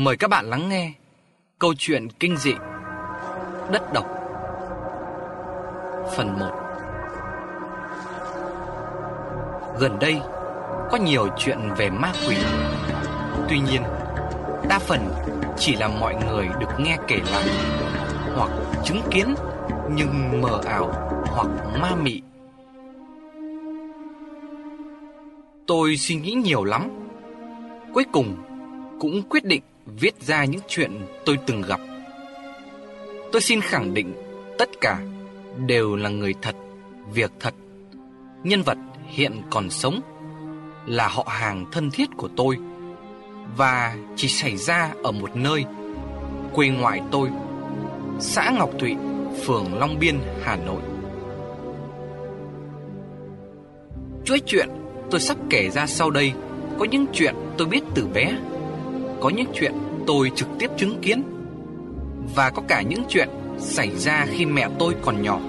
Mời các bạn lắng nghe câu chuyện kinh dị Đất độc, Phần 1 Gần đây, có nhiều chuyện về ma quỷ. Tuy nhiên, đa phần chỉ là mọi người được nghe kể lại Hoặc chứng kiến nhưng mờ ảo hoặc ma mị. Tôi suy nghĩ nhiều lắm. Cuối cùng cũng quyết định viết ra những chuyện tôi từng gặp. Tôi xin khẳng định tất cả đều là người thật, việc thật. Nhân vật hiện còn sống là họ hàng thân thiết của tôi và chỉ xảy ra ở một nơi, quê ngoại tôi, xã Ngọc Thụy, phường Long Biên, Hà Nội. Chuỗi chuyện tôi sắp kể ra sau đây có những chuyện tôi biết từ bé có những chuyện tôi trực tiếp chứng kiến Và có cả những chuyện xảy ra khi mẹ tôi còn nhỏ,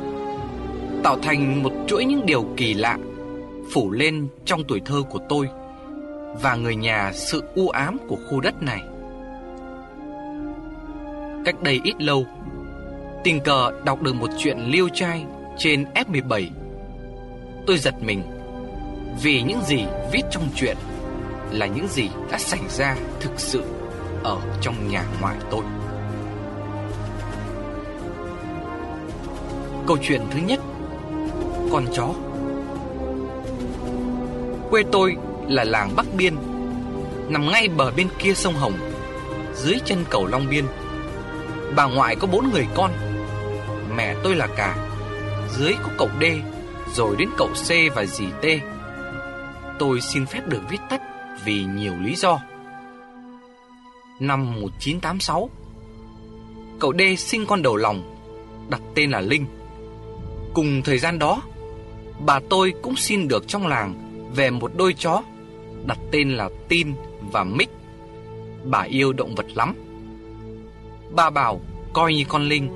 Tạo thành một chuỗi những điều kỳ lạ Phủ lên trong tuổi thơ của tôi Và người nhà sự u ám của khu đất này. Cách đây ít lâu, Tình cờ đọc được một chuyện liêu trai trên F17 Tôi giật mình Vì những gì viết trong chuyện là những gì đã xảy ra thực sự ở trong nhà ngoại tôi. Câu chuyện thứ nhất, Con chó. Quê tôi là làng Bắc Biên, Nằm ngay bờ bên kia sông Hồng, Dưới chân cầu Long Biên. Bà ngoại có bốn người con, Mẹ tôi là cả. Dưới có cậu D, Rồi đến cậu C và dì T. Tôi xin phép được viết tắt vì nhiều lý do. Năm 1986, cậu D sinh con đầu lòng, đặt tên là Linh. Cùng thời gian đó, bà tôi cũng xin được trong làng về một đôi chó, đặt tên là Tin và Mick. Bà yêu động vật lắm. Bà bảo coi như con Linh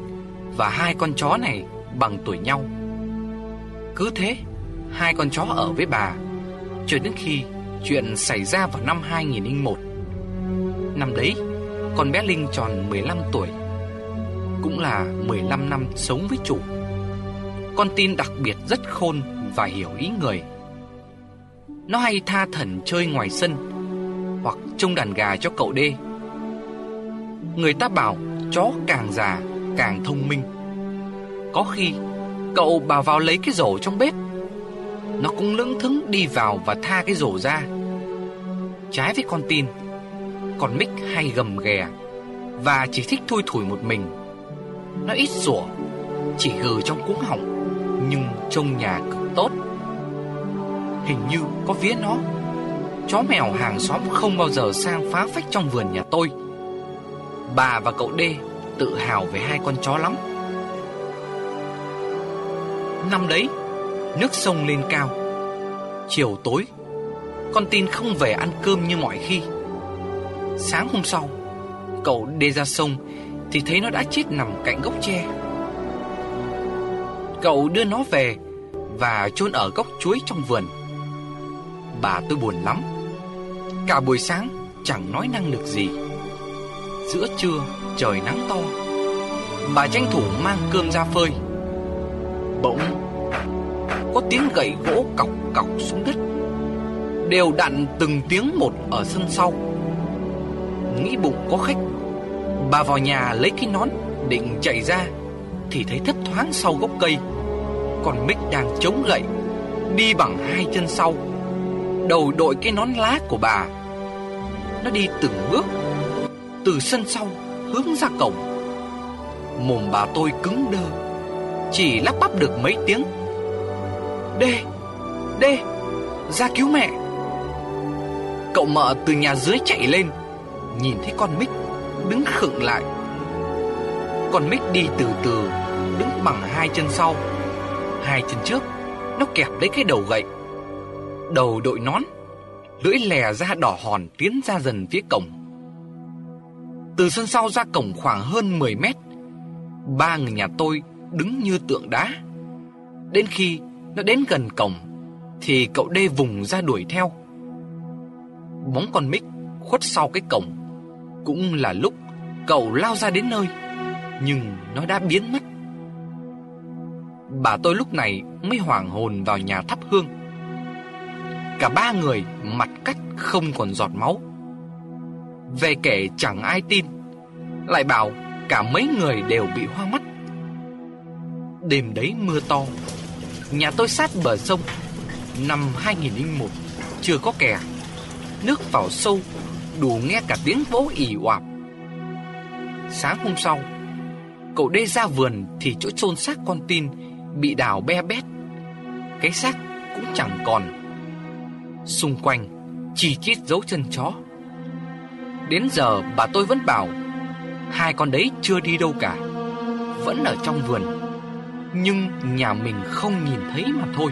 và hai con chó này bằng tuổi nhau. Cứ thế, hai con chó ở với bà cho đến khi Chuyện xảy ra vào năm 2001 Năm đấy, Con bé Linh tròn 15 tuổi, Cũng là 15 năm sống với chủ. Con tin đặc biệt rất khôn Và hiểu ý người. Nó hay tha thần chơi ngoài sân Hoặc trông đàn gà cho cậu đê. Người ta bảo Chó càng già càng thông minh. Có khi, Cậu bảo vào lấy cái rổ trong bếp. Nó cũng lững thững đi vào và tha cái rổ ra. Trái với con tin, Con Mick hay gầm ghè Và chỉ thích thui thủi một mình. Nó ít sủa Chỉ gừ trong cuống họng, Nhưng trông nhà cực tốt. Hình như có vía nó, Chó mèo hàng xóm không bao giờ sang phá phách trong vườn nhà tôi. Bà và cậu Đê tự hào về hai con chó lắm. Năm đấy Nước sông lên cao. Chiều tối, con tin không về ăn cơm như mọi khi. Sáng hôm sau, Cậu đi ra sông Thì thấy nó đã chết nằm cạnh gốc tre. Cậu đưa nó về Và chôn ở gốc chuối trong vườn. Bà tôi buồn lắm. Cả buổi sáng, chẳng nói năng được gì. Giữa trưa, trời nắng to. Bà tranh thủ mang cơm ra phơi. Bỗng có tiếng gậy gỗ cọc cọc xuống đất. Đều đặn từng tiếng một ở sân sau. Nghĩ bụng có khách, Bà vào nhà lấy cái nón Định chạy ra, Thì thấy thấp thoáng sau gốc cây. Còn Mick đang chống gậy, Đi bằng hai chân sau, Đầu đội cái nón lá của bà. Nó đi từng bước, Từ sân sau hướng ra cổng. Mồm bà tôi cứng đơ, Chỉ lắp bắp được mấy tiếng. Đê Đê Ra cứu mẹ. Cậu mợ từ nhà dưới chạy lên, Nhìn thấy con mít Đứng khựng lại. Con mít đi từ từ, Đứng bằng hai chân sau. Hai chân trước, Nó kẹp lấy cái đầu gậy. Đầu đội nón, Lưỡi lè ra đỏ hòn tiến ra dần phía cổng. Từ sân sau ra cổng khoảng hơn 10 mét, Ba người nhà tôi đứng như tượng đá. Đến khi nó đến gần cổng, Thì cậu đê vùng ra đuổi theo. Bóng con mít khuất sau cái cổng. Cũng là lúc cậu lao ra đến nơi, Nhưng nó đã biến mất. Bà tôi lúc này mới hoảng hồn vào nhà thắp hương. Cả ba người mặt cắt không còn giọt máu. Về kể chẳng ai tin, Lại bảo cả mấy người đều bị hoa mắt. Đêm đấy mưa to Nhà tôi sát bờ sông, Năm 2001 Chưa có kè. Nước vào sâu, Đủ nghe cả tiếng vỗ ỉ oạp. Sáng hôm sau, Cậu đê ra vườn Thì chỗ chôn xác con tin Bị đào be bét. Cái xác cũng chẳng còn. Xung quanh, Chỉ chít dấu chân chó. Đến giờ bà tôi vẫn bảo, Hai con đấy chưa đi đâu cả, Vẫn ở trong vườn. Nhưng nhà mình không nhìn thấy mà thôi.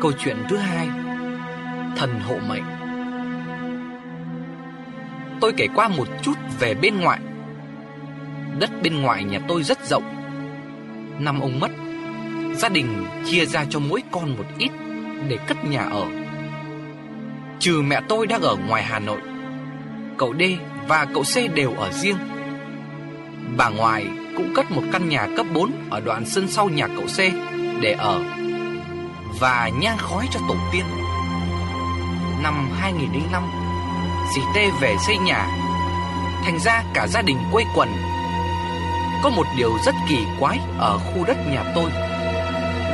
Câu chuyện thứ hai, Thần hộ mệnh. Tôi kể qua một chút về bên ngoại. Đất bên ngoại nhà tôi rất rộng. Năm ông mất, Gia đình chia ra cho mỗi con một ít Để cất nhà ở. Trừ mẹ tôi đang ở ngoài Hà Nội, Cậu D và cậu C đều ở riêng. Bà ngoại cũng cất một căn nhà cấp 4 Ở đoạn sân sau nhà cậu C Để ở Và nhang khói cho tổ tiên. Năm 2005 Dì Tê về xây nhà. Thành ra cả gia đình quây quần. Có một điều rất kỳ quái Ở khu đất nhà tôi.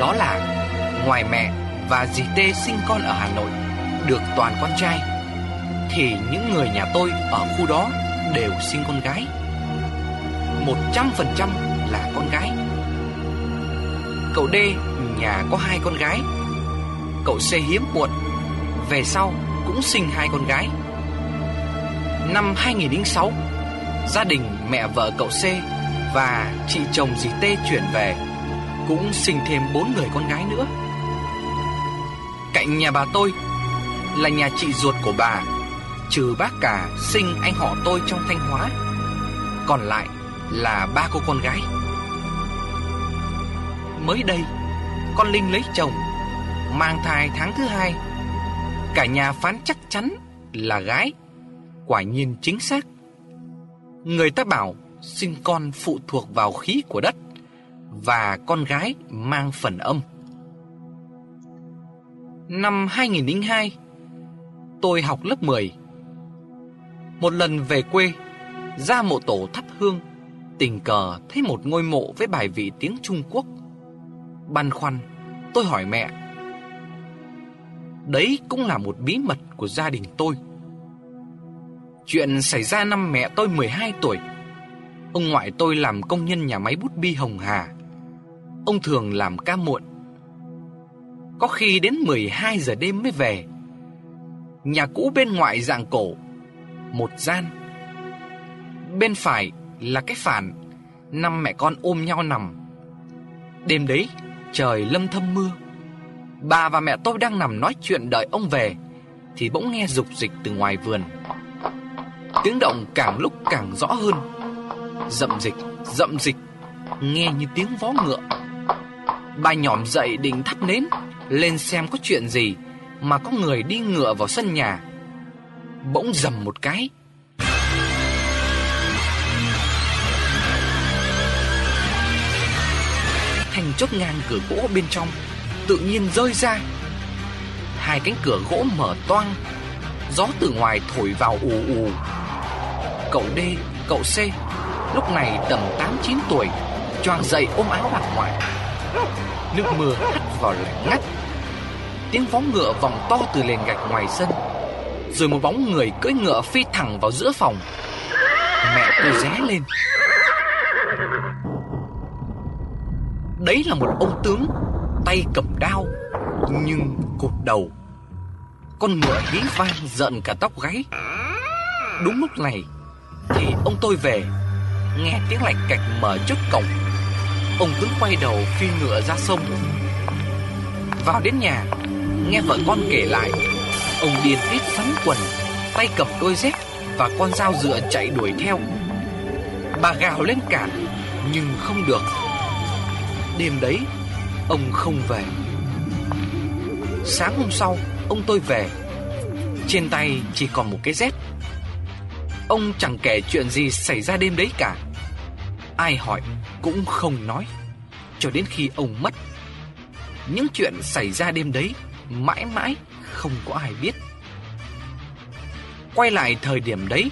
Đó là Ngoài mẹ và dì Tê sinh con ở Hà Nội được toàn con trai, Thì những người nhà tôi Ở khu đó đều sinh con gái. Một trăm phần trăm là con gái. Cậu D, nhà có hai con gái. Cậu C, hiếm muộn, Về sau cũng sinh hai con gái. Năm 2006 Gia đình mẹ vợ cậu C Và chị chồng dì T chuyển về, Cũng sinh thêm bốn người con gái nữa. Cạnh nhà bà tôi là nhà chị ruột của bà, Trừ bác cả sinh anh họ tôi trong Thanh Hóa. Còn lại là ba cô con gái. Mới đây, Con Linh lấy chồng, Mang thai tháng thứ hai. Cả nhà phán chắc chắn là gái, Quả nhiên chính xác. Người ta bảo sinh con phụ thuộc vào khí của đất Và con gái mang phần âm. Năm 2002 Tôi học lớp 10 Một lần về quê, Ra mộ tổ thắp hương, Tình cờ thấy một ngôi mộ với bài vị tiếng Trung Quốc. Băn khoăn, Tôi hỏi mẹ, Đấy cũng là một bí mật của gia đình tôi. Chuyện xảy ra năm mẹ tôi 12 tuổi. Ông ngoại tôi làm công nhân nhà máy bút bi Hồng Hà. Ông thường làm ca muộn. Có khi đến 12 giờ đêm mới về. Nhà cũ bên ngoại dạng cổ. Một gian. Bên phải là cái phản Năm mẹ con ôm nhau nằm. Đêm đấy trời lâm thâm mưa. Bà và mẹ tôi đang nằm nói chuyện đợi ông về Thì bỗng nghe rục dịch từ ngoài vườn. Tiếng động càng lúc càng rõ hơn. Dậm dịch, dậm dịch Nghe như tiếng vó ngựa. Bà nhỏm dậy định thắp nến Lên xem có chuyện gì. Mà có người đi ngựa vào sân nhà. Bỗng dầm một cái. Thành chốt ngang cửa gỗ bên trong Tự nhiên rơi ra. Hai cánh cửa gỗ mở toang Gió từ ngoài thổi vào ù ù. Cậu D, cậu C Lúc này tầm 8-9 tuổi Choàng dậy ôm áo bà ngoại. Nước mưa hắt vào lạnh ngắt. Tiếng vóng ngựa vòng to từ nền gạch ngoài sân, Rồi một bóng người cưỡi ngựa phi thẳng vào giữa phòng. Mẹ tôi ré lên. Đấy là một ông tướng, Tay cầm đao, Nhưng cột đầu. Con ngựa hí vang giận cả tóc gáy. Đúng lúc này Thì ông tôi về, Nghe tiếng lạch cạch mở trước cổng. Ông tướng quay đầu phi ngựa ra sông. Vào đến nhà Nghe vợ con kể lại, Ông điên tiết sắn quần, Tay cầm đôi dép Và con dao dựa chạy đuổi theo. Bà gào lên cản Nhưng không được. Đêm đấy, Ông không về. Sáng hôm sau, Ông tôi về. Trên tay chỉ còn một cái dép. Ông chẳng kể chuyện gì xảy ra đêm đấy cả. Ai hỏi cũng không nói, Cho đến khi ông mất. Những chuyện xảy ra đêm đấy Mãi mãi không có ai biết. Quay lại thời điểm đấy,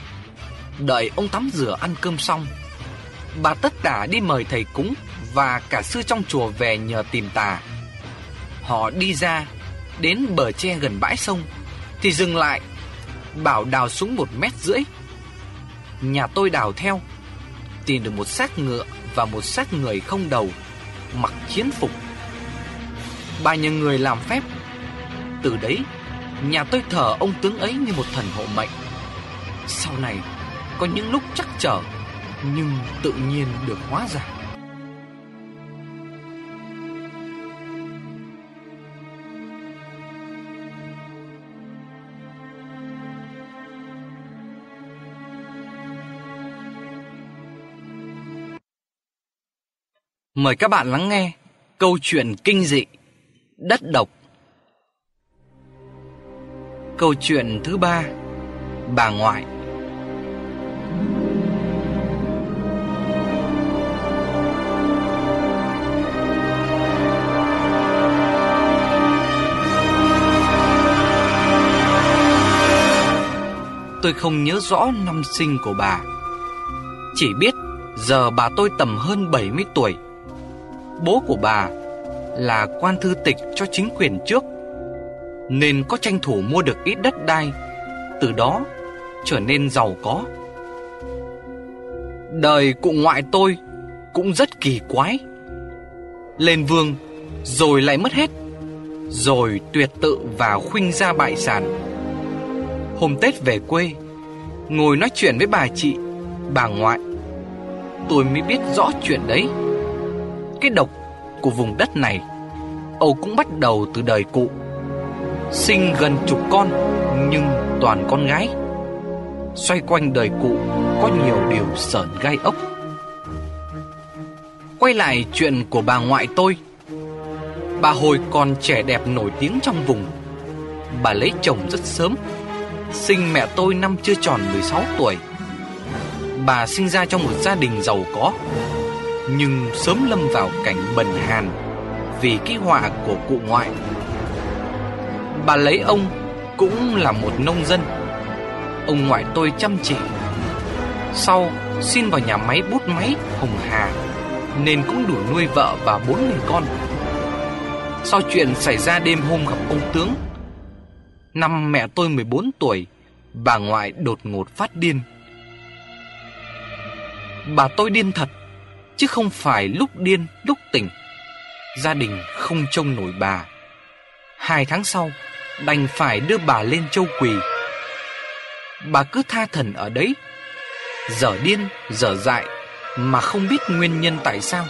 Đợi ông tắm rửa ăn cơm xong, Bà tất cả đi mời thầy cúng Và cả sư trong chùa về nhờ tìm tà. Họ đi ra, Đến bờ tre gần bãi sông, Thì dừng lại, Bảo đào xuống một mét rưỡi. Nhà tôi đào theo, Tìm được một xác ngựa Và một xác người không đầu, Mặc chiến phục. Bà nhà người làm phép từ đấy, Nhà tôi thờ ông tướng ấy như một thần hộ mệnh. Sau này, Có những lúc chắc trở, Nhưng tự nhiên được hóa giải Mời các bạn lắng nghe câu chuyện kinh dị Đất độc Câu chuyện thứ ba, Bà ngoại. Tôi không nhớ rõ năm sinh của bà. Chỉ biết giờ bà tôi tầm hơn 70 tuổi. Bố của bà là quan thư tịch cho chính quyền trước. Nên có tranh thủ mua được ít đất đai, Từ đó trở nên giàu có. Đời cụ ngoại tôi cũng rất kỳ quái. Lên vương, rồi lại mất hết, Rồi tuyệt tự và khuynh ra bại sản. Hôm Tết về quê, Ngồi nói chuyện với bà chị, Bà ngoại. Tôi mới biết rõ chuyện đấy. Cái độc của vùng đất này, Âu cũng bắt đầu từ đời cụ. Sinh gần chục con, Nhưng toàn con gái. Xoay quanh đời cụ Có nhiều điều sởn gai ốc. Quay lại chuyện của bà ngoại tôi. Bà hồi còn trẻ đẹp nổi tiếng trong vùng. Bà lấy chồng rất sớm. Sinh mẹ tôi năm chưa tròn 16 tuổi. Bà sinh ra trong một gia đình giàu có, nhưng sớm lâm vào cảnh bần hàn vì cái họa của cụ ngoại. Bà lấy ông cũng là một nông dân. Ông ngoại tôi chăm chỉ. Sau xin vào nhà máy bút máy Hồng Hà nên cũng đủ nuôi vợ và bốn người con. Sau chuyện xảy ra đêm hôm gặp ông tướng, năm mẹ tôi 14 tuổi, bà ngoại đột ngột phát điên. Bà tôi điên thật chứ không phải lúc điên lúc tỉnh. Gia đình không trông nổi bà. Hai tháng sau, đành phải đưa bà lên châu quỳ. Bà cứ tha thần ở đấy, dở điên, dở dại mà không biết nguyên nhân tại sao.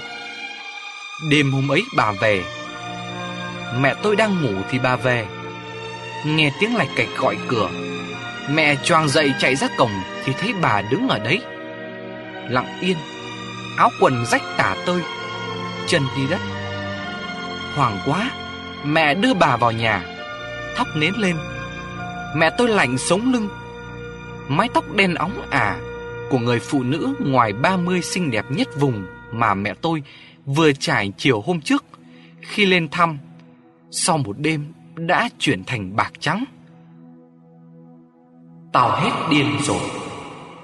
Đêm hôm ấy bà về, mẹ tôi đang ngủ thì bà về. Nghe tiếng lạch cạch gọi cửa, mẹ choàng dậy chạy ra cổng thì thấy bà đứng ở đấy, lặng yên áo quần rách tả tơi, chân đi đất. hoàng quá, mẹ đưa bà vào nhà, thắp nến lên. Mẹ tôi lạnh sống lưng, mái tóc đen óng ả của người phụ nữ ngoài 30 xinh đẹp nhất vùng mà mẹ tôi vừa trải chiều hôm trước khi lên thăm. Sau một đêm đã chuyển thành bạc trắng. Tao hết điên rồi,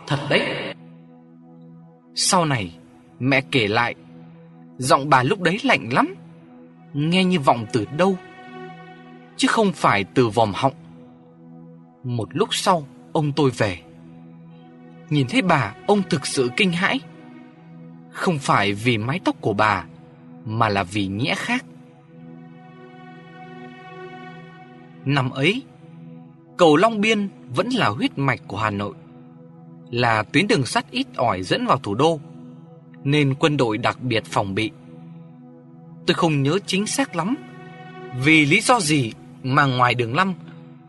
thật đấy. Sau này Mẹ kể lại Giọng bà lúc đấy lạnh lắm Nghe như vọng từ đâu, Chứ không phải từ vòm họng. Một lúc sau, Ông tôi về. Nhìn thấy bà, Ông thực sự kinh hãi. Không phải vì mái tóc của bà, Mà là vì nhẽ khác. Năm ấy, Cầu Long Biên vẫn là huyết mạch của Hà Nội, Là tuyến đường sắt ít ỏi dẫn vào thủ đô, nên quân đội đặc biệt phòng bị. Tôi không nhớ chính xác lắm, vì lý do gì mà ngoài đường lâm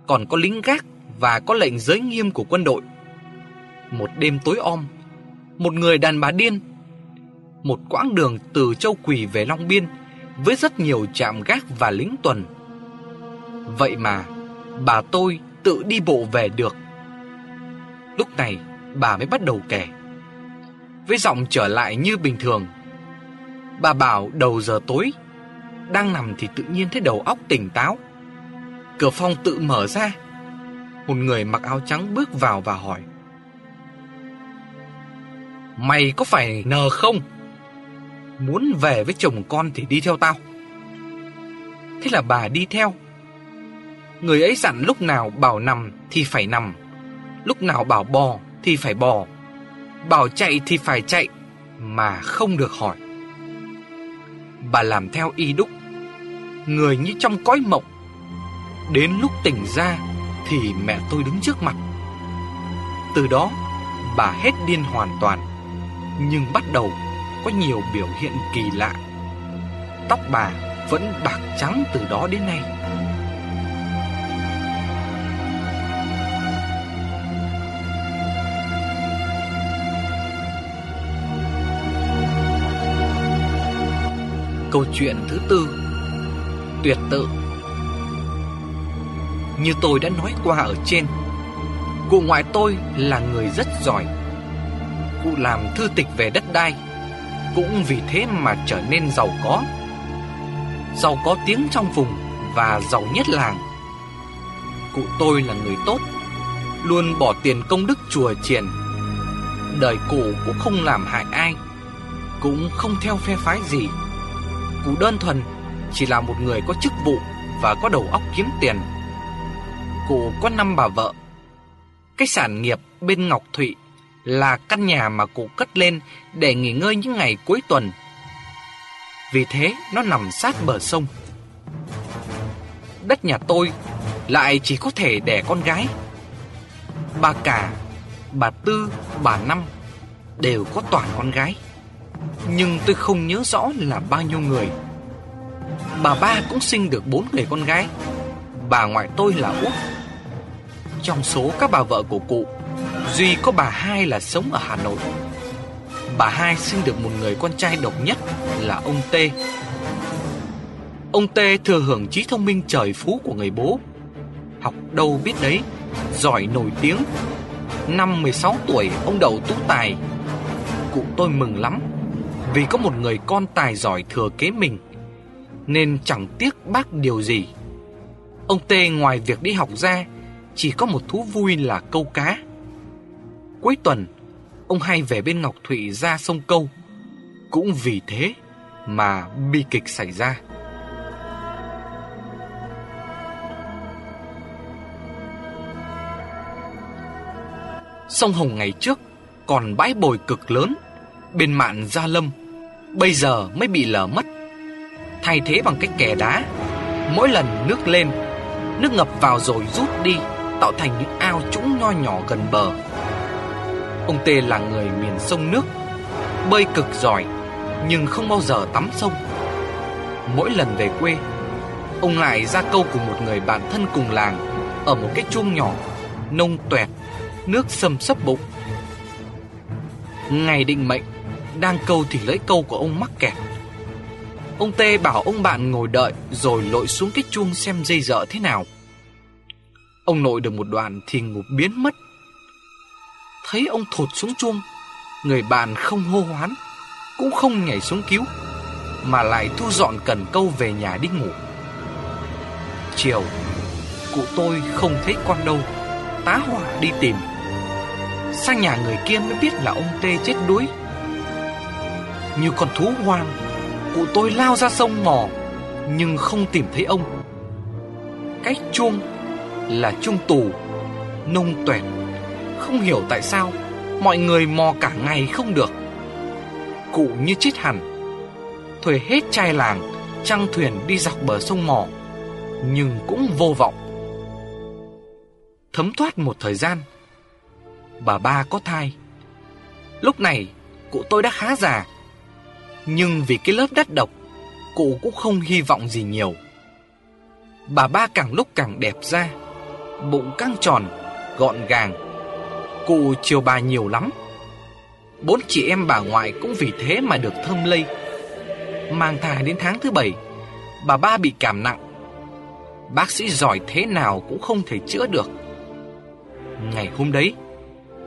còn có lính gác và có lệnh giới nghiêm của quân đội. Một đêm tối om, một người đàn bà điên, một quãng đường từ Châu Quỳ về Long Biên với rất nhiều trạm gác và lính tuần. Vậy mà, bà tôi tự đi bộ về được. Lúc này, bà mới bắt đầu kể. Với giọng trở lại như bình thường. Bà bảo đầu giờ tối, đang nằm thì tự nhiên thấy đầu óc tỉnh táo. Cửa phòng tự mở ra. Một người mặc áo trắng bước vào và hỏi. Mày có phải nờ không? Muốn về với chồng con thì đi theo tao Thế là bà đi theo Người ấy dặn lúc nào bảo nằm thì phải nằm Lúc nào bảo bò thì phải bò Bảo chạy thì phải chạy Mà không được hỏi Bà làm theo y đúc Người như trong cõi mộng, Đến lúc tỉnh ra Thì mẹ tôi đứng trước mặt Từ đó, Bà hết điên hoàn toàn, Nhưng bắt đầu có nhiều biểu hiện kỳ lạ. Tóc bà vẫn bạc trắng từ đó đến nay. Câu chuyện thứ tư. Tuyệt tự. Như tôi đã nói qua ở trên, Cụ ngoại tôi là người rất giỏi. Cụ làm thư tịch về đất đai, cũng vì thế mà trở nên giàu có. Giàu có tiếng trong vùng Và giàu nhất làng. Cụ tôi là người tốt, Luôn bỏ tiền công đức chùa triển Đời cụ cũng không làm hại ai, Cũng không theo phe phái gì. Cụ đơn thuần Chỉ là một người có chức vụ Và có đầu óc kiếm tiền Cụ có năm bà vợ Cái sản nghiệp bên Ngọc Thụy là căn nhà mà cụ cất lên để nghỉ ngơi những ngày cuối tuần. Vì thế nó nằm sát bờ sông. Đất nhà tôi lại chỉ có thể đẻ con gái. Bà cả, bà Tư, bà Năm đều có toàn con gái. Nhưng tôi không nhớ rõ là bao nhiêu người. Bà ba cũng sinh được bốn người con gái. Bà ngoại tôi là út. Trong số các bà vợ của cụ, Duy có bà hai là sống ở Hà Nội Bà hai sinh được một người con trai độc nhất là ông Tê Ông Tê thừa hưởng trí thông minh trời phú của người bố Học đâu biết đấy, Giỏi nổi tiếng Năm 16 tuổi, ông đậu tú tài Cụ tôi mừng lắm vì có một người con tài giỏi thừa kế mình Nên chẳng tiếc bác điều gì Ông Tê ngoài việc đi học ra Chỉ có một thú vui là câu cá Cuối tuần, ông hay về bên Ngọc Thụy ra sông câu. Cũng vì thế mà bi kịch xảy ra. Sông Hồng ngày trước còn bãi bồi cực lớn bên mạn Gia Lâm, bây giờ mới bị lở mất. Thay thế bằng cái kè đá, mỗi lần nước lên, nước ngập vào rồi rút đi, tạo thành những ao trũng nho nhỏ gần bờ. Ông Tê là người miền sông nước Bơi cực giỏi Nhưng không bao giờ tắm sông Mỗi lần về quê Ông lại ra câu cùng một người bạn thân cùng làng Ở một cái chuông nhỏ Nông tuẹt Nước xâm sấp bụng Ngày định mệnh đang câu thì lưỡi câu của ông mắc kẹt. Ông Tê bảo ông bạn ngồi đợi Rồi lội xuống cái chuông xem dây dở thế nào. Ông nội được một đoạn thì ngục biến mất. Thấy ông thụt xuống chuông, Người bạn không hô hoán, Cũng không nhảy xuống cứu, Mà lại thu dọn cần câu về nhà đi ngủ. Chiều, Cụ tôi không thấy con đâu, Tá hỏa đi tìm. Sang nhà người kia mới biết là ông Tê chết đuối. Như con thú hoang. Cụ tôi lao ra sông mò, Nhưng không tìm thấy ông. Cái chuông Là chuông tù, Nông tuệt không hiểu tại sao, Mọi người mò cả ngày không được. Cụ như chết hẳn. Thuê hết trai làng, Trăng thuyền đi dọc bờ sông mò, Nhưng cũng vô vọng. Thấm thoát một thời gian, Bà ba có thai. Lúc này, cụ tôi đã khá già nhưng vì cái lớp đất độc, Cụ cũng không hy vọng gì nhiều. Bà ba càng lúc càng đẹp ra, Bụng căng tròn, Gọn gàng. Cụ chiều bà nhiều lắm. Bốn chị em bà ngoại cũng vì thế mà được thơm lây. Mang thai đến tháng thứ bảy, Bà ba bị cảm nặng. Bác sĩ giỏi thế nào cũng không thể chữa được. Ngày hôm đấy,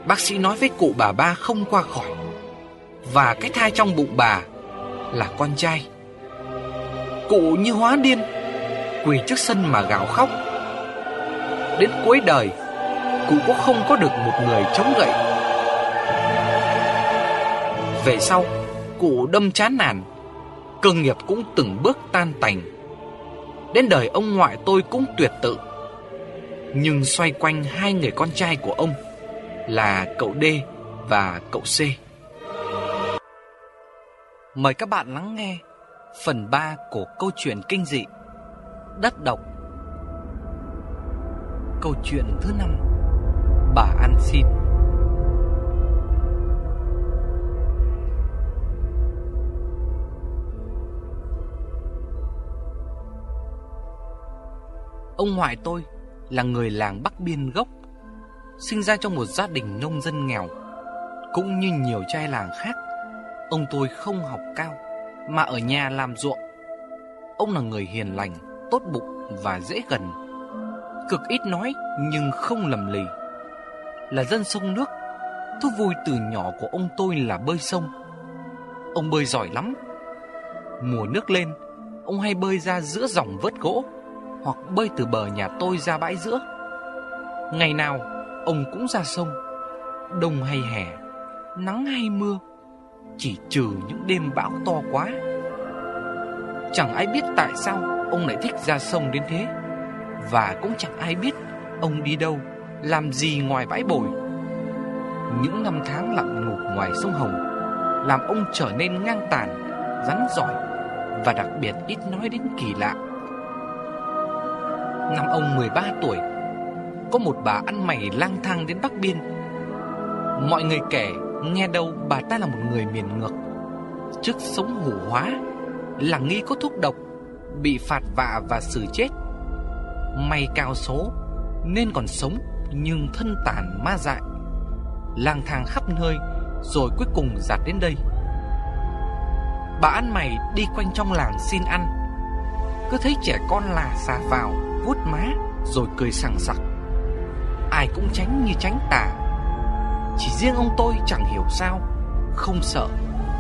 Bác sĩ nói với cụ bà ba không qua khỏi. Và cái thai trong bụng bà là con trai. Cụ như hóa điên, Quỳ trước sân mà gào khóc. Đến cuối đời, Cụ cũng không có được một người chống gậy. Về sau, Cụ đâm chán nản, Cơ nghiệp cũng từng bước tan tành. Đến đời ông ngoại tôi cũng tuyệt tự. Nhưng xoay quanh hai người con trai của ông Là cậu D và cậu C. Mời các bạn lắng nghe Phần 3 của câu chuyện kinh dị Đất độc. Câu chuyện thứ năm, Bà ăn xin. Ông ngoại tôi là người làng Bắc Biên gốc, Sinh ra trong một gia đình nông dân nghèo, Cũng như nhiều trai làng khác. Ông tôi không học cao Mà ở nhà làm ruộng. Ông là người hiền lành, tốt bụng và dễ gần. Cực ít nói nhưng không lầm lì. Là dân sông nước Thú vui từ nhỏ của ông tôi là bơi sông. Ông bơi giỏi lắm. Mùa nước lên Ông hay bơi ra giữa dòng vớt gỗ hoặc bơi từ bờ nhà tôi ra bãi giữa. Ngày nào, ông cũng ra sông, đông hay hè, nắng hay mưa, chỉ trừ những đêm bão to quá. Chẳng ai biết tại sao ông lại thích ra sông đến thế, và cũng chẳng ai biết ông đi đâu, làm gì ngoài bãi bồi. Những năm tháng lặng ngục ngoài sông Hồng làm ông trở nên ngang tàn, rắn giỏi và đặc biệt ít nói đến kỳ lạ. Năm ông 13 tuổi Có một bà ăn mày lang thang đến Bắc Biên Mọi người kể Nghe đâu bà ta là một người miền ngược. Trước sống hủ hóa Là nghi có thuốc độc, Bị phạt vạ và xử chết. May cao số, Nên còn sống Nhưng thân tàn ma dại. Lang thang khắp nơi, Rồi cuối cùng giạt đến đây. Bà ăn mày đi quanh trong làng xin ăn. Cứ thấy trẻ con là xà vào, vuốt má, rồi cười sảng sặc. Ai cũng tránh như tránh tà. Chỉ riêng ông tôi chẳng hiểu sao, không sợ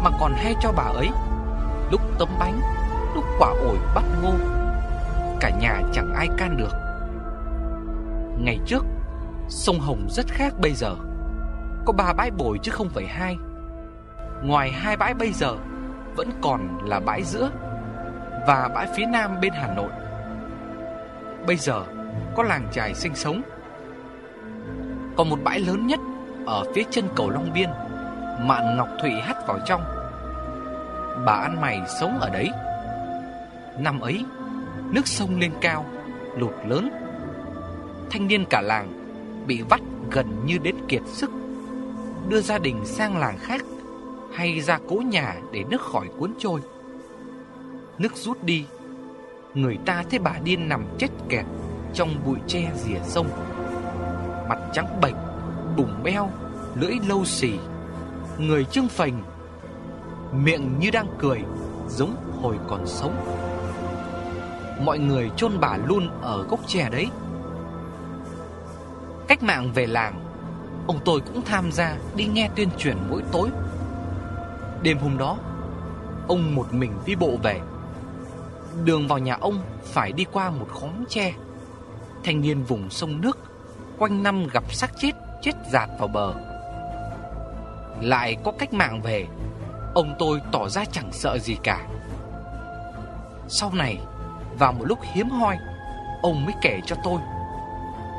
mà còn hay cho bà ấy. Lúc tấm bánh, lúc quả ổi bắt ngô. Cả nhà chẳng ai can được. Ngày trước, sông Hồng rất khác bây giờ. Có ba bãi bồi chứ không phải hai. Ngoài hai bãi bây giờ, vẫn còn là bãi giữa và bãi phía nam bên Hà Nội. Bây giờ có làng trài sinh sống Còn một bãi lớn nhất ở phía chân cầu Long Biên, Mạn Ngọc Thụy hắt vào trong. Bà ăn mày sống ở đấy. Năm ấy, Nước sông lên cao, Lụt lớn. Thanh niên cả làng Bị vắt gần như đến kiệt sức, Đưa gia đình sang làng khác Hay ra cố nhà để nước khỏi cuốn trôi. Nước rút đi, Người ta thấy bà điên nằm chết kẹt Trong bụi tre rìa sông, Mặt trắng bệch. Bụng beo Lưỡi lâu xì, Người trưng phành, Miệng như đang cười, Giống hồi còn sống. Mọi người chôn bà luôn ở gốc tre đấy. Cách mạng về làng, Ông tôi cũng tham gia đi nghe tuyên truyền mỗi tối. Đêm hôm đó, Ông một mình đi bộ về. Đường vào nhà ông phải đi qua một khóm tre, Thanh niên vùng sông nước, Quanh năm gặp xác chết. Chết giạt vào bờ. Lại có cách mạng về, Ông tôi tỏ ra chẳng sợ gì cả. Sau này, Vào một lúc hiếm hoi, Ông mới kể cho tôi.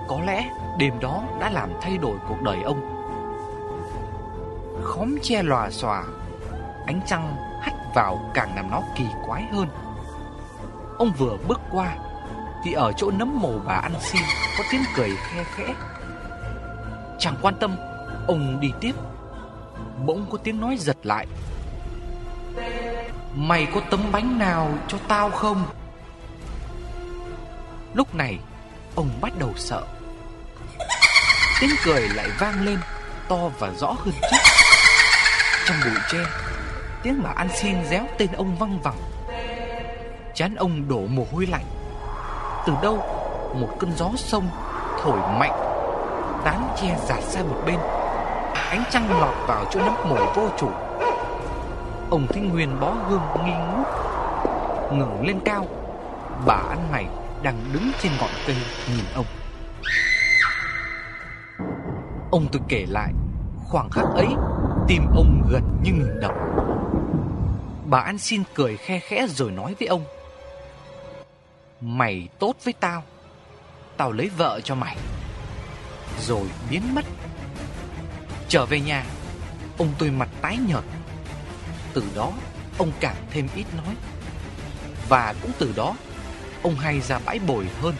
Có lẽ đêm đó đã làm thay đổi cuộc đời ông. Khóm che lòa xòa, Ánh trăng hắt vào càng làm nó kỳ quái hơn. Ông vừa bước qua, Thì ở chỗ nấm mồ bà ăn xin, Có tiếng cười khe khẽ. Chẳng quan tâm, Ông đi tiếp. Bỗng có tiếng nói giật lại. Mày có tấm bánh nào cho tao không? Lúc này, Ông bắt đầu sợ. Tiếng cười lại vang lên, To và rõ hơn trước. Trong bụi tre, Tiếng bà ăn xin réo tên ông văng vẳng. Chán ông đổ mồ hôi lạnh. Từ đâu, Một cơn gió sông Thổi mạnh Tán che giạt sang một bên. Ánh trăng lọt vào chỗ nấm mồ vô chủ. Ông Thanh Nguyên bó gương nghi ngút, ngẩng lên cao. Bà ăn mày đang đứng trên ngọn cây nhìn ông. Ông tôi kể lại, Khoảng khắc ấy, Tim ông gần như ngừng đập Bà ăn xin cười khe khẽ rồi nói với ông, Mày tốt với tao Tao lấy vợ cho mày. Rồi biến mất. Trở về nhà, Ông tôi mặt tái nhợt. Từ đó, ông càng thêm ít nói. Và cũng từ đó, Ông hay ra bãi bồi hơn.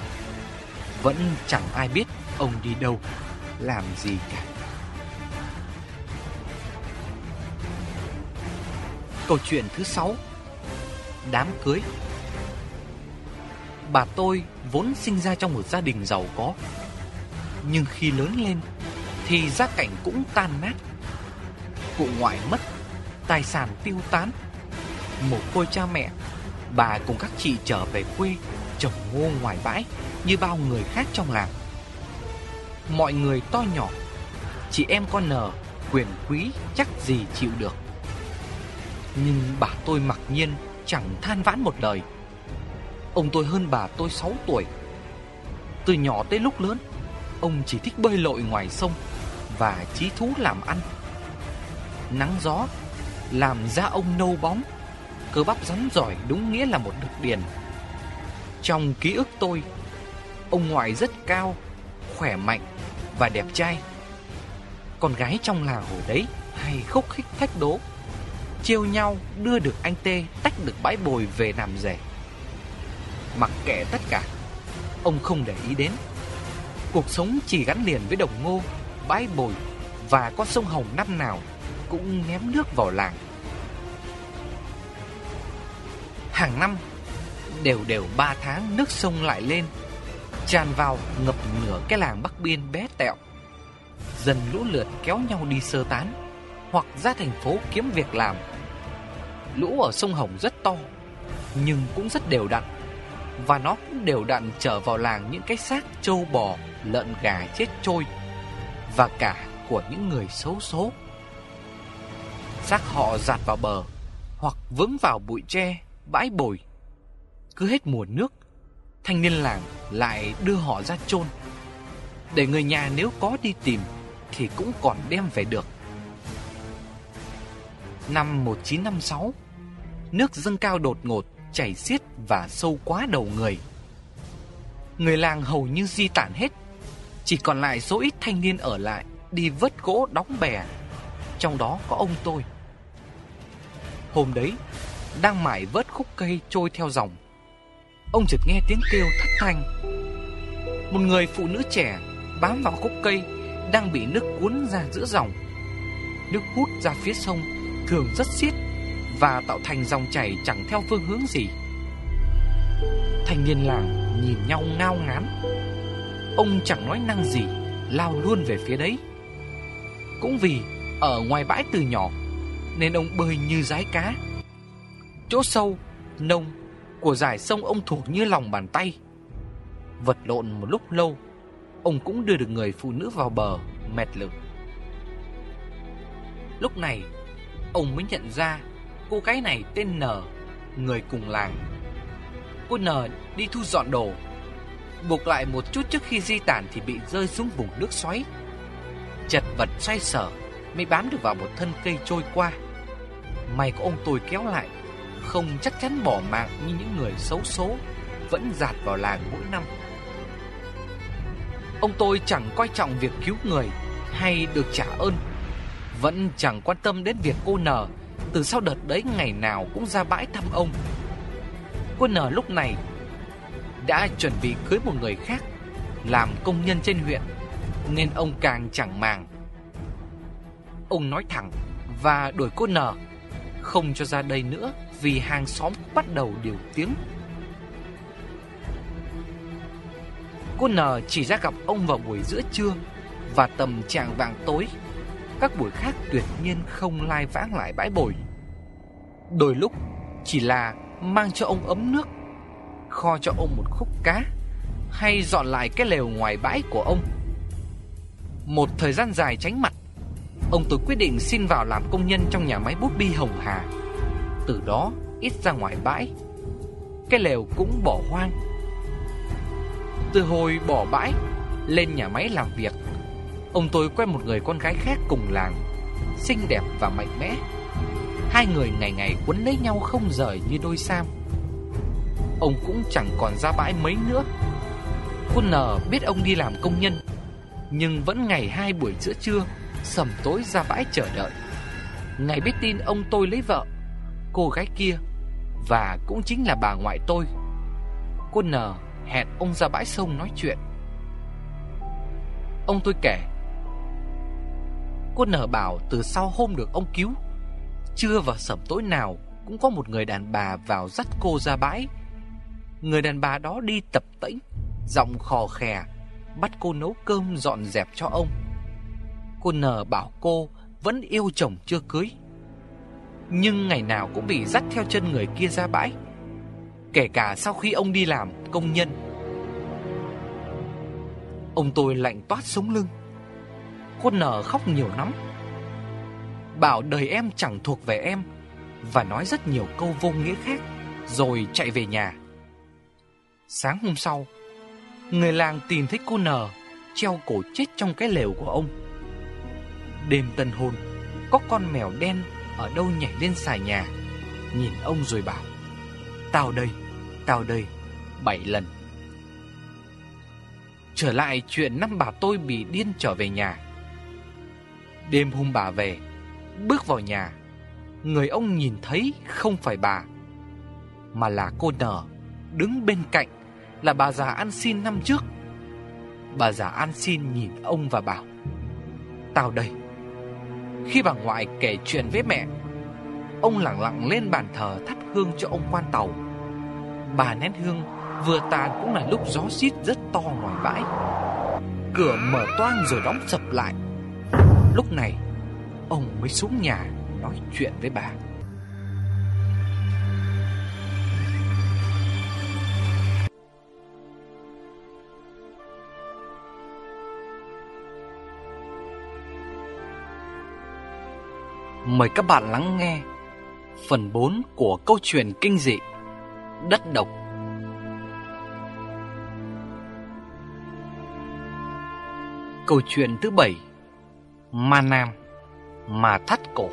Vẫn chẳng ai biết ông đi đâu, Làm gì cả. Câu chuyện thứ sáu, Đám cưới. Bà tôi vốn sinh ra trong một gia đình giàu có. Nhưng khi lớn lên, Thì gia cảnh cũng tan nát. Cụ ngoại mất, Tài sản tiêu tán. Một côi cha mẹ, Bà cùng các chị trở về quê, Trồng ngô ngoài bãi Như bao người khác trong làng. Mọi người to nhỏ, Chị em con nờ, Quyền quý chắc gì chịu được. Nhưng bà tôi mặc nhiên Chẳng than vãn một lời Ông tôi hơn bà tôi 6 tuổi. Từ nhỏ tới lúc lớn Ông chỉ thích bơi lội ngoài sông Và chí thú làm ăn. Nắng gió Làm da ông nâu bóng, Cơ bắp rắn giỏi đúng nghĩa là một đực điền. Trong ký ức tôi, Ông ngoại rất cao, Khỏe mạnh Và đẹp trai. Con gái trong làng hồi đấy Hay khúc khích thách đố Chiêu nhau đưa được anh Tê Tách được bãi bồi về làm rể. Mặc kệ tất cả, Ông không để ý đến. Cuộc sống chỉ gắn liền với đồng ngô Bãi bồi Và con sông Hồng năm nào Cũng ném nước vào làng. Hàng năm Đều đều ba tháng nước sông lại lên Tràn vào ngập nửa cái làng Bắc Biên bé tẹo. Dần lũ lượt kéo nhau đi sơ tán Hoặc ra thành phố kiếm việc làm. Lũ ở sông Hồng rất to Nhưng cũng rất đều đặn Và nó cũng đều đặn trở vào làng những cái xác trâu bò, lợn gà chết trôi Và cả của những người xấu số Xác họ giạt vào bờ Hoặc vướng vào bụi tre bãi bồi. Cứ hết mùa nước, thanh niên làng lại đưa họ ra chôn Để người nhà nếu có đi tìm thì cũng còn đem về được. Năm 1956, nước dâng cao đột ngột, chảy xiết và sâu quá đầu người. Người làng hầu như di tản hết, chỉ còn lại số ít thanh niên ở lại đi vớt gỗ đóng bè, trong đó có ông tôi. Hôm đấy, đang mải vớt khúc cây trôi theo dòng. Ông chợt nghe tiếng kêu thất thanh. Một người phụ nữ trẻ bám vào khúc cây đang bị nước cuốn ra giữa dòng. Nước hút ra phía sông thường rất xiết và tạo thành dòng chảy chẳng theo phương hướng gì. Thanh niên làng nhìn nhau ngao ngán. Ông chẳng nói năng gì, lao luôn về phía đấy. Cũng vì ở ngoài bãi từ nhỏ nên ông bơi như rái cá Chỗ sâu, nông của dải sông ông thuộc như lòng bàn tay. Vật lộn một lúc lâu, ông cũng đưa được người phụ nữ vào bờ, mệt lực. Lúc này, ông mới nhận ra cô gái này tên N, người cùng làng. Cô N đi thu dọn đồ, buộc lại một chút trước khi di tản thì bị rơi xuống vùng nước xoáy. Chật vật xoay sở mới bám được vào một thân cây trôi qua. May có ông tôi kéo lại không chắc chắn bỏ mạng như những người xấu số vẫn dạt vào làng mỗi năm. Ông tôi chẳng coi trọng việc cứu người hay được trả ơn, vẫn chẳng quan tâm đến việc cô nở từ sau đợt đấy ngày nào cũng ra bãi thăm ông. Cô nở lúc này đã chuẩn bị cưới một người khác làm công nhân trên huyện, nên ông càng chẳng màng. Ông nói thẳng và đuổi cô nở không cho ra đây nữa vì hàng xóm bắt đầu điều tiếng. Cô N chỉ ra gặp ông vào buổi giữa trưa và tầm trạng vàng tối. Các buổi khác tuyệt nhiên không lai vãng lại bãi bồi Đôi lúc chỉ là mang cho ông ấm nước Kho cho ông một khúc cá, Hay dọn lại cái lều ngoài bãi của ông. Một thời gian dài tránh mặt, Ông tôi quyết định xin vào làm công nhân trong nhà máy bút bi Hồng Hà. Từ đó, ít ra ngoài bãi, Cái lều cũng bỏ hoang. Từ hồi bỏ bãi, Lên nhà máy làm việc, Ông tôi quen một người con gái khác cùng làng, Xinh đẹp và mạnh mẽ. Hai người ngày ngày quấn lấy nhau không rời như đôi sam. Ông cũng chẳng còn ra bãi mấy nữa. Cô nờ biết ông đi làm công nhân, Nhưng vẫn ngày hai buổi giữa trưa, Sầm tối ra bãi chờ đợi. Ngày biết tin ông tôi lấy vợ, Cô gái kia, Và cũng chính là bà ngoại tôi. Cô nờ hẹn ông ra bãi sông nói chuyện. Ông tôi kể Cô nở bảo từ sau hôm được ông cứu, Trưa và sẩm tối nào Cũng có một người đàn bà vào dắt cô ra bãi. Người đàn bà đó đi tập tĩnh, Giọng khò khè, Bắt cô nấu cơm dọn dẹp cho ông. Cô nở bảo cô Vẫn yêu chồng chưa cưới. Nhưng ngày nào cũng bị dắt theo chân người kia ra bãi, Kể cả sau khi ông đi làm công nhân. Ông tôi lạnh toát sống lưng. Cô nở khóc nhiều lắm. Bảo đời em chẳng thuộc về em Và nói rất nhiều câu vô nghĩa khác, Rồi chạy về nhà. Sáng hôm sau Người làng tìm thấy cô nở Treo cổ chết trong cái lều của ông. Đêm tân hôn Có con mèo đen Ở đâu nhảy lên xài nhà Nhìn ông rồi bảo Tao đây, tao đây Bảy lần. Trở lại chuyện năm bà tôi bị điên trở về nhà. Đêm hôm bà về Bước vào nhà Người ông nhìn thấy không phải bà Mà là cô nở Đứng bên cạnh là bà già ăn xin năm trước. Bà già ăn xin nhìn ông và bảo, Tao đây. Khi bà ngoại kể chuyện với mẹ, Ông lặng lặng lên bàn thờ thắp hương cho ông quan tàu. Bà nén hương, vừa tàn cũng là lúc gió xít rất to ngoài bãi. Cửa mở toang rồi đóng sập lại. Lúc này, Ông mới xuống nhà nói chuyện với bà. Mời các bạn lắng nghe phần 4 của câu chuyện kinh dị Đất độc. Câu chuyện thứ 7 Ma Nam Mà Thắt Cổ.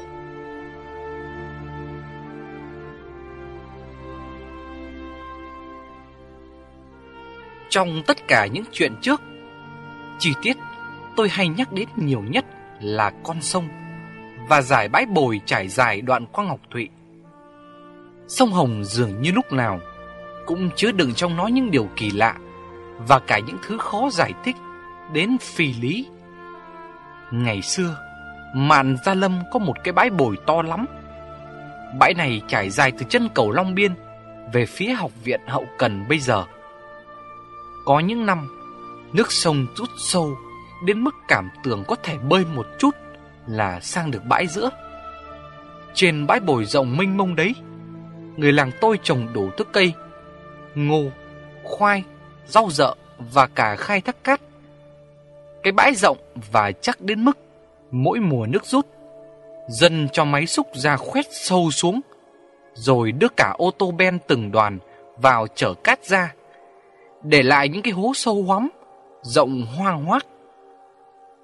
Trong tất cả những chuyện trước, Chi tiết tôi hay nhắc đến nhiều nhất là con sông. Và giải bãi bồi trải dài đoạn qua Ngọc Thụy Sông Hồng dường như lúc nào Cũng chứa đựng trong nó những điều kỳ lạ Và cả những thứ khó giải thích Đến phi lý Ngày xưa, Mạn Gia Lâm có một cái bãi bồi to lắm. Bãi này trải dài từ chân cầu Long Biên về phía học viện hậu cần bây giờ. Có những năm, nước sông rút sâu đến mức cảm tưởng có thể bơi một chút là sang được bãi giữa. Trên bãi bồi rộng mênh mông đấy, người làng tôi trồng đủ thứ cây, ngô, khoai, rau dợ và cả khai thác cát cái bãi rộng và chắc đến mức mỗi mùa nước rút, dân cho máy xúc ra khoét sâu xuống, rồi đưa cả ô tô ben từng đoàn vào chở cát ra, để lại những cái hố sâu hoắm, rộng hoang hoác.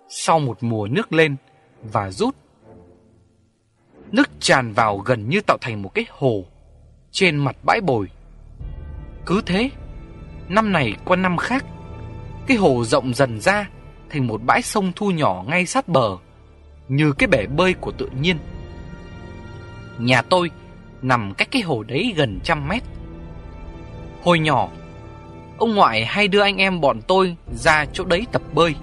Sau một mùa nước lên và rút, nước tràn vào gần như tạo thành một cái hồ trên mặt bãi bồi. Cứ thế, năm này qua năm khác, cái hồ rộng dần ra, thành một bãi sông thu nhỏ ngay sát bờ, như cái bể bơi của tự nhiên. Nhà tôi nằm cách cái hồ đấy gần trăm mét. Hồi nhỏ, ông ngoại hay đưa anh em bọn tôi ra chỗ đấy tập bơi.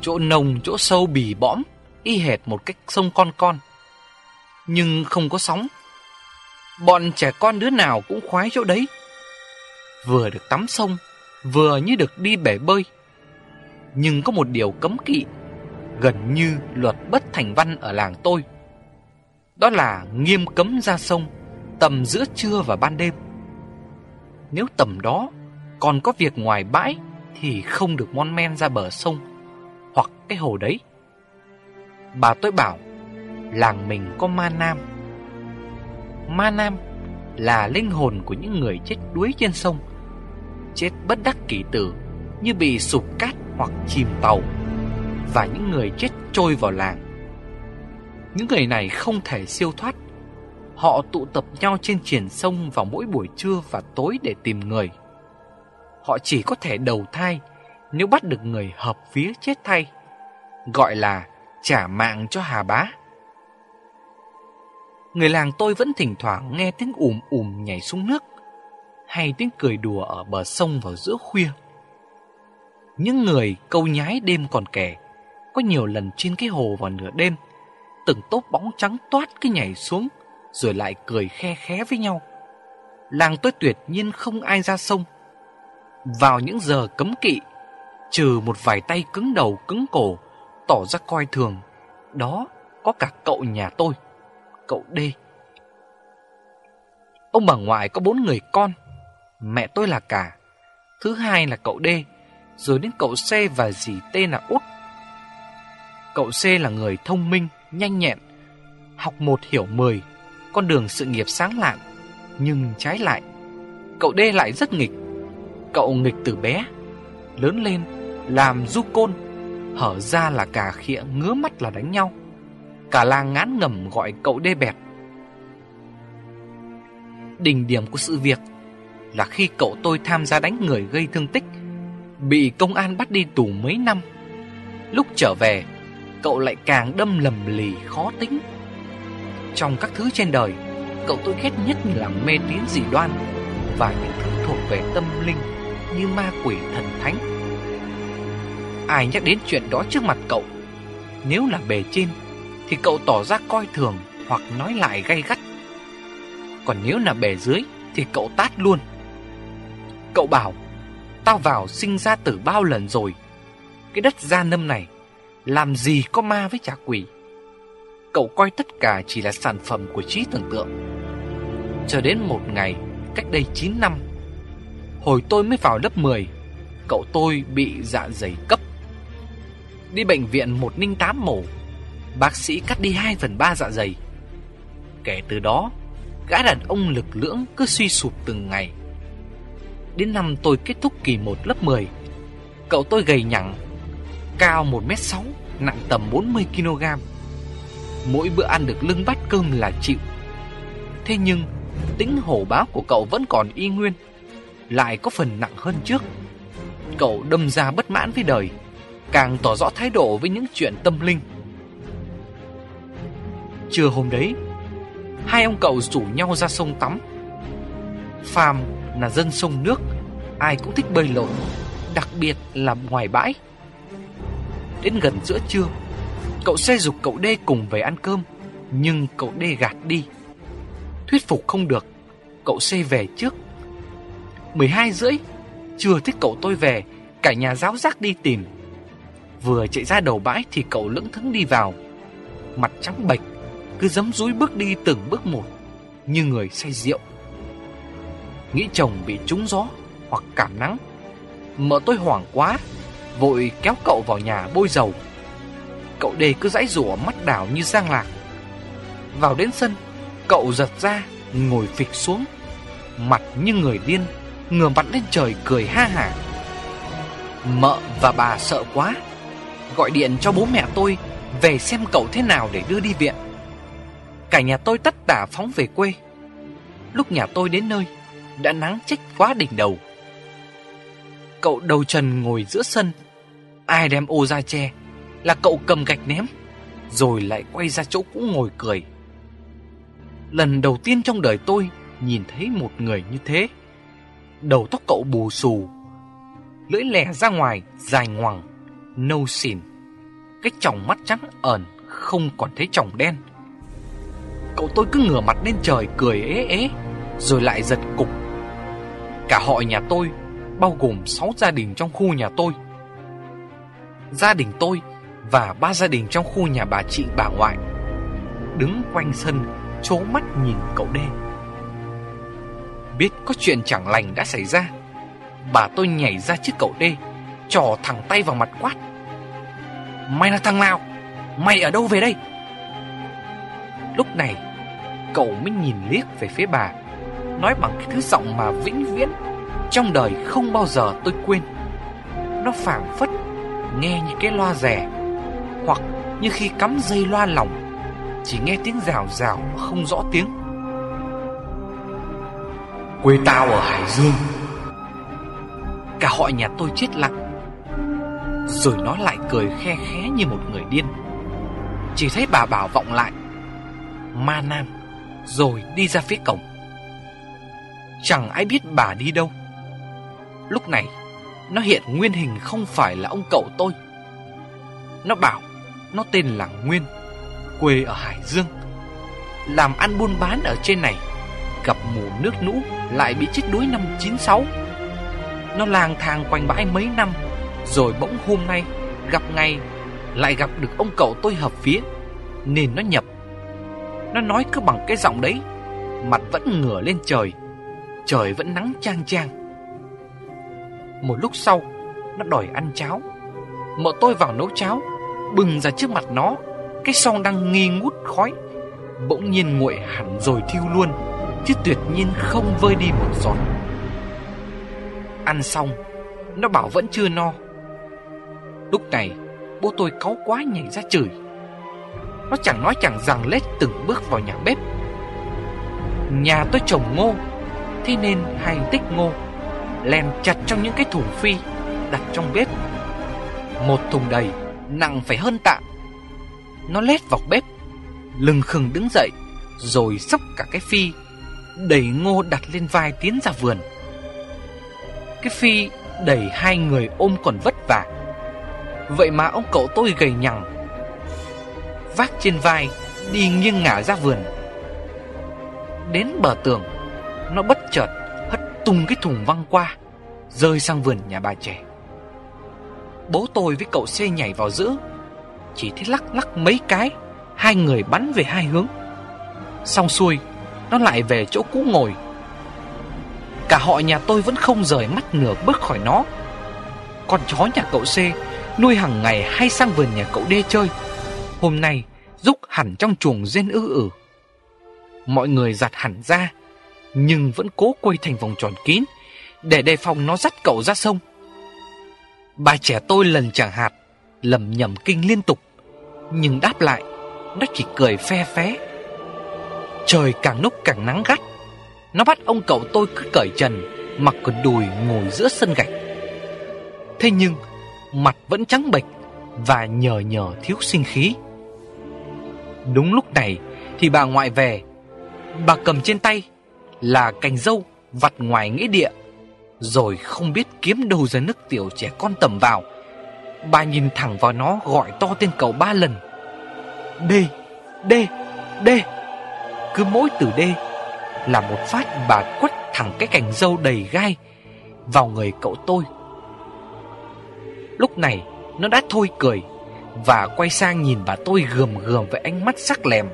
Chỗ nồng, chỗ sâu bì bõm, y hệt một cái sông con con. Nhưng không có sóng. Bọn trẻ con đứa nào cũng khoái chỗ đấy. Vừa được tắm sông, vừa như được đi bể bơi. Nhưng có một điều cấm kỵ gần như luật bất thành văn ở làng tôi. Đó là nghiêm cấm ra sông tầm giữa trưa và ban đêm. Nếu tầm đó còn có việc ngoài bãi thì không được mon men ra bờ sông hoặc cái hồ đấy. Bà tôi bảo làng mình có ma nam. Ma nam là linh hồn của những người chết đuối trên sông, chết bất đắc kỳ tử như bị sụp cát hoặc chìm tàu và những người chết trôi vào làng. Những người này không thể siêu thoát. Họ tụ tập nhau trên triển sông vào mỗi buổi trưa và tối để tìm người. Họ chỉ có thể đầu thai nếu bắt được người hợp phía chết thay, gọi là trả mạng cho Hà Bá. Người làng tôi vẫn thỉnh thoảng nghe tiếng ùm ùm nhảy xuống nước, hay tiếng cười đùa ở bờ sông vào giữa khuya. Những người câu nhái đêm còn kể, có nhiều lần trên cái hồ vào nửa đêm, từng tốp bóng trắng toát cứ nhảy xuống, rồi lại cười khe khé với nhau. Làng tôi tuyệt nhiên không ai ra sông. Vào những giờ cấm kỵ, trừ một vài tay cứng đầu cứng cổ, tỏ ra coi thường, đó có cả cậu nhà tôi, cậu D. Ông bà ngoại có bốn người con, mẹ tôi là cả, thứ hai là cậu D, rồi đến cậu C và dì tên là Út. Cậu C là người thông minh, nhanh nhẹn, học một hiểu mười, con đường sự nghiệp sáng lạn, nhưng trái lại, cậu D lại rất nghịch. Cậu nghịch từ bé, lớn lên, làm du côn, hở ra là cả khịa ngứa mắt là đánh nhau. Cả làng ngán ngầm gọi cậu đê bẹt. Đỉnh điểm của sự việc là khi cậu tôi tham gia đánh người gây thương tích, bị công an bắt đi tù mấy năm. Lúc trở về, cậu lại càng đâm lầm lì khó tính. Trong các thứ trên đời, cậu tôi ghét nhất là mê tín dị đoan và những thứ thuộc về tâm linh như ma quỷ thần thánh. Ai nhắc đến chuyện đó trước mặt cậu, nếu là bề trên thì cậu tỏ ra coi thường hoặc nói lại gay gắt. Còn nếu là bề dưới thì cậu tát luôn. Cậu bảo, tao vào sinh ra tử bao lần rồi. Cái đất gia nâm này làm gì có ma với trả quỷ Cậu coi tất cả chỉ là sản phẩm của trí tưởng tượng Cho đến một ngày Cách đây 9 năm Hồi tôi mới vào lớp 10 Cậu tôi bị dạ dày cấp Đi bệnh viện 108 mổ. Bác sĩ cắt đi 2 phần 3 dạ dày. Kể từ đó, Gã đàn ông lực lưỡng cứ suy sụp từng ngày. Đến năm tôi kết thúc kỳ 1 lớp 10 Cậu tôi gầy nhẳng, Cao 1m6 Nặng tầm 40kg Mỗi bữa ăn được lưng bát cơm là chịu. Thế nhưng, Tính hổ báo của cậu vẫn còn y nguyên, Lại có phần nặng hơn trước. Cậu đâm ra bất mãn với đời. Càng tỏ rõ thái độ với những chuyện tâm linh. Trưa hôm đấy, Hai ông cậu rủ nhau ra sông tắm. Phàm là dân sông nước, Ai cũng thích bơi lội, Đặc biệt là ngoài bãi. Đến gần giữa trưa, Cậu xe dục cậu đê cùng về ăn cơm, Nhưng cậu đê gạt đi. Thuyết phục không được, Cậu xe về trước. 12 rưỡi Chưa thích cậu tôi về, Cả nhà giáo giác đi tìm. Vừa chạy ra đầu bãi thì cậu lững thững đi vào. Mặt trắng bệch, Cứ giấm rúi bước đi từng bước một, Như người say rượu. Nghĩ chồng bị trúng gió Hoặc cảm nắng, Mợ tôi hoảng quá, Vội kéo cậu vào nhà bôi dầu. Cậu đề cứ dãy rủa mắt đảo như giang lạc. Vào đến sân, Cậu giật ra, Ngồi phịch xuống, Mặt như người điên, Ngửa mặt lên trời cười ha hả. Mợ và bà sợ quá Gọi điện cho bố mẹ tôi Về xem cậu thế nào để đưa đi viện. Cả nhà tôi tất tả phóng về quê. Lúc nhà tôi đến nơi, Đã nắng chích quá đỉnh đầu. Cậu đầu trần ngồi giữa sân, Ai đem ô ra che Là cậu cầm gạch ném, Rồi lại quay ra chỗ cũ ngồi cười. Lần đầu tiên trong đời tôi Nhìn thấy một người như thế. Đầu tóc cậu bù xù, Lưỡi lẻ ra ngoài, Dài ngoằng. Nâu xỉn Cái tròng mắt trắng ẩn Không còn thấy tròng đen. Cậu tôi cứ ngửa mặt lên trời, cười ế ế, Rồi lại giật cục. Cả họ nhà tôi, Bao gồm 6 gia đình trong khu nhà tôi. Gia đình tôi và ba gia đình trong khu nhà bà chị bà ngoại đứng quanh sân chố mắt nhìn cậu đê. Biết có chuyện chẳng lành đã xảy ra, bà tôi nhảy ra trước cậu đê, trò thẳng tay vào mặt quát mày là thằng nào? Mày ở đâu về đây? Lúc này, cậu mới nhìn liếc về phía bà, nói bằng cái thứ giọng mà vĩnh viễn trong đời không bao giờ tôi quên. Nó phảng phất nghe như cái loa rẻ hoặc như khi cắm dây loa lỏng, chỉ nghe tiếng rào rào mà không rõ tiếng. Quê tao ở hải dương. Cả họ nhà tôi chết lặng rồi nó lại cười khe khé như một người điên. Chỉ thấy bà bảo vọng lại. Ma nam, rồi đi ra phía cổng. Chẳng ai biết bà đi đâu. Lúc này, nó hiện nguyên hình không phải là ông cậu tôi. Nó bảo, Nó tên là Nguyên, Quê ở Hải Dương. Làm ăn buôn bán ở trên này, Gặp mù nước nũ Lại bị chết đuối năm 96 Nó lang thang quanh bãi mấy năm rồi bỗng hôm nay, Gặp ngay Lại gặp được ông cậu tôi hợp phía, Nên nó nhập. Nó nói cứ bằng cái giọng đấy, Mặt vẫn ngửa lên trời Trời vẫn nắng chang chang. Một lúc sau, Nó đòi ăn cháo. Mợ tôi vào nấu cháo, Bừng ra trước mặt nó, Cái son đang nghi ngút khói, Bỗng nhiên nguội hẳn rồi thiêu luôn, Chứ tuyệt nhiên không vơi đi một giọt. Ăn xong, Nó bảo vẫn chưa no. Lúc này Bố tôi cáu quá nhảy ra chửi Nó chẳng nói chẳng rằng lết từng bước vào nhà bếp Nhà tôi trồng ngô Thế nên hay tích ngô len chặt trong những cái thùng phi đặt trong bếp. Một thùng đầy, nặng phải hơn tạ. Nó lết vào bếp, lưng khừng đứng dậy, rồi xốc cả cái phi, đẩy ngô đặt lên vai tiến ra vườn. Cái phi đẩy hai người ôm còn vất vả. Vậy mà ông cậu tôi gầy nhằng, vác trên vai, đi nghiêng ngả ra vườn. Đến bờ tường, nó bất chợt hất tung cái thùng văng qua Rơi sang vườn nhà bà trẻ. Bố tôi với cậu C nhảy vào giữa Chỉ thấy lắc lắc mấy cái Hai người bắn về hai hướng. Xong xuôi Nó lại về chỗ cũ ngồi. Cả họ nhà tôi vẫn không rời mắt nửa bước khỏi nó. Con chó nhà cậu C Nuôi hàng ngày hay sang vườn nhà cậu đê chơi Hôm nay Rúc hẳn trong chuồng rên ư ử Mọi người giặt hẳn ra nhưng vẫn cố quay thành vòng tròn kín để đề phòng nó dắt cậu ra sông. Bà trẻ tôi lần chẳng hạt, lầm nhầm kinh liên tục, nhưng đáp lại, nó chỉ cười phe phé. Trời càng lúc càng nắng gắt, nó bắt ông cậu tôi cứ cởi trần, mặc quần đùi ngồi giữa sân gạch. Thế nhưng, mặt vẫn trắng bệch và nhờ nhờ thiếu sinh khí. Đúng lúc này thì bà ngoại về, bà cầm trên tay là cành dâu vặt ngoài nghĩa địa, rồi không biết kiếm đâu ra nước tiểu trẻ con tầm vào. Bà nhìn thẳng vào nó gọi to tên cậu ba lần. Đê, đê, đê. Cứ mỗi từ đê là một phát bà quất thẳng cái cành dâu đầy gai vào người cậu tôi. Lúc này nó đã thôi cười và quay sang nhìn bà tôi gườm gườm với ánh mắt sắc lèm,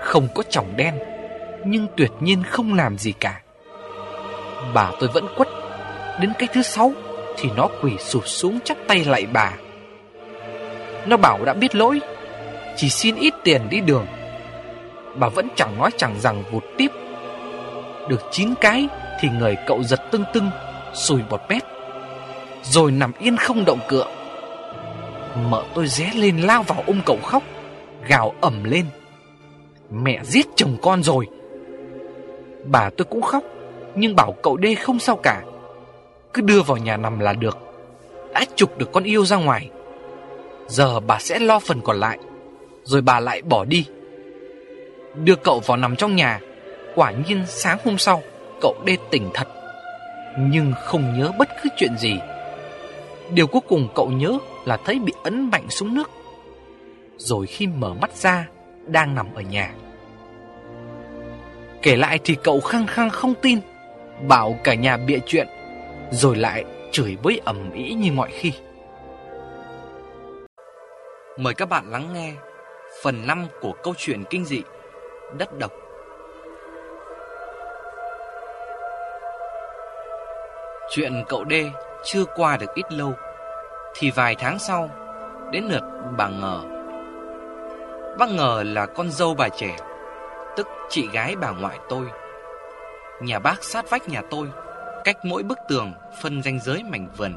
không có tròng đen nhưng tuyệt nhiên không làm gì cả. Bà tôi vẫn quất, đến cái thứ sáu thì nó quỳ sụp xuống chắp tay lại bà. Nó bảo đã biết lỗi, chỉ xin ít tiền đi đường. Bà vẫn chẳng nói chẳng rằng vụt tiếp. Được chín cái thì người cậu giật tưng tưng, sùi bọt bét rồi nằm yên không động cựa. Mợ tôi ré lên lao vào ôm cậu khóc, gào ẩm lên. Mẹ giết chồng con rồi. Bà tôi cũng khóc Nhưng bảo cậu đê không sao cả. Cứ đưa vào nhà nằm là được. Đã trục được con yêu ra ngoài. Giờ bà sẽ lo phần còn lại Rồi bà lại bỏ đi. Đưa cậu vào nằm trong nhà. Quả nhiên sáng hôm sau Cậu đê tỉnh thật. Nhưng không nhớ bất cứ chuyện gì. Điều cuối cùng cậu nhớ Là thấy bị ấn mạnh xuống nước. Rồi khi mở mắt ra, Đang nằm ở nhà. Kể lại thì cậu khăng khăng không tin, Bảo cả nhà bịa chuyện, Rồi lại chửi với ầm ĩ như mọi khi. Mời các bạn lắng nghe phần 5 của câu chuyện kinh dị Đất độc. Chuyện cậu D chưa qua được ít lâu thì vài tháng sau đến lượt bà Ngờ. Bác Ngờ là con dâu bà trẻ, tức chị gái bà ngoại tôi. Nhà bác sát vách nhà tôi, cách mỗi bức tường phân ranh giới mảnh vườn.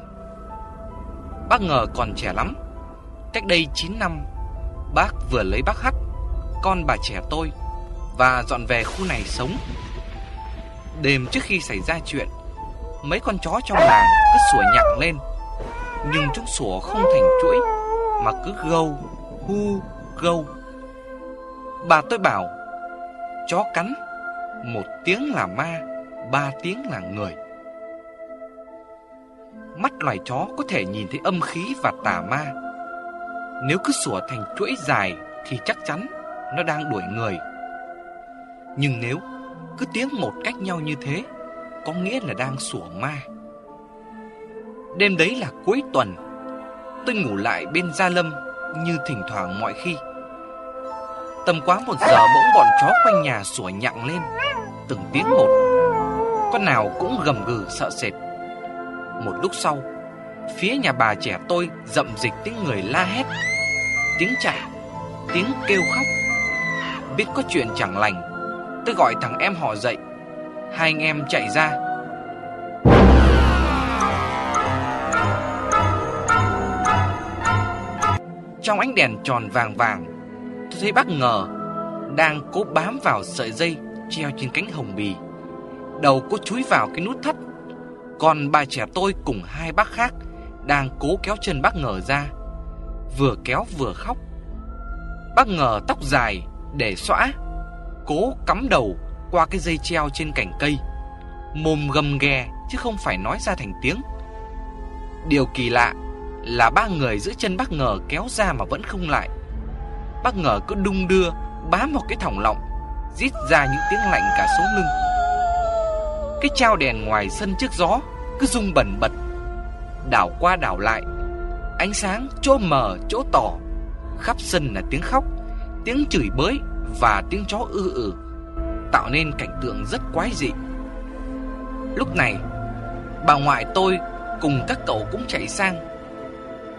Bác Ngờ còn trẻ lắm, cách đây 9 năm, bác vừa lấy bác Hắt, con bà trẻ tôi, và dọn về khu này sống. Đêm trước khi xảy ra chuyện, mấy con chó trong làng cứ sủa nhặng lên. Nhưng chúng sủa không thành chuỗi, Mà cứ gâu, Hu, gâu. Bà tôi bảo, Chó cắn, Một tiếng là ma, Ba tiếng là người. Mắt loài chó có thể nhìn thấy âm khí và tà ma. Nếu cứ sủa thành chuỗi dài Thì chắc chắn nó đang đuổi người. Nhưng nếu cứ tiếng một cách nhau như thế có nghĩa là đang sủa ma. Đêm đấy là cuối tuần, Tôi ngủ lại bên Gia Lâm Như thỉnh thoảng mọi khi. Tầm quá một giờ bỗng bọn chó quanh nhà sủa nhặng lên, Từng tiếng một Con nào cũng gầm gừ sợ sệt. Một lúc sau, Phía nhà bà trẻ tôi dậm dịch tiếng người la hét, Tiếng chạy Tiếng kêu khóc. Biết có chuyện chẳng lành, Tôi gọi thằng em họ dậy. Hai anh em chạy ra. Trong ánh đèn tròn vàng vàng, Tôi thấy bác ngờ Đang cố bám vào sợi dây Treo trên cánh hồng bì. Đầu cô chúi vào cái nút thắt. Còn bà trẻ tôi cùng hai bác khác Đang cố kéo chân bác ngờ ra. Vừa kéo vừa khóc. Bác ngờ tóc dài Để xõa, Cố cắm đầu qua cái dây treo trên cành cây. Mồm gầm ghè Chứ không phải nói ra thành tiếng. Điều kỳ lạ là ba người giữ chân bác ngờ kéo ra mà vẫn không lại. Bác ngờ cứ đung đưa, bám vào cái thòng lọng, rít ra những tiếng lạnh cả sống lưng. Cái trao đèn ngoài sân trước gió cứ rung bẩn bật, đảo qua đảo lại, ánh sáng chỗ mờ chỗ tỏ, khắp sân là tiếng khóc, tiếng chửi bới và tiếng chó ư ử, tạo nên cảnh tượng rất quái dị. Lúc này, bà ngoại tôi cùng các cậu cũng chạy sang.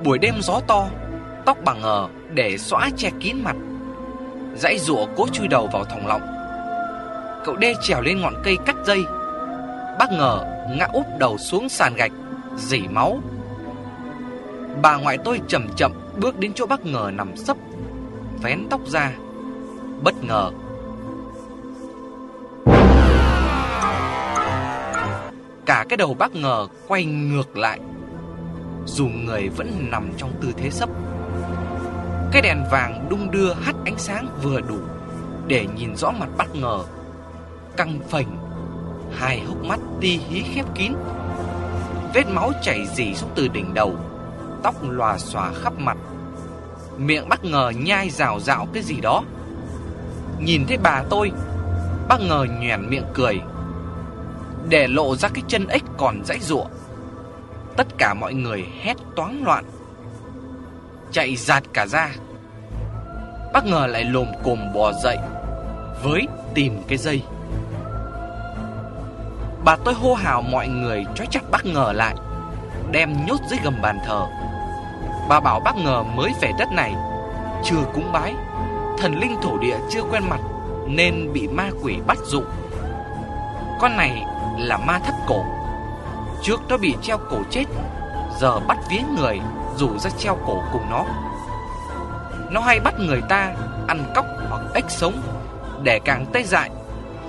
Buổi đêm gió to Tóc bằng ngờ để xóa che kín mặt. Dãy rụa cố chui đầu vào thòng lọng. Cậu đê trèo lên ngọn cây cắt dây. Bác ngờ ngã úp đầu xuống sàn gạch Dỉ máu. Bà ngoại tôi chậm chậm bước đến chỗ bác ngờ nằm sấp Vén tóc ra. Bất ngờ Cả cái đầu bác ngờ quay ngược lại dù người vẫn nằm trong tư thế sấp. Cái đèn vàng đung đưa hắt ánh sáng vừa đủ để nhìn rõ mặt bất ngờ. Căng phình, hai hốc mắt ti hí khép kín. Vết máu chảy dì xuống từ đỉnh đầu, tóc lòa xòa khắp mặt. Miệng bất ngờ nhai rào rạo cái gì đó. Nhìn thấy bà tôi, bất ngờ nhoẻn miệng cười, để lộ ra cái chân ếch còn dãy rụa, Tất cả mọi người hét toán loạn Chạy giạt cả ra. Bác ngờ lại lồm cồm bò dậy Với tìm cái dây. Bà tôi hô hào mọi người trói chặt bác ngờ lại Đem nhốt dưới gầm bàn thờ. Bà bảo bác ngờ mới về đất này Chưa cúng bái Thần linh thổ địa chưa quen mặt Nên bị ma quỷ bắt dụng. Con này là ma thắt cổ. Trước nó bị treo cổ chết, Giờ bắt vía người Rủ ra treo cổ cùng nó. Nó hay bắt người ta Ăn cóc hoặc ếch sống, Để càng tê dại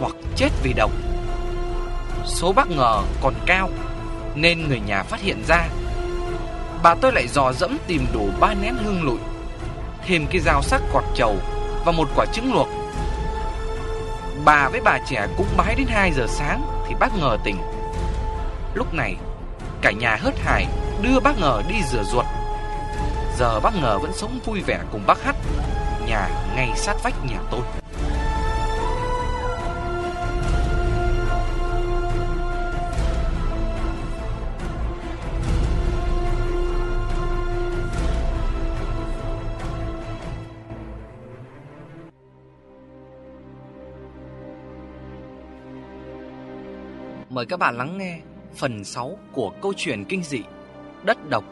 Hoặc chết vì độc. Số bác ngờ còn cao, Nên người nhà phát hiện ra. Bà tôi lại dò dẫm tìm đủ ba nén hương lụi, Thêm cái dao sắc cọt trầu Và một quả trứng luộc. Bà với bà trẻ cũng bái đến 2 giờ sáng Thì bác ngờ tỉnh Lúc này, Cả nhà hớt hải đưa bác ngờ đi rửa ruột. Giờ bác ngờ vẫn sống vui vẻ cùng bác hát, Nhà ngay sát vách nhà tôi. Mời các bạn lắng nghe phần 6 của câu chuyện kinh dị Đất độc.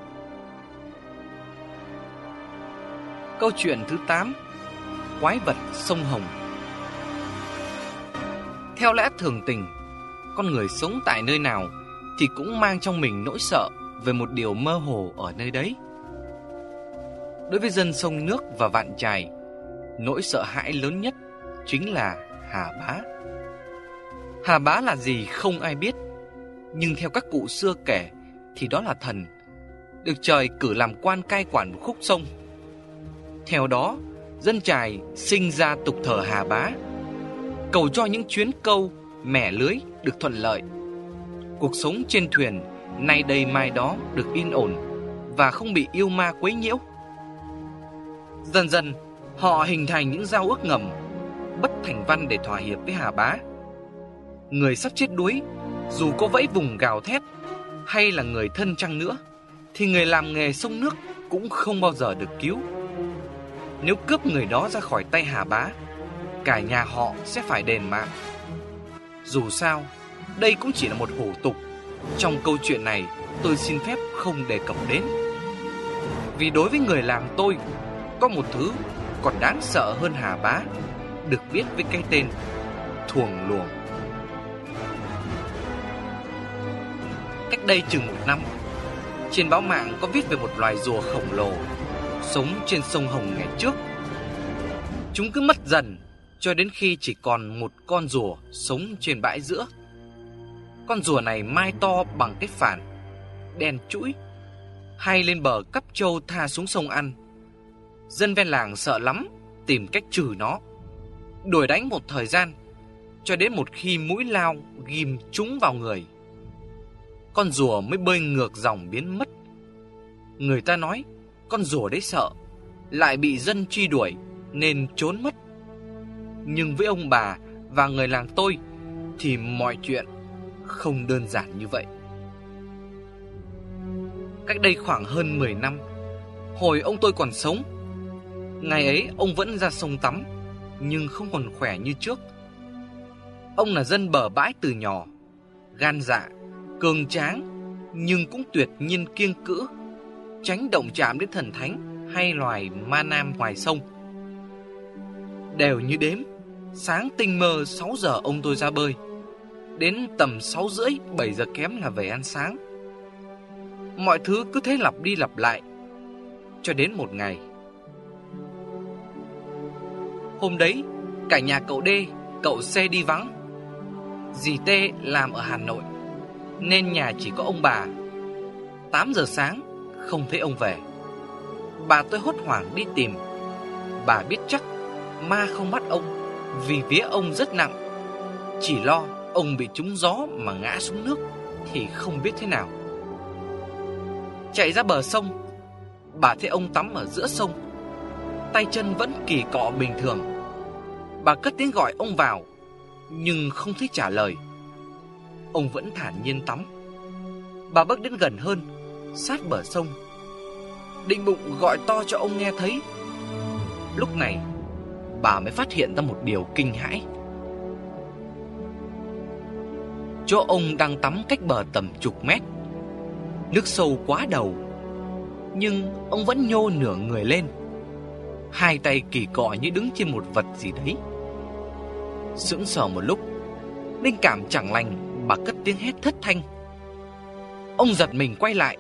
Câu chuyện thứ 8 Quái vật sông Hồng Theo lẽ thường tình, con người sống tại nơi nào thì cũng mang trong mình nỗi sợ về một điều mơ hồ ở nơi đấy. Đối với dân sông nước và vạn trài, nỗi sợ hãi lớn nhất chính là Hà Bá. Hà Bá là gì không ai biết, nhưng theo các cụ xưa kể thì đó là thần, được trời cử làm quan cai quản khúc sông. Theo đó, dân trài sinh ra tục thờ Hà Bá, cầu cho những chuyến câu, mẻ lưới được thuận lợi. Cuộc sống trên thuyền nay đây mai đó được yên ổn và không bị yêu ma quấy nhiễu. Dần dần, họ hình thành những giao ước ngầm, bất thành văn để thỏa hiệp với Hà Bá. Người sắp chết đuối, dù có vẫy vùng gào thét hay là người thân chăng nữa, thì người làm nghề sông nước cũng không bao giờ được cứu. Nếu cướp người đó ra khỏi tay Hà Bá, cả nhà họ sẽ phải đền mạng. Dù sao, đây cũng chỉ là một hủ tục. Trong câu chuyện này, tôi xin phép không đề cập đến. Vì đối với người làm tôi, có một thứ còn đáng sợ hơn Hà Bá, được biết với cái tên Thuồng Luồng. Cách đây chừng một năm, trên báo mạng có viết về một loài rùa khổng lồ sống trên sông Hồng ngày trước. Chúng cứ mất dần cho đến khi chỉ còn một con rùa sống trên bãi giữa. Con rùa này mai to bằng cái phản, đen chuỗi, hay lên bờ cắp trâu tha xuống sông ăn. Dân ven làng sợ lắm, tìm cách trừ nó. Đuổi đánh một thời gian, cho đến một khi mũi lao ghim trúng vào người. Con rùa mới bơi ngược dòng biến mất. Người ta nói, con rùa đấy sợ, lại bị dân truy đuổi nên trốn mất. Nhưng với ông bà và người làng tôi thì mọi chuyện không đơn giản như vậy. Cách đây khoảng hơn 10 năm, hồi ông tôi còn sống, ngày ấy ông vẫn ra sông tắm, nhưng không còn khỏe như trước. Ông là dân bờ bãi từ nhỏ, gan dạ, cường tráng, nhưng cũng tuyệt nhiên kiêng cữ, tránh động chạm đến thần thánh hay loài ma nam ngoài sông. Đều như đếm, sáng tinh mơ 6 giờ ông tôi ra bơi. Đến tầm 6 rưỡi 7 giờ kém là về ăn sáng Mọi thứ cứ thế lặp đi lặp lại Cho đến một ngày Hôm đấy Cả nhà cậu D Cậu C đi vắng Dì T làm ở Hà Nội nên nhà chỉ có ông bà. 8 giờ sáng, Không thấy ông về. Bà tôi hốt hoảng đi tìm. Bà biết chắc Ma không bắt ông Vì vía ông rất nặng. Chỉ lo Ông bị trúng gió mà ngã xuống nước Thì không biết thế nào. Chạy ra bờ sông, Bà thấy ông tắm ở giữa sông. Tay chân vẫn kỳ cọ bình thường. Bà cất tiếng gọi ông vào, Nhưng không thấy trả lời. Ông vẫn thản nhiên tắm. Bà bước đến gần hơn, Sát bờ sông. Định bụng gọi to cho ông nghe thấy. Lúc này, Bà mới phát hiện ra một điều kinh hãi. Chỗ ông đang tắm cách bờ tầm chục mét. Nước sâu quá đầu, Nhưng ông vẫn nhô nửa người lên. Hai tay kỳ cọ như đứng trên một vật gì đấy. Sững sờ một lúc, Linh cảm chẳng lành. Bà cất tiếng hét thất thanh. Ông giật mình quay lại,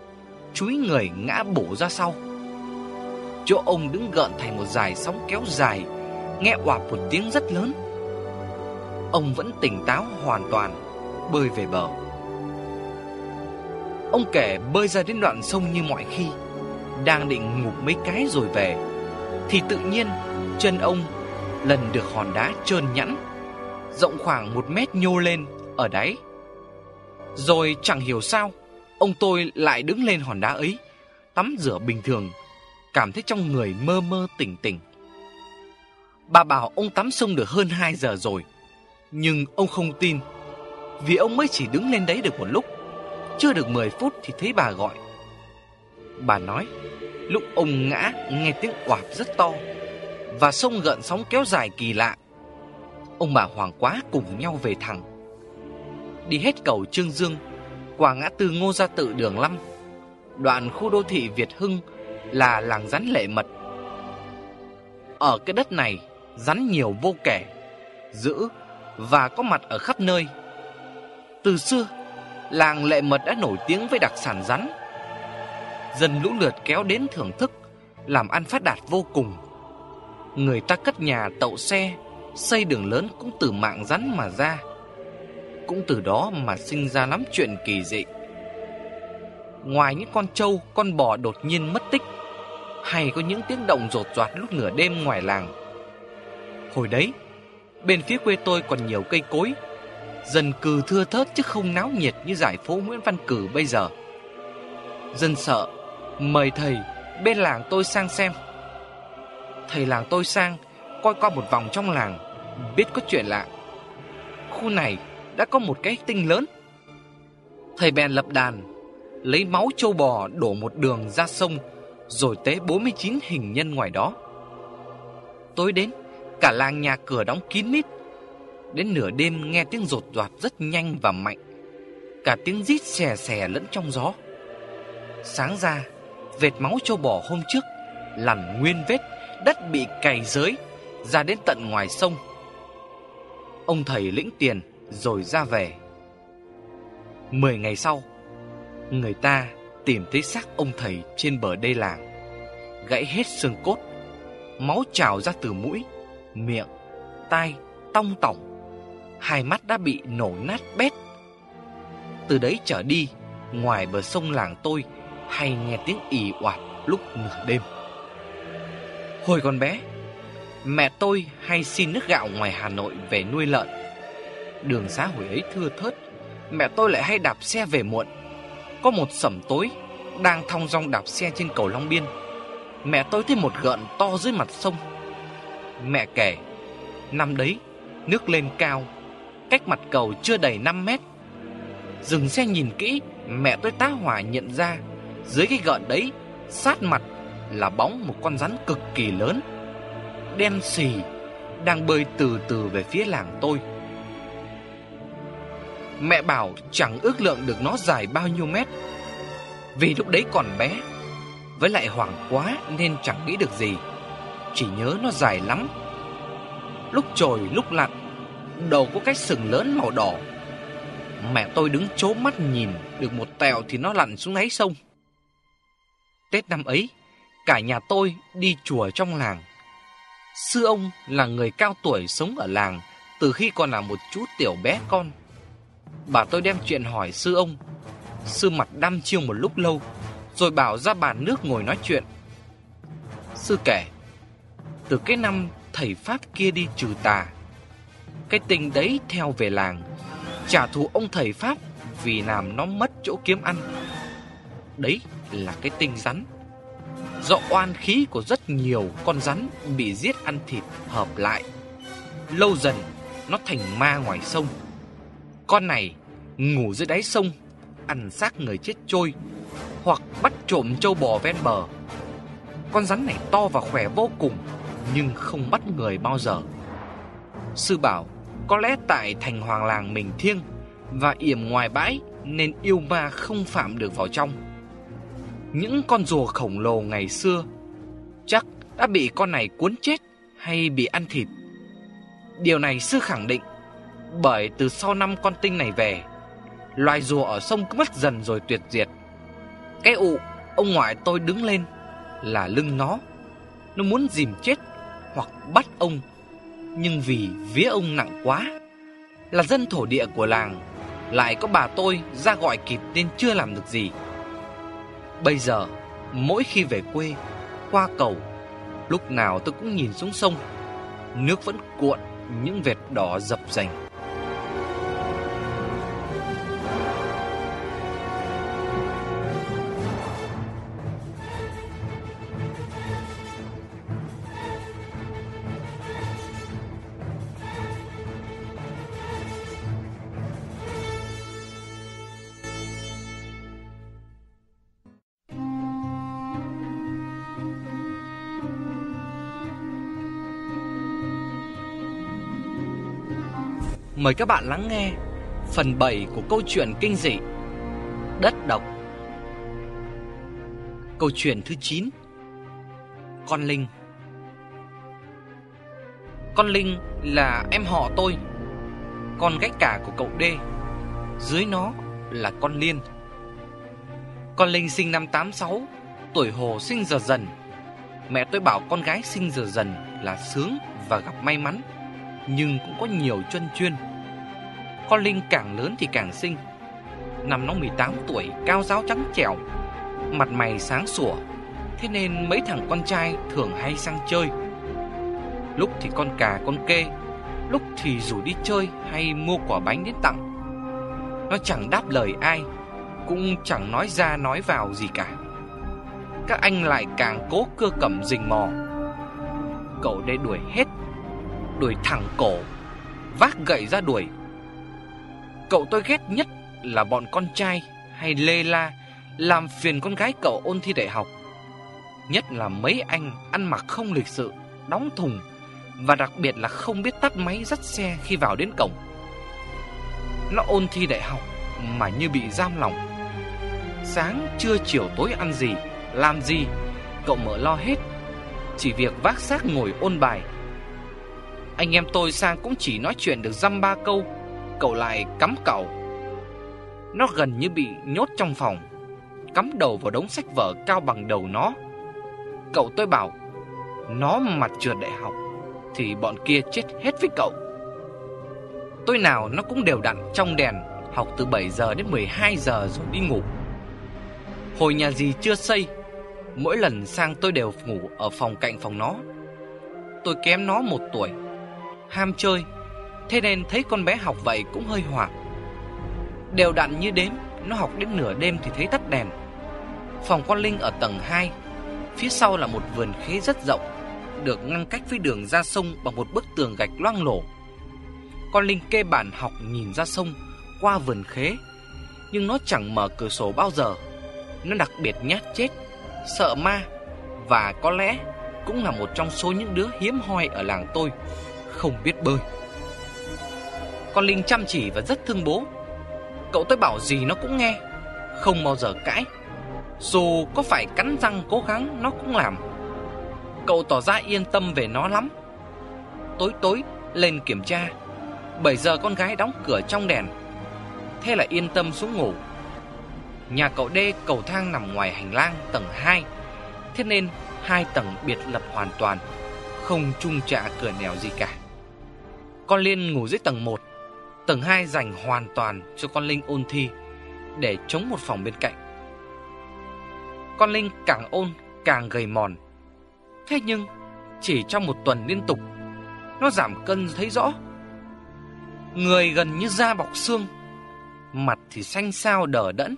Chúi người ngã bổ ra sau. Chỗ ông đứng gợn thành một dài sóng kéo dài, Nghe oạp một tiếng rất lớn. Ông vẫn tỉnh táo hoàn toàn, bơi về bờ. Ông kể bơi ra đến đoạn sông như mọi khi, Đang định ngục mấy cái rồi về, Thì tự nhiên chân ông lần được hòn đá trơn nhẵn, Rộng khoảng một mét nhô lên ở đáy. Rồi chẳng hiểu sao, Ông tôi lại đứng lên hòn đá ấy, Tắm rửa bình thường, Cảm thấy trong người mơ mơ tỉnh tỉnh. Bà bảo ông tắm sông được hơn 2 giờ rồi, Nhưng ông không tin, vì ông mới chỉ đứng lên đấy được một lúc, Chưa được 10 phút thì thấy bà gọi. Bà nói, Lúc ông ngã nghe tiếng quạp rất to, Và sông gợn sóng kéo dài kỳ lạ. Ông bà hoàng quá cùng nhau về thẳng đi hết cầu Trương Dương, qua ngã tư Ngô Gia Tự đường 5, đoạn khu đô thị Việt Hưng là làng rắn lệ mật. Ở cái đất này, rắn nhiều vô kể, dữ và có mặt ở khắp nơi. Từ xưa, làng lệ mật đã nổi tiếng với đặc sản rắn. Dân lũ lượt kéo đến thưởng thức, làm ăn phát đạt vô cùng. Người ta cất nhà tậu xe, xây đường lớn cũng từ mạng rắn mà ra. Cũng từ đó mà sinh ra lắm chuyện kỳ dị. Ngoài những con trâu, con bò đột nhiên mất tích, hay có những tiếng động rột rạt lúc nửa đêm ngoài làng. Hồi đấy, bên phía quê tôi còn nhiều cây cối, dân cư thưa thớt chứ không náo nhiệt như giải phố Nguyễn Văn Cử bây giờ. Dân sợ, mời thầy bên làng tôi sang xem. Thầy làng tôi sang, coi qua một vòng trong làng, biết có chuyện lạ. Khu này đã có một cái tinh lớn. Thầy bèn lập đàn, lấy máu trâu bò đổ một đường ra sông, rồi tế 49 hình nhân ngoài đó. Tối đến, cả làng nhà cửa đóng kín mít. Đến nửa đêm nghe tiếng rột rạt rất nhanh và mạnh. Cả tiếng rít xè xè lẫn trong gió. Sáng ra, vệt máu trâu bò hôm trước lằn nguyên vết, đất bị cày giới ra đến tận ngoài sông. Ông thầy lĩnh tiền rồi ra về. Mười ngày sau, người ta tìm thấy xác ông thầy trên bờ đê làng, gãy hết xương cốt, máu trào ra từ mũi, miệng, tai, tong tỏng, hai mắt đã bị nổ nát bét. Từ đấy trở đi, ngoài bờ sông làng tôi hay nghe tiếng ì oạt lúc nửa đêm. Hồi còn bé, mẹ tôi hay xin nước gạo ngoài Hà Nội về nuôi lợn. Đường xá hồi ấy thưa thớt, mẹ tôi lại hay đạp xe về muộn. Có một sẩm tối, đang thong dong đạp xe trên cầu Long Biên. Mẹ tôi thấy một gợn to dưới mặt sông. Mẹ kể, năm đấy, nước lên cao, cách mặt cầu chưa đầy 5 mét. Dừng xe nhìn kỹ, mẹ tôi tá hỏa nhận ra dưới cái gợn đấy, sát mặt là bóng một con rắn cực kỳ lớn, đen xì, đang bơi từ từ về phía làng tôi. Mẹ bảo chẳng ước lượng được nó dài bao nhiêu mét, vì lúc đấy còn bé, với lại hoảng quá nên chẳng nghĩ được gì, chỉ nhớ nó dài lắm. Lúc trồi lúc lặn, đầu có cái sừng lớn màu đỏ. Mẹ tôi đứng chố mắt nhìn được một tèo thì nó lặn xuống đáy sông. Tết năm ấy, cả nhà tôi đi chùa trong làng. Sư ông là người cao tuổi sống ở làng từ khi còn là một chú tiểu bé con. Bà tôi đem chuyện hỏi sư ông. Sư mặt đăm chiêu một lúc lâu, rồi bảo ra bàn nước ngồi nói chuyện. Sư kể, từ cái năm thầy Pháp kia đi trừ tà, cái tình đấy theo về làng, trả thù ông thầy Pháp vì làm nó mất chỗ kiếm ăn. Đấy là cái tinh rắn. Do oan khí của rất nhiều con rắn bị giết ăn thịt hợp lại. Lâu dần nó thành ma ngoài sông. Con này ngủ dưới đáy sông, ăn xác người chết trôi, hoặc bắt trộm châu bò ven bờ. Con rắn này to và khỏe vô cùng, nhưng không bắt người bao giờ. Sư bảo, có lẽ tại thành hoàng làng mình thiêng và yểm ngoài bãi nên yêu ma không phạm được vào trong. Những con rùa khổng lồ ngày xưa chắc đã bị con này cuốn chết hay bị ăn thịt. Điều này sư khẳng định bởi từ sau năm con tinh này về, loài rùa ở sông cứ mất dần rồi tuyệt diệt. Cái ụ ông ngoại tôi đứng lên là lưng nó. Nó muốn dìm chết hoặc bắt ông, nhưng vì vía ông nặng quá, là dân thổ địa của làng, lại có bà tôi ra gọi kịp nên chưa làm được gì. Bây giờ, mỗi khi về quê, qua cầu, lúc nào tôi cũng nhìn xuống sông, nước vẫn cuộn những vệt đỏ dập dành. Mời các bạn lắng nghe Phần 7 của câu chuyện kinh dị Đất độc. Câu chuyện thứ 9 Con Linh. Con Linh là em họ tôi, Con gái cả của cậu D. Dưới nó là con Liên. Con Linh sinh năm 86 Tuổi hồ sinh giờ dần. Mẹ tôi bảo con gái sinh giờ dần là sướng và gặp may mắn, Nhưng cũng có nhiều chân chuyên. Con Linh càng lớn thì càng xinh. Năm nó 18 tuổi, cao giáo trắng trẻo Mặt mày sáng sủa. Thế nên mấy thằng con trai thường hay sang chơi. Lúc thì con cà con kê Lúc thì rủ đi chơi hay mua quả bánh đến tặng. Nó chẳng đáp lời ai Cũng chẳng nói ra nói vào gì cả. Các anh lại càng cố cưa cẩm rình mò. Cậu đây đuổi hết Đuổi thẳng cổ Vác gậy ra đuổi. Cậu tôi ghét nhất là bọn con trai hay lê la làm phiền con gái cậu ôn thi đại học. Nhất là mấy anh ăn mặc không lịch sự, đóng thùng và đặc biệt là không biết tắt máy dắt xe khi vào đến cổng. Nó ôn thi đại học mà như bị giam lòng. Sáng, trưa, chiều, tối ăn gì, làm gì, cậu mở lo hết. Chỉ việc vác xác ngồi ôn bài. Anh em tôi sang cũng chỉ nói chuyện được dăm ba câu, cậu lại cắm cậu. Nó gần như bị nhốt trong phòng cắm đầu vào đống sách vở cao bằng đầu nó. Cậu tôi bảo, nó mặt trượt đại học, thì bọn kia chết hết với cậu. Tôi nào nó cũng đều đặn trong đèn, học từ 7 giờ đến 12 giờ rồi đi ngủ. Hồi nhà gì chưa xây, mỗi lần sang tôi đều ngủ ở phòng cạnh phòng nó. Tôi kém nó một tuổi, ham chơi, thế nên thấy con bé học vậy cũng hơi hoảng. Đều đặn như đếm, nó học đến nửa đêm thì thấy tắt đèn. Phòng con Linh ở tầng 2 Phía sau là một vườn khế rất rộng Được ngăn cách với đường ra sông Bằng một bức tường gạch loang lổ Con Linh kê bản học nhìn ra sông Qua vườn khế Nhưng nó chẳng mở cửa sổ bao giờ Nó đặc biệt nhát chết Sợ ma Và có lẽ cũng là một trong số những đứa hiếm hoi ở làng tôi Không biết bơi con Linh chăm chỉ và rất thương bố. Cậu tôi bảo gì nó cũng nghe, Không bao giờ cãi. Dù có phải cắn răng cố gắng, nó cũng làm. Cậu tỏ ra yên tâm về nó lắm. Tối tối, lên kiểm tra. 7 giờ con gái đóng cửa trong đèn. Thế là yên tâm xuống ngủ. Nhà cậu D cầu thang nằm ngoài hành lang tầng 2 Thế nên hai tầng biệt lập hoàn toàn, Không chung trạ cửa nẻo gì cả. Con Liên ngủ dưới tầng 1 Tầng 2 dành hoàn toàn cho con Linh ôn thi Để chống một phòng bên cạnh con Linh càng ôn càng gầy mòn. Thế nhưng chỉ trong một tuần liên tục, nó giảm cân thấy rõ. Người gần như da bọc xương, mặt thì xanh xao đờ đẫn.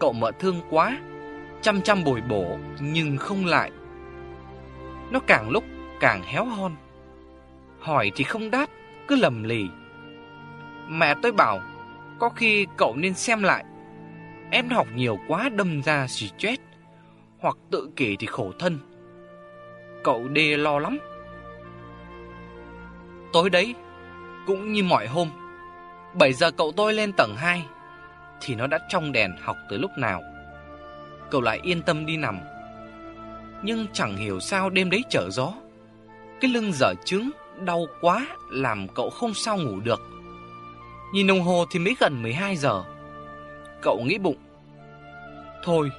Cậu mợ thương quá, chăm chăm bồi bổ nhưng không lại. Nó càng lúc càng héo hon. Hỏi thì không đáp, cứ lầm lì. Mẹ tôi bảo, có khi cậu nên xem lại. Em học nhiều quá đâm ra stress Hoặc tự kỷ thì khổ thân. Cậu đê lo lắm. Tối đấy Cũng như mọi hôm 7 giờ cậu tôi lên tầng 2 Thì nó đã trong đèn học tới lúc nào. Cậu lại yên tâm đi nằm. Nhưng chẳng hiểu sao đêm đấy trở gió. Cái lưng dở trứng Đau quá Làm cậu không sao ngủ được. Nhìn đồng hồ thì mới gần 12 giờ. Cậu nghĩ bụng. Thôi,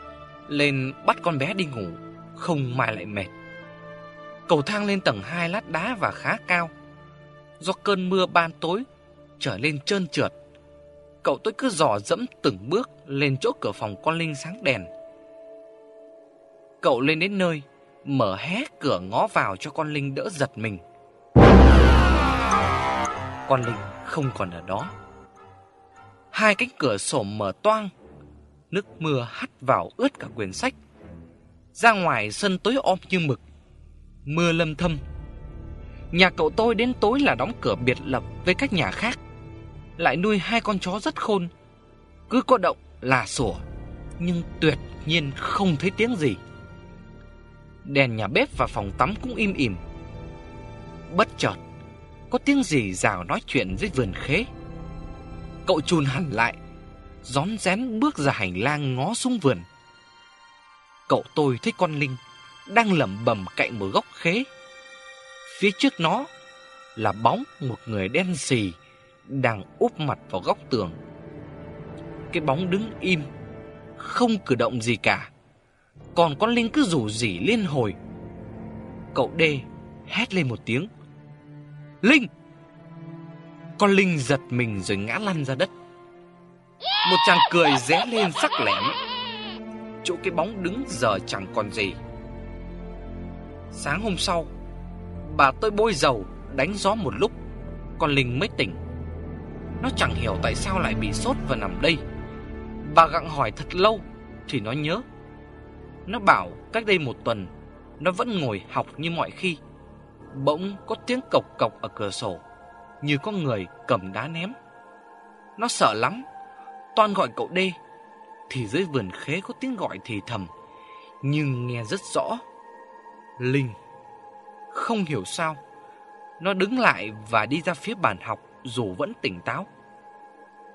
lên bắt con bé đi ngủ, Không mai lại mệt. Cầu thang lên tầng 2 lát đá và khá cao. Do cơn mưa ban tối Trở lên trơn trượt, Cậu tôi cứ dò dẫm từng bước Lên chỗ cửa phòng con Linh sáng đèn. Cậu lên đến nơi, Mở hé cửa ngó vào cho con Linh đỡ giật mình. Con Linh không còn ở đó. Hai cánh cửa sổ mở toang, Nước mưa hắt vào ướt cả quyển sách. Ra ngoài sân tối om như mực, Mưa lâm thâm. Nhà cậu tôi đến tối là đóng cửa biệt lập với các nhà khác, Lại nuôi hai con chó rất khôn. Cứ có động là sủa, Nhưng tuyệt nhiên không thấy tiếng gì. Đèn nhà bếp và phòng tắm cũng im ỉm. Bất chợt, Có tiếng gì rào nói chuyện dưới vườn khế. Cậu chùn hẳn lại, Rón rén bước ra hành lang ngó xuống vườn. Cậu tôi thấy con Linh Đang lẩm bẩm cạnh một gốc khế. Phía trước nó Là bóng một người đen xì Đang úp mặt vào góc tường. Cái bóng đứng im, Không cử động gì cả. Còn con Linh cứ rủ rỉ liên hồi. Cậu đê hét lên một tiếng. Linh con Linh giật mình rồi ngã lăn ra đất. Một chàng cười rẽ lên sắc lẻm. Chỗ cái bóng đứng giờ chẳng còn gì. Sáng hôm sau, Bà tôi bôi dầu, Đánh gió một lúc Con Linh mới tỉnh. Nó chẳng hiểu tại sao lại bị sốt và nằm đây. Bà gặng hỏi thật lâu, Thì nó nhớ. Nó bảo cách đây một tuần, Nó vẫn ngồi học như mọi khi. Bỗng có tiếng cộc cộc ở cửa sổ. Như có người cầm đá ném. Nó sợ lắm. Toan gọi cậu đê Thì dưới vườn khế có tiếng gọi thì thầm, Nhưng nghe rất rõ. Linh, Không hiểu sao, Nó đứng lại và đi ra phía bàn học, Dù vẫn tỉnh táo.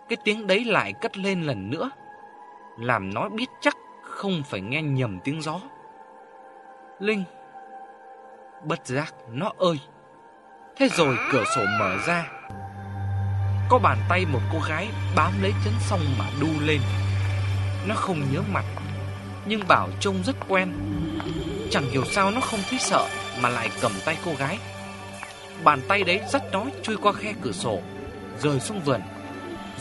Cái tiếng đấy lại cất lên lần nữa, Làm nó biết chắc Không phải nghe nhầm tiếng gió. Linh, Bất giác, nó ơi. Thế rồi cửa sổ mở ra. Có bàn tay một cô gái bám lấy chấn sông mà đu lên. Nó không nhớ mặt, Nhưng bảo trông rất quen. Chẳng hiểu sao nó không thấy sợ Mà lại cầm tay cô gái. Bàn tay đấy dắt nó chui qua khe cửa sổ rời xuống vườn.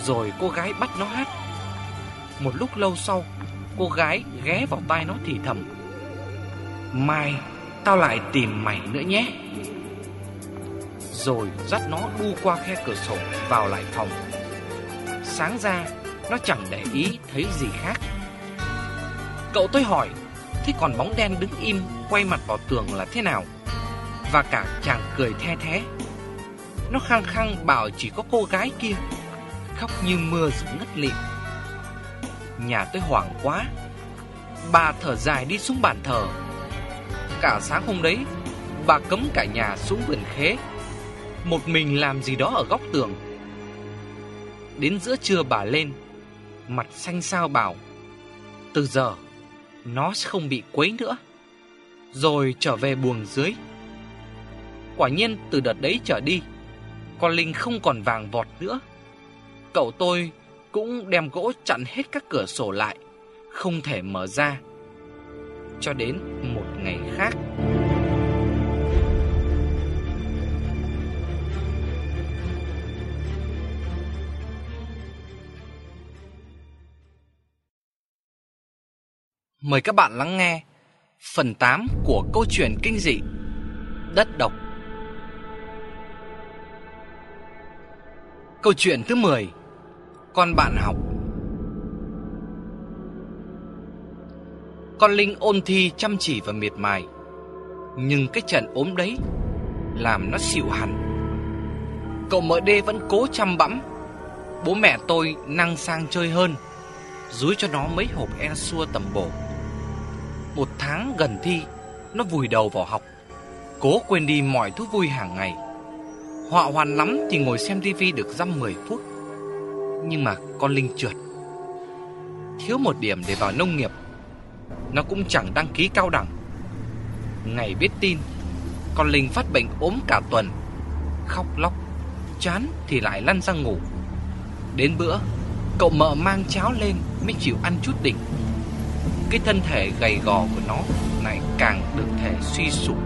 Rồi cô gái bắt nó hát. Một lúc lâu sau, Cô gái ghé vào tai nó thì thầm, Mai, Tao lại tìm mày nữa nhé. Rồi dắt nó đu qua khe cửa sổ Vào lại phòng. Sáng ra, Nó chẳng để ý thấy gì khác. Cậu tôi hỏi, Thế còn bóng đen đứng im, Quay mặt vào tường là thế nào? Và cả chàng cười the thế Nó khăng khăng bảo chỉ có cô gái kia, Khóc như mưa rồi ngất lịm. Nhà tôi hoảng quá. Bà thở dài đi xuống bàn thờ. Cả sáng hôm đấy, Bà cấm cả nhà xuống vườn khế. Một mình làm gì đó ở góc tường. Đến giữa trưa bà lên, Mặt xanh xao bảo, Từ giờ, Nó sẽ không bị quấy nữa. Rồi trở về buồng dưới. Quả nhiên, từ đợt đấy trở đi, Con Linh không còn vàng vọt nữa. Cậu tôi cũng đem gỗ chặn hết các cửa sổ lại, Không thể mở ra cho đến một ngày khác. Mời các bạn lắng nghe phần 8 của câu chuyện kinh dị Đất độc. Câu chuyện thứ 10 Con bạn học. Con Linh ôn thi chăm chỉ và miệt mài, Nhưng cái trận ốm đấy Làm nó xỉu hẳn. Cậu mợ đê vẫn cố chăm bẵm. Bố mẹ tôi năng sang chơi hơn, Dúi cho nó mấy hộp en xua tầm bổ. Một tháng gần thi, Nó vùi đầu vào học, Cố quên đi mọi thú vui hàng ngày. Họa hoàn lắm thì ngồi xem tivi được dăm 10 phút. Nhưng mà con Linh trượt. Thiếu một điểm để vào nông nghiệp, nó cũng chẳng đăng ký cao đẳng. Ngày biết tin, Con Linh phát bệnh ốm cả tuần, Khóc lóc, Chán thì lại lăn ra ngủ. Đến bữa, Cậu mợ mang cháo lên Mới chịu ăn chút đỉnh. Cái thân thể gầy gò của nó Lại càng được thể suy sụp.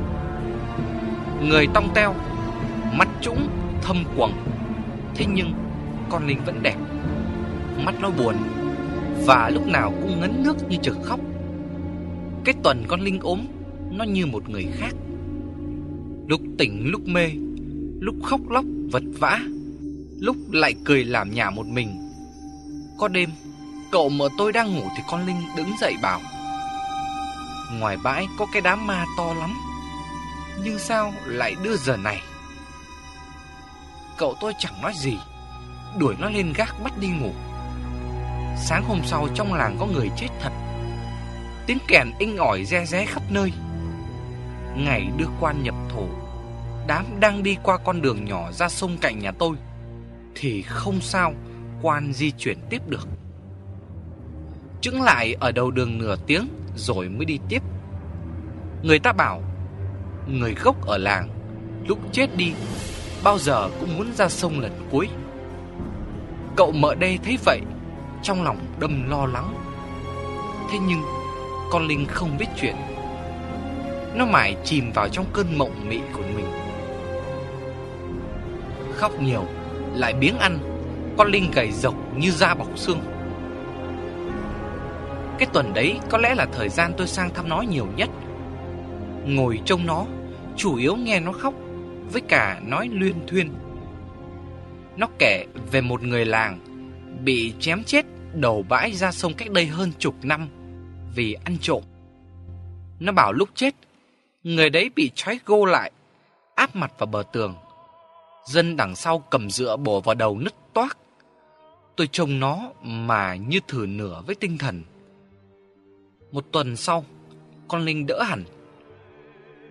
Người tong teo, Mắt trũng, thâm quầng. Thế nhưng, Con Linh vẫn đẹp. Mắt nó buồn, Và lúc nào cũng ngấn nước như trực khóc. Cái tuần con Linh ốm, Nó như một người khác. Lúc tỉnh, lúc mê, Lúc khóc lóc, vật vã, Lúc lại cười làm nhà một mình. Có đêm Cậu mở tôi đang ngủ thì con Linh đứng dậy bảo, Ngoài bãi có cái đám ma to lắm Nhưng sao lại đưa giờ này? Cậu tôi chẳng nói gì, Đuổi nó lên gác bắt đi ngủ. Sáng hôm sau trong làng có người chết thật. Tiếng kèn inh ỏi re ré khắp nơi. Ngày đưa quan nhập thổ, Đám đang đi qua con đường nhỏ ra sông cạnh nhà tôi, Thì không sao quan di chuyển tiếp được chững lại ở đầu đường nửa tiếng rồi mới đi tiếp. Người ta bảo, người gốc ở làng, lúc chết đi, bao giờ cũng muốn ra sông lần cuối. Cậu mợ đây thấy vậy, trong lòng đâm lo lắng. Thế nhưng, con Linh không biết chuyện. Nó mãi chìm vào trong cơn mộng mị của mình. Khóc nhiều, lại biếng ăn, con Linh gầy rộc như da bọc xương. Cái tuần đấy có lẽ là thời gian tôi sang thăm nó nhiều nhất. Ngồi trông nó, chủ yếu nghe nó khóc, với cả nói luyên thuyên. Nó kể về một người làng bị chém chết đầu bãi ra sông cách đây hơn chục năm vì ăn trộm. Nó bảo lúc chết, người đấy bị trói gô lại, áp mặt vào bờ tường. Dân đằng sau cầm dựa bổ vào đầu nứt toác. Tôi trông nó mà như thử nửa với tinh thần. Một tuần sau, con Linh đỡ hẳn.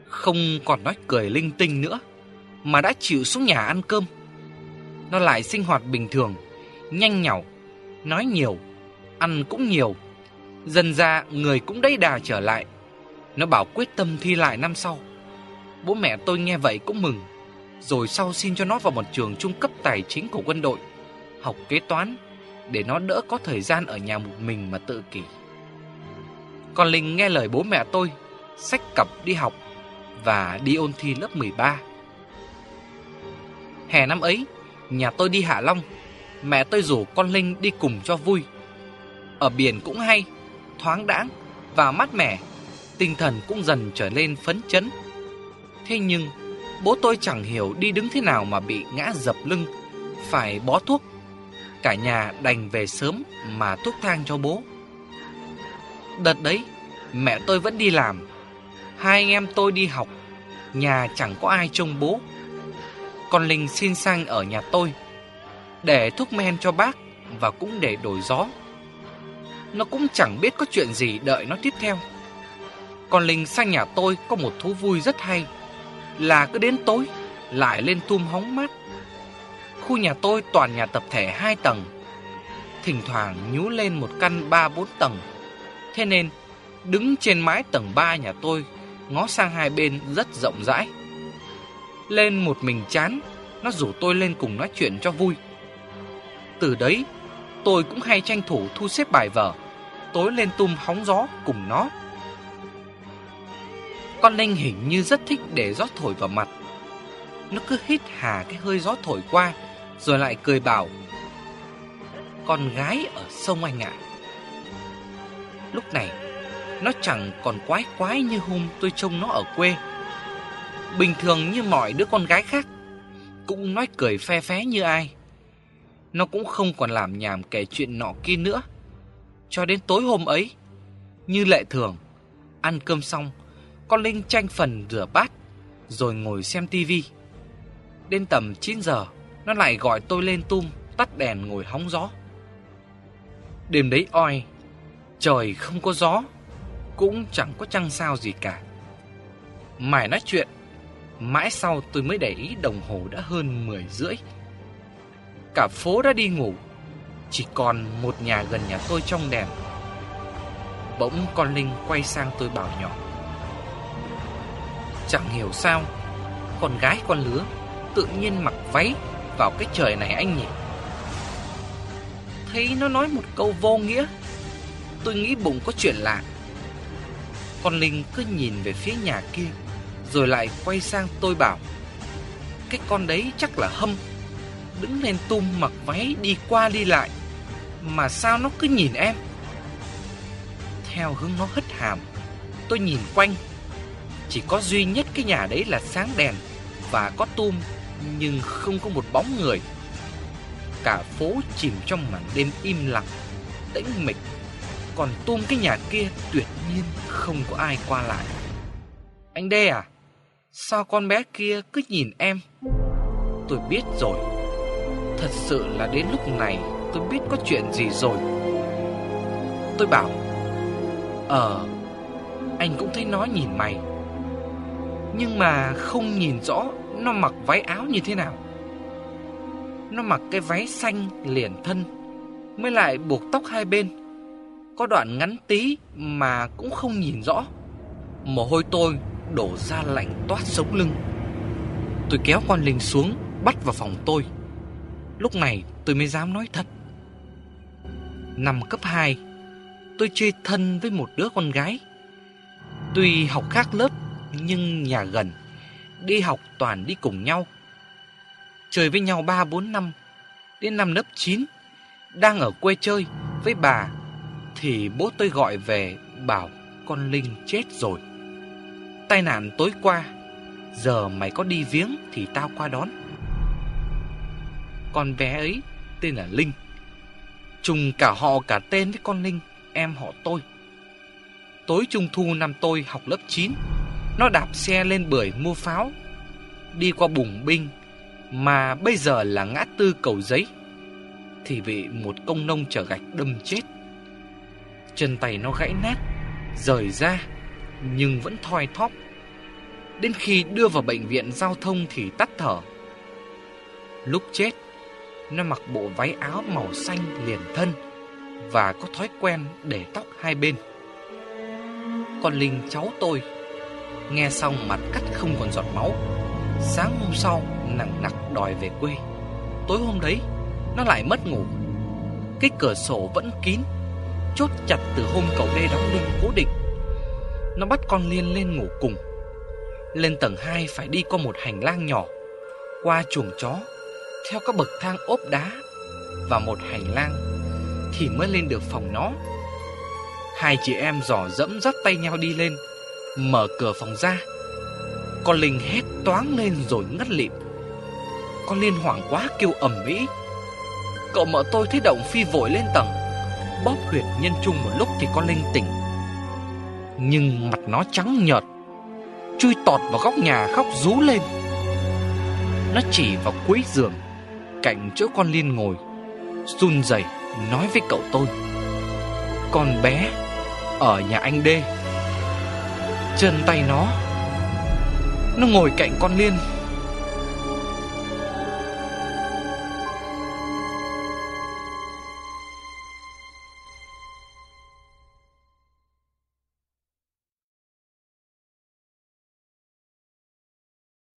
Không còn nói cười linh tinh nữa, mà đã chịu xuống nhà ăn cơm. Nó lại sinh hoạt bình thường, nhanh nhảu, nói nhiều, ăn cũng nhiều. Dần ra người cũng đầy đà trở lại. Nó bảo quyết tâm thi lại năm sau. Bố mẹ tôi nghe vậy cũng mừng, rồi sau xin cho nó vào một trường trung cấp tài chính của quân đội, học kế toán để nó đỡ có thời gian ở nhà một mình mà tự kỷ. Còn Linh nghe lời bố mẹ tôi, xách cặp đi học và đi ôn thi lớp 13. Hè năm ấy, nhà tôi đi Hạ Long, mẹ tôi rủ con Linh đi cùng cho vui. Ở biển cũng hay, thoáng đãng và mát mẻ, tinh thần cũng dần trở lên phấn chấn. Thế nhưng, bố tôi chẳng hiểu đi đứng thế nào mà bị ngã dập lưng, phải bó thuốc. Cả nhà đành về sớm mà thuốc thang cho bố. Đợt đấy, mẹ tôi vẫn đi làm. Hai anh em tôi đi học, nhà chẳng có ai trông bố. Con Linh xin sang ở nhà tôi, để thuốc men cho bác và cũng để đổi gió. Nó cũng chẳng biết có chuyện gì đợi nó tiếp theo. Con Linh sang nhà tôi có một thú vui rất hay, là cứ đến tối lại lên tum hóng mát. Khu nhà tôi toàn nhà tập thể hai tầng, thỉnh thoảng nhú lên một căn ba bốn tầng Thế nên, đứng trên mái tầng 3 nhà tôi, ngó sang hai bên rất rộng rãi. Lên một mình chán, nó rủ tôi lên cùng nói chuyện cho vui. Từ đấy, tôi cũng hay tranh thủ thu xếp bài vở, tối lên tum hóng gió cùng nó. Con Linh hình như rất thích để gió thổi vào mặt. Nó cứ hít hà cái hơi gió thổi qua, rồi lại cười bảo. Con gái ở sông anh ạ. Lúc này. Nó chẳng còn quái quái như hôm tôi trông nó ở quê. Bình thường như mọi đứa con gái khác, Cũng nói cười phe phé như ai. Nó cũng không còn làm nhảm kể chuyện nọ kia nữa. Cho đến tối hôm ấy, Như lệ thường, Ăn cơm xong Con Linh tranh phần rửa bát, Rồi ngồi xem tivi Đến tầm 9 giờ, Nó lại gọi tôi lên tum, Tắt đèn ngồi hóng gió. Đêm đấy oi Trời không có gió, Cũng chẳng có trăng sao gì cả. Mãi nói chuyện, Mãi sau tôi mới để ý đồng hồ đã hơn 10 rưỡi. Cả phố đã đi ngủ, Chỉ còn một nhà gần nhà tôi trong đèn. Bỗng con Linh quay sang tôi bảo nhỏ, Chẳng hiểu sao, Con gái con lứa Tự nhiên mặc váy Vào cái trời này anh nhỉ? Thấy nó nói một câu vô nghĩa tôi nghĩ bụng có chuyện lạ. Con Linh cứ nhìn về phía nhà kia, rồi lại quay sang tôi bảo, cái con đấy chắc là hâm, đứng lên tum mặc váy đi qua đi lại, mà sao nó cứ nhìn em? Theo hướng nó hất hàm, tôi nhìn quanh, chỉ có duy nhất cái nhà đấy là sáng đèn và có tum, nhưng không có một bóng người. Cả phố chìm trong màn đêm im lặng, tĩnh mịch còn tung cái nhà kia tuyệt nhiên không có ai qua lại. Anh Đê à Sao con bé kia cứ nhìn em? Tôi biết rồi. Thật sự là đến lúc này Tôi biết có chuyện gì rồi. Tôi bảo Ờ Anh cũng thấy nó nhìn mày. Nhưng mà không nhìn rõ Nó mặc váy áo như thế nào. Nó mặc cái váy xanh liền thân, Mới lại buộc tóc hai bên. Có đoạn ngắn tí mà cũng không nhìn rõ. Mồ hôi tôi đổ ra lạnh toát sống lưng. Tôi kéo con Linh xuống, Bắt vào phòng tôi. Lúc này tôi mới dám nói thật. Năm cấp 2 Tôi chơi thân với một đứa con gái. Tuy học khác lớp, Nhưng nhà gần. Đi học toàn đi cùng nhau. Chơi với nhau 3-4 năm. Đến năm lớp 9 Đang ở quê chơi với bà thì bố tôi gọi về, Bảo con Linh chết rồi. Tai nạn tối qua, Giờ mày có đi viếng Thì tao qua đón. Con bé ấy tên là Linh. Trùng cả họ cả tên với con Linh, Em họ tôi. Tối trung thu năm tôi học lớp 9 Nó đạp xe lên bưởi mua pháo, Đi qua bùng binh, Mà bây giờ là ngã tư cầu giấy. Thì bị một công nông chở gạch đâm chết. Chân tay nó gãy nát, Rời ra, Nhưng vẫn thoi thóp. Đến khi đưa vào bệnh viện giao thông thì tắt thở. Lúc chết, Nó mặc bộ váy áo màu xanh liền thân Và có thói quen để tóc hai bên. Con Linh cháu tôi Nghe xong mặt cắt không còn giọt máu. Sáng hôm sau, nặng nặc đòi về quê. Tối hôm đấy, Nó lại mất ngủ. Cái cửa sổ vẫn kín Chốt chặt từ hôm cậu đê đóng đinh cố định. Nó bắt con Liên lên ngủ cùng. Lên tầng 2 phải đi qua một hành lang nhỏ, Qua chuồng chó, Theo các bậc thang ốp đá, Và một hành lang Thì mới lên được phòng nó. Hai chị em dò dẫm dắt tay nhau đi lên, Mở cửa phòng ra. Con Linh hét toáng lên rồi ngất lịm. Con Liên hoảng quá kêu ầm ĩ. Cậu mợ tôi thấy động phi vội lên tầng. Bóp huyệt nhân trung một lúc thì con Linh tỉnh. Nhưng mặt nó trắng nhợt, Chui tọt vào góc nhà khóc rú lên. Nó chỉ vào cuối giường, Cạnh chỗ con Liên ngồi, run rẩy nói với cậu tôi. Con bé Ở nhà anh Đê Chân tay nó Nó ngồi cạnh con Liên.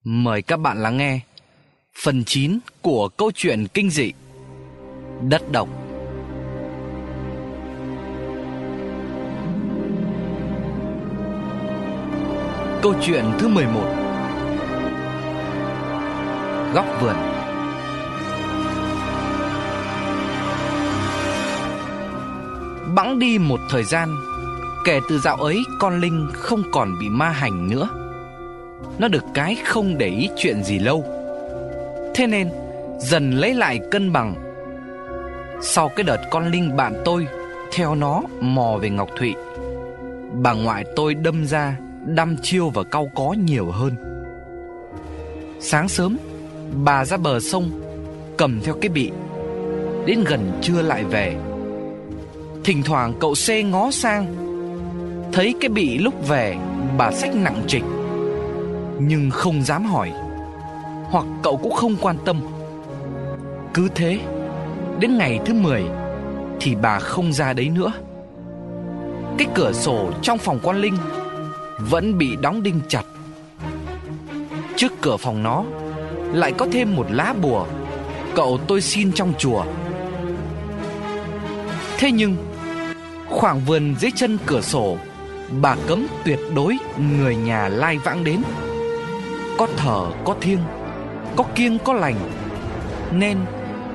Mời các bạn lắng nghe phần 9 của câu chuyện kinh dị Đất độc. Câu chuyện thứ 11 Góc vườn. Bẵng đi một thời gian Kể từ dạo ấy con Linh không còn bị ma hành nữa nó được cái không để ý chuyện gì lâu. Thế nên, dần lấy lại cân bằng. Sau cái đợt con Linh bạn tôi Theo nó mò về Ngọc Thụy, Bà ngoại tôi đâm ra Đăm chiêu và cau có nhiều hơn. Sáng sớm, Bà ra bờ sông, Cầm theo cái bị, Đến gần trưa lại về. Thỉnh thoảng cậu xe ngó sang, Thấy cái bị lúc về, Bà sách nặng trịch nhưng không dám hỏi. Hoặc cậu cũng không quan tâm. Cứ thế, Đến ngày thứ 10 Thì bà không ra đấy nữa. Cái cửa sổ trong phòng quan Linh Vẫn bị đóng đinh chặt. Trước cửa phòng nó Lại có thêm một lá bùa. Cậu tôi xin trong chùa. Thế nhưng, Khoảng vườn dưới chân cửa sổ, Bà cấm tuyệt đối người nhà lai vãng đến có thở có thiêng, Có kiêng, có lành. Nên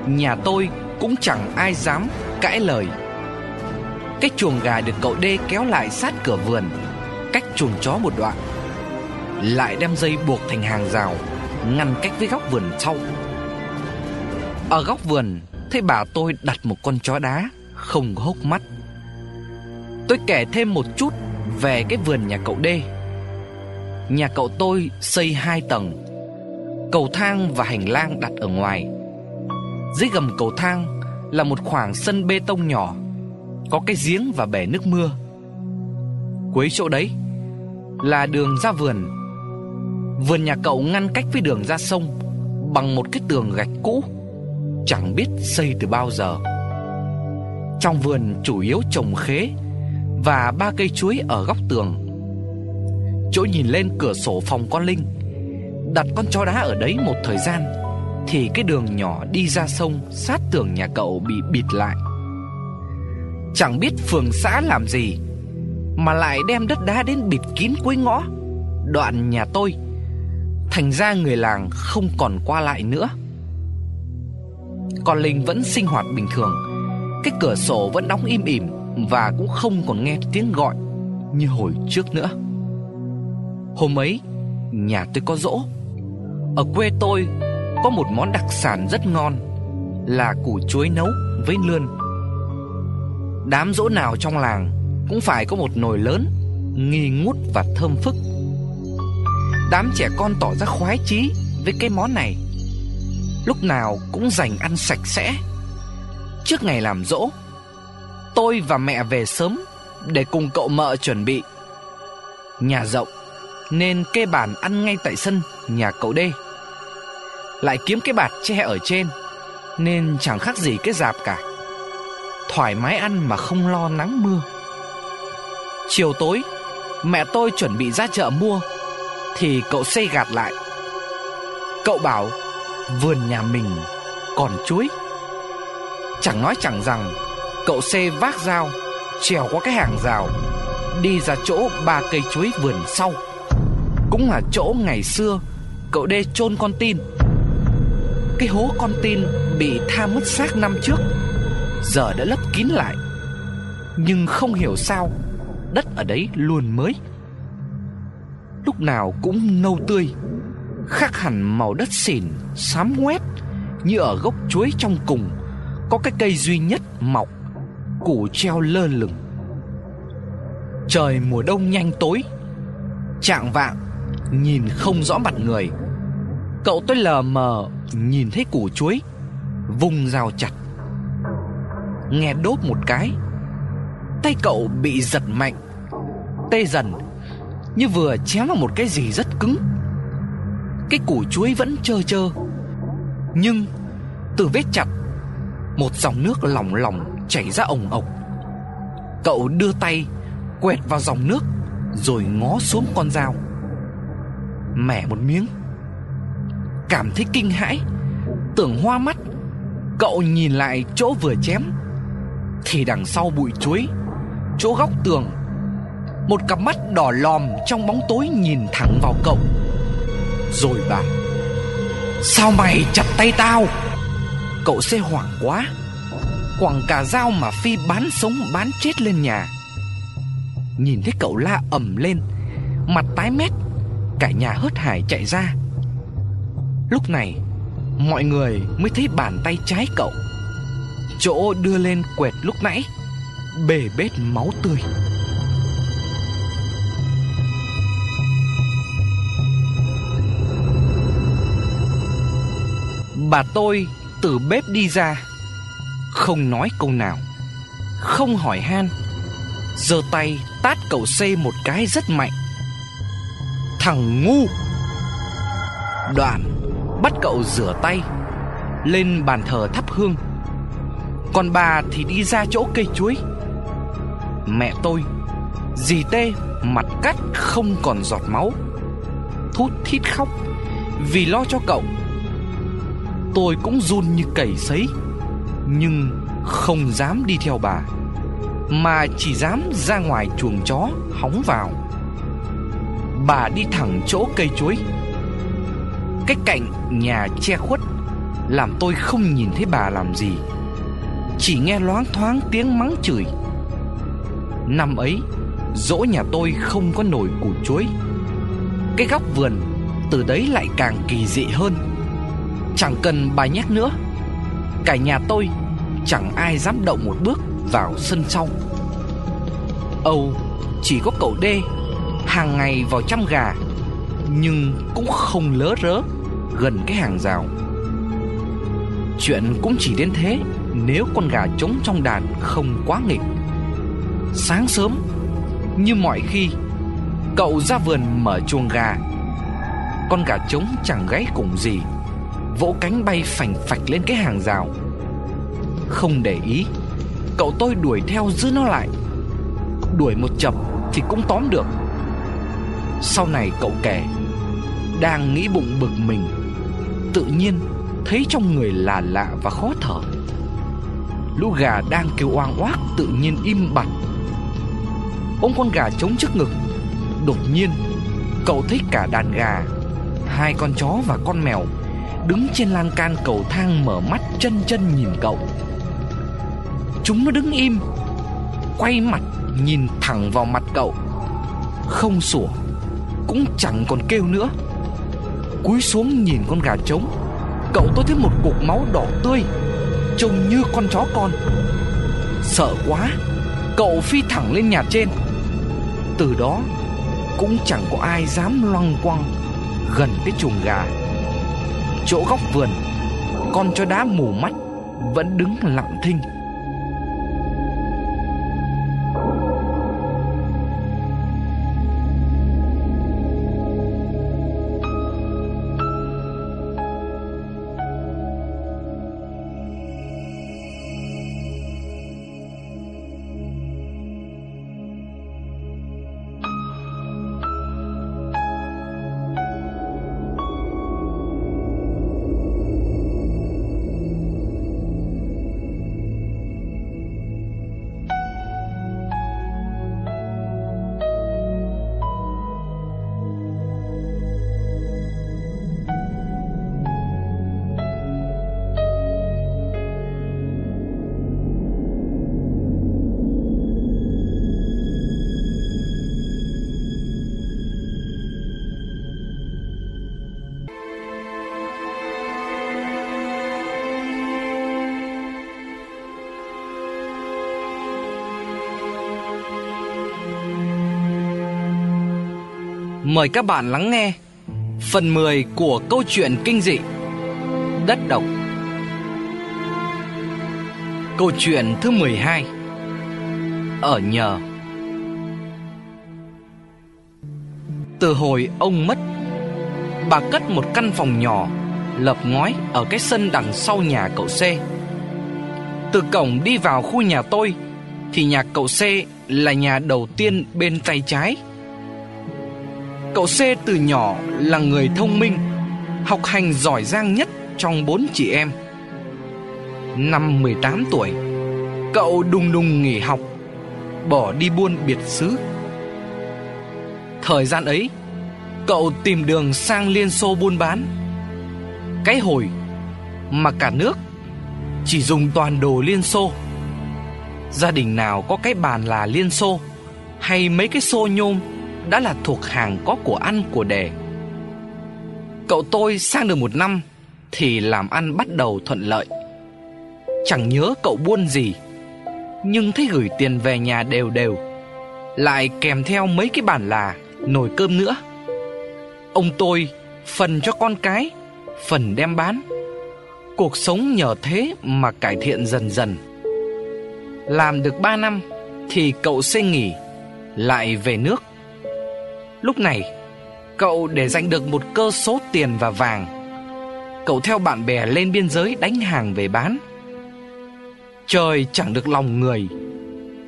nhà tôi cũng chẳng ai dám cãi lời. Cái chuồng gà được cậu đê kéo lại sát cửa vườn, Cách chuồng chó một đoạn, Lại đem dây buộc thành hàng rào, Ngăn cách với góc vườn sau. Ở góc vườn, Thấy bà tôi đặt một con chó đá, Không có hốc mắt. Tôi kể thêm một chút Về cái vườn nhà cậu đê. Nhà cậu tôi xây hai tầng, Cầu thang và hành lang đặt ở ngoài. Dưới gầm cầu thang Là một khoảng sân bê tông nhỏ, Có cái giếng và bể nước mưa. Cuối chỗ đấy Là đường ra vườn. Vườn nhà cậu ngăn cách với đường ra sông Bằng một cái tường gạch cũ, Chẳng biết xây từ bao giờ. Trong vườn chủ yếu trồng khế Và ba cây chuối ở góc tường. Chỗ nhìn lên cửa sổ phòng con Linh. Đặt con chó đá ở đấy một thời gian, Thì cái đường nhỏ đi ra sông Sát tường nhà cậu bị bịt lại. Chẳng biết phường xã làm gì, Mà lại đem đất đá đến bịt kín cuối ngõ. Đoạn nhà tôi, Thành ra người làng không còn qua lại nữa. Con Linh vẫn sinh hoạt bình thường, Cái cửa sổ vẫn đóng im ỉm Và cũng không còn nghe tiếng gọi Như hồi trước nữa. Hôm ấy, Nhà tôi có dỗ Ở quê tôi Có một món đặc sản rất ngon, Là củ chuối nấu với lươn. Đám dỗ nào trong làng Cũng phải có một nồi lớn, Nghi ngút và thơm phức. Đám trẻ con tỏ ra khoái chí Với cái món này. Lúc nào cũng dành ăn sạch sẽ. Trước ngày làm dỗ Tôi và mẹ về sớm Để cùng cậu mợ chuẩn bị. Nhà rộng nên kê bàn ăn ngay tại sân, Nhà cậu đê Lại kiếm cái bạt che ở trên, Nên chẳng khác gì cái dạp cả. Thoải mái ăn mà không lo nắng mưa. Chiều tối, Mẹ tôi chuẩn bị ra chợ mua, Thì cậu xây gạt lại. Cậu bảo, Vườn nhà mình còn chuối. Chẳng nói chẳng rằng, Cậu xê vác dao, Trèo qua cái hàng rào, Đi ra chỗ ba cây chuối vườn sau. Cũng là chỗ ngày xưa, Cậu đê chôn con tin. Cái hố con tin Bị tha mất xác năm trước, Giờ đã lấp kín lại. Nhưng không hiểu sao, Đất ở đấy luôn mới. Lúc nào cũng nâu tươi, Khác hẳn màu đất xỉn, Xám ngoét, Như ở gốc chuối trong cùng, Có cái cây duy nhất mọc, Củ treo lơ lửng. Trời mùa đông nhanh tối, Trạng vạng Nhìn không rõ mặt người. Cậu tôi lờ mờ, Nhìn thấy củ chuối, Vùng rào chặt. Nghe đốt một cái, Tay cậu bị giật mạnh, Tê dần, Như vừa chém vào một cái gì rất cứng. Cái củ chuối vẫn trơ trơ, Nhưng Từ vết chặt, Một dòng nước lỏng lỏng chảy ra ồng ộc. Cậu đưa tay Quẹt vào dòng nước, Rồi ngó xuống con dao. Mẻ một miếng. Cảm thấy kinh hãi, Tưởng hoa mắt. Cậu nhìn lại chỗ vừa chém. Thì đằng sau bụi chuối, Chỗ góc tường, Một cặp mắt đỏ lòm trong bóng tối nhìn thẳng vào cậu. Rồi bảo Sao mày chặt tay tao? Cậu xe hoảng quá. Quẳng cả dao mà Phi bán sống, bán chết lên nhà. Nhìn thấy cậu la ầm lên, Mặt tái mét Cả nhà hớt hải chạy ra. Lúc này, Mọi người mới thấy bàn tay trái cậu. Chỗ đưa lên quẹt lúc nãy Bề bết máu tươi. Bà tôi từ bếp đi ra, Không nói câu nào. Không hỏi han, giơ tay tát cậu xê một cái rất mạnh. Thằng ngu. Đoạn bắt cậu rửa tay, Lên bàn thờ thắp hương. Còn bà thì đi ra chỗ cây chuối. Mẹ tôi, Dì tê mặt cắt không còn giọt máu. Thút thít khóc Vì lo cho cậu. Tôi cũng run như cầy sấy, Nhưng không dám đi theo bà, Mà chỉ dám ra ngoài chuồng chó hóng vào. Bà đi thẳng chỗ cây chuối. Cách cạnh nhà che khuất, Làm tôi không nhìn thấy bà làm gì. Chỉ nghe loáng thoáng tiếng mắng chửi. Năm ấy, Dỗ nhà tôi không có nồi củ chuối. Cái góc vườn Từ đấy lại càng kỳ dị hơn. Chẳng cần bà nhắc nữa, Cả nhà tôi Chẳng ai dám động một bước vào sân sau. Âu, chỉ có cậu đê Hàng ngày vào chăm gà Nhưng cũng không lỡ rớ Gần cái hàng rào Chuyện cũng chỉ đến thế nếu con gà trống trong đàn không quá nghịch. Sáng sớm, như mọi khi, cậu ra vườn mở chuồng gà. Con gà trống chẳng gáy cùng gì, vỗ cánh bay phành phạch lên cái hàng rào. Không để ý, Cậu tôi đuổi theo giữ nó lại Đuổi một chập thì cũng tóm được sau này cậu kể Đang nghĩ bụng bực mình, Tự nhiên thấy trong người là lạ và khó thở. Lũ gà đang kêu oang oác, tự nhiên im bặt. Ông con gà trống trước ngực, Đột nhiên Cậu thấy cả đàn gà, Hai con chó và con mèo Đứng trên lan can cầu thang mở mắt chân chân nhìn cậu. Chúng nó đứng im, Quay mặt nhìn thẳng vào mặt cậu. Không sủa. Cũng chẳng còn kêu nữa. Cúi xuống nhìn con gà trống. Cậu tôi thấy một cục máu đỏ tươi, Trông như con chó con. Sợ quá, Cậu phi thẳng lên nhà trên. Từ đó, Cũng chẳng có ai dám loăng quăng Gần cái chuồng gà. Chỗ góc vườn, Con chó đá mù mắt Vẫn đứng lặng thinh. Mời các bạn lắng nghe Phần 10 của câu chuyện kinh dị Đất độc. Câu chuyện thứ 12 Ở nhờ. Từ hồi ông mất, Bà cất một căn phòng nhỏ Lợp ngói ở cái sân đằng sau nhà cậu C. Từ cổng đi vào khu nhà tôi Thì nhà cậu C là nhà đầu tiên bên tay trái. Cậu C từ nhỏ là người thông minh, Học hành giỏi giang nhất trong bốn chị em. Năm 18 tuổi, Cậu đùng đùng nghỉ học, Bỏ đi buôn biệt xứ. Thời gian ấy, Cậu tìm đường sang Liên Xô buôn bán. Cái hồi Mà cả nước Chỉ dùng toàn đồ Liên Xô. Gia đình nào có cái bàn là Liên Xô Hay mấy cái xô nhôm đã là thuộc hàng có của ăn của đề. Cậu tôi sang được một năm thì làm ăn bắt đầu thuận lợi. Chẳng nhớ cậu buôn gì, nhưng thấy gửi tiền về nhà đều đều, lại kèm theo mấy cái bản là nồi cơm nữa. Ông tôi phần cho con cái, phần đem bán. Cuộc sống nhờ thế mà cải thiện dần dần. Làm được 3 năm thì cậu xin nghỉ, lại về nước Lúc này, Cậu để giành được một cơ số tiền và vàng. Cậu theo bạn bè lên biên giới đánh hàng về bán. Trời chẳng được lòng người.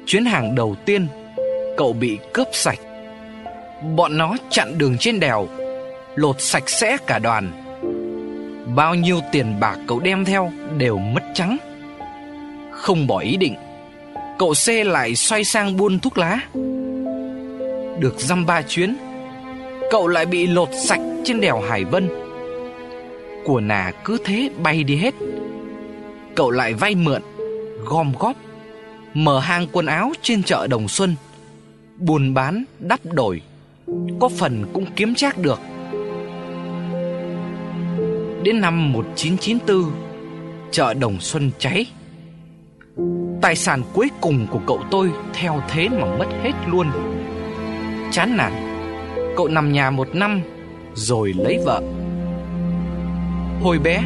Chuyến hàng đầu tiên, Cậu bị cướp sạch. Bọn nó chặn đường trên đèo, Lột sạch sẽ cả đoàn. Bao nhiêu tiền bạc cậu đem theo Đều mất trắng. Không bỏ ý định, Cậu C lại xoay sang buôn thuốc lá. Được dăm ba chuyến Cậu lại bị lột sạch trên đèo Hải Vân. Của nà cứ thế bay đi hết. Cậu lại vay mượn, Gom góp, Mở hàng quần áo trên chợ Đồng Xuân, Buôn bán, đắp đổi Có phần cũng kiếm trác được. Đến năm 1994 Chợ Đồng Xuân cháy. Tài sản cuối cùng của cậu tôi Theo thế mà mất hết luôn. Chán nản. Cậu nằm nhà một năm, Rồi lấy vợ. Hồi bé,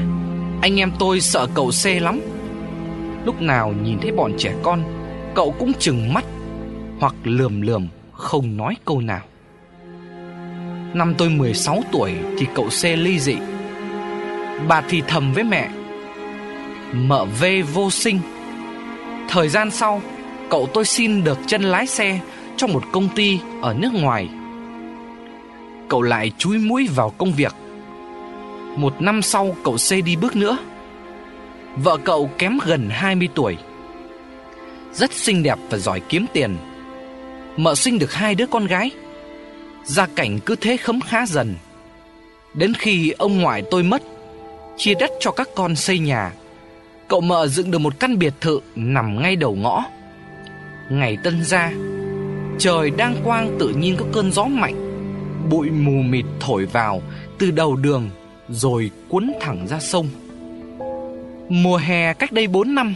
Anh em tôi sợ cậu xe lắm. Lúc nào nhìn thấy bọn trẻ con, Cậu cũng chừng mắt Hoặc lườm lườm Không nói câu nào. Năm tôi 16 tuổi Thì cậu xe ly dị. Bà thì thầm với mẹ, Mợ vê vô sinh. Thời gian sau, Cậu tôi xin được chân lái xe Cho một công ty ở nước ngoài Cậu lại chúi mũi vào công việc. Một năm sau, cậu C đi bước nữa. Vợ cậu kém gần 20 tuổi. Rất xinh đẹp và giỏi kiếm tiền. Mợ sinh được hai đứa con gái. Gia cảnh cứ thế khấm khá dần. Đến khi ông ngoại tôi mất, Chia đất cho các con xây nhà, Cậu mợ dựng được một căn biệt thự Nằm ngay đầu ngõ. Ngày tân gia, Trời đang quang tự nhiên có cơn gió mạnh. Bụi mù mịt thổi vào Từ đầu đường Rồi cuốn thẳng ra sông. Mùa hè cách đây 4 năm,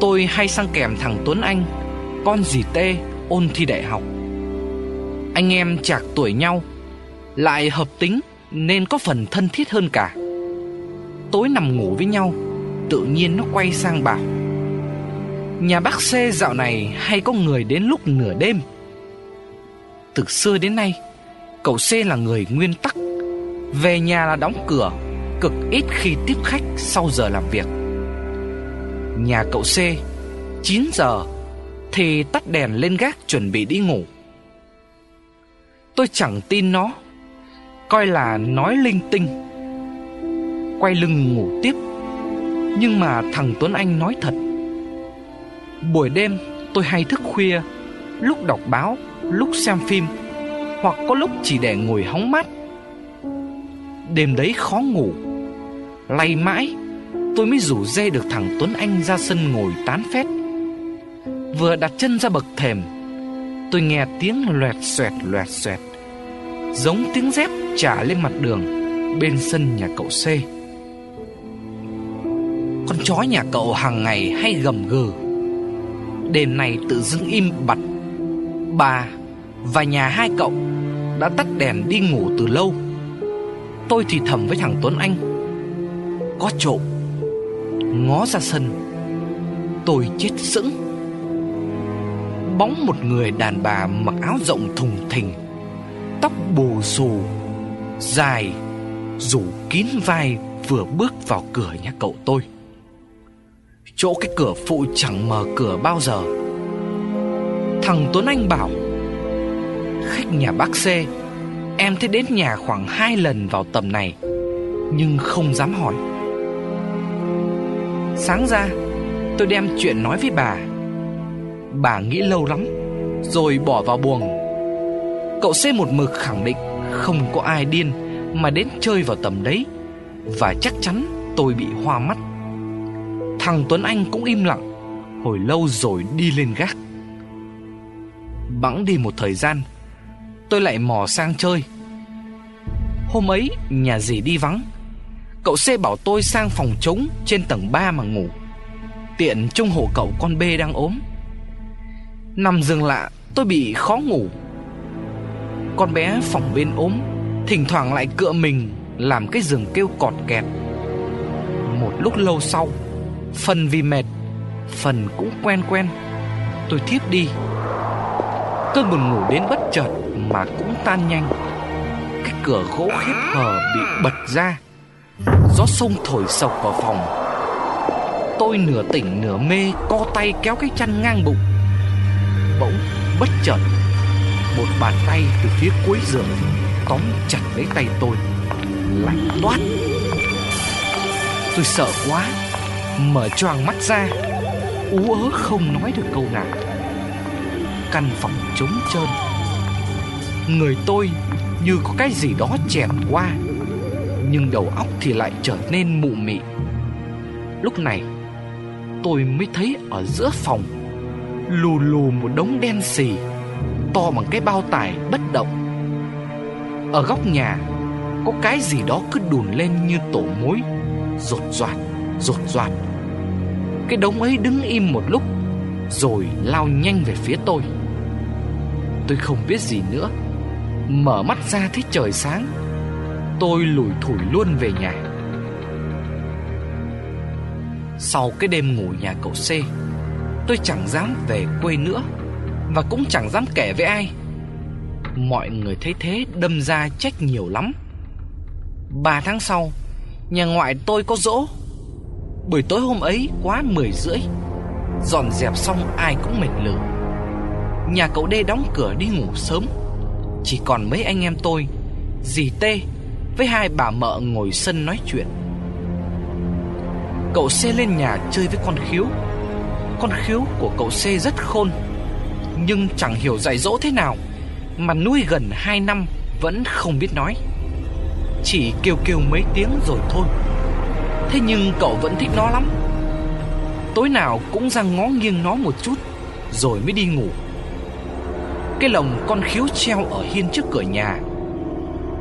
Tôi hay sang kèm thằng Tuấn Anh, Con dì Tê, ôn thi đại học. Anh em chạc tuổi nhau, Lại hợp tính Nên có phần thân thiết hơn cả. Tối nằm ngủ với nhau, Tự nhiên nó quay sang bảo, Nhà bác C dạo này hay có người đến lúc nửa đêm. Từ xưa đến nay Cậu C là người nguyên tắc. Về nhà là đóng cửa, Cực ít khi tiếp khách sau giờ làm việc. Nhà cậu C 9 giờ, Thì tắt đèn lên gác chuẩn bị đi ngủ. Tôi chẳng tin nó, Coi là nói linh tinh. Quay lưng ngủ tiếp, Nhưng mà thằng Tuấn Anh nói thật. Buổi đêm tôi hay thức khuya, Lúc đọc báo, Lúc xem phim. Hoặc có lúc chỉ để ngồi hóng mát. Đêm đấy khó ngủ. Lay mãi, Tôi mới rủ dê được thằng Tuấn Anh ra sân ngồi tán phét. Vừa đặt chân ra bậc thềm, Tôi nghe tiếng loẹt xoẹt loẹt xoẹt, Giống tiếng dép trả lên mặt đường Bên sân nhà cậu C. Con chó nhà cậu hàng ngày hay gầm gừ? Đêm này tự dưng im bặt. Bà và nhà hai cậu Đã tắt đèn đi ngủ từ lâu. Tôi thì thầm với thằng Tuấn Anh. Có trộm, Ngó ra sân. Tôi chết sững. Bóng một người đàn bà mặc áo rộng thùng thình, Tóc bù xù, Dài, Rủ kín vai Vừa bước vào cửa nhà cậu tôi. Chỗ cái cửa phụ chẳng mở cửa bao giờ. Thằng Tuấn Anh bảo Khách nhà bác C, Em thấy đến nhà khoảng hai lần vào tầm này, Nhưng không dám hỏi. Sáng ra, Tôi đem chuyện nói với bà. Bà nghĩ lâu lắm, Rồi bỏ vào buồng. Cậu C một mực khẳng định Không có ai điên Mà đến chơi vào tầm đấy, Và chắc chắn tôi bị hoa mắt. Thằng Tuấn Anh cũng im lặng, Hồi lâu rồi đi lên gác. Bẵng đi một thời gian Tôi lại mò sang chơi. Hôm ấy, nhà dì đi vắng. Cậu C bảo tôi sang phòng trống Trên tầng 3 mà ngủ. Tiện trong hộ cậu con B đang ốm. Nằm giường lạ, tôi bị khó ngủ. Con bé phòng bên ốm, Thỉnh thoảng lại cựa mình Làm cái giường kêu cọt kẹt. Một lúc lâu sau, Phần vì mệt, Phần cũng quen quen. Tôi thiếp đi. Cơn buồn ngủ đến bất chợt Mà cũng tan nhanh. Cái cửa gỗ khép hờ bị bật ra. Gió sông thổi sộc vào phòng. Tôi nửa tỉnh nửa mê, Co tay kéo cái chăn ngang bụng. Bỗng bất chợt, Một bàn tay từ phía cuối giường Tóm chặt lấy tay tôi, Lạnh toát. Tôi sợ quá, Mở choàng mắt ra, Ú ớ không nói được câu nào. Căn phòng trống trơn. Người tôi như có cái gì đó chèn qua, Nhưng đầu óc thì lại trở nên mụ mị. Lúc này, Tôi mới thấy ở giữa phòng, Lù lù một đống đen xì, To bằng cái bao tải bất động. Ở góc nhà, Có cái gì đó cứ đùn lên như tổ mối, Rột roạt Rột roạt cái đống ấy đứng im một lúc, Rồi lao nhanh về phía tôi. Tôi không biết gì nữa. Mở mắt ra thấy trời sáng, Tôi lủi thủi luôn về nhà. Sau cái đêm ngủ nhà cậu C, Tôi chẳng dám về quê nữa Và cũng chẳng dám kể với ai. Mọi người thấy thế đâm ra trách nhiều lắm. Ba tháng sau, Nhà ngoại tôi có dỗ. Buổi tối hôm ấy quá mười rưỡi, Dọn dẹp xong ai cũng mệt lử. Nhà cậu đê đóng cửa đi ngủ sớm. Chỉ còn mấy anh em tôi, Dì Tê Với hai bà mợ ngồi sân nói chuyện. Cậu xe lên nhà chơi với con khiếu. Con khiếu của cậu xe rất khôn, Nhưng chẳng hiểu dạy dỗ thế nào, Mà nuôi gần 2 năm Vẫn không biết nói. Chỉ kêu kêu mấy tiếng rồi thôi. Thế nhưng cậu vẫn thích nó lắm. Tối nào cũng ra ngó nghiêng nó một chút, Rồi mới đi ngủ. Cái lồng con khiếu treo ở hiên trước cửa nhà.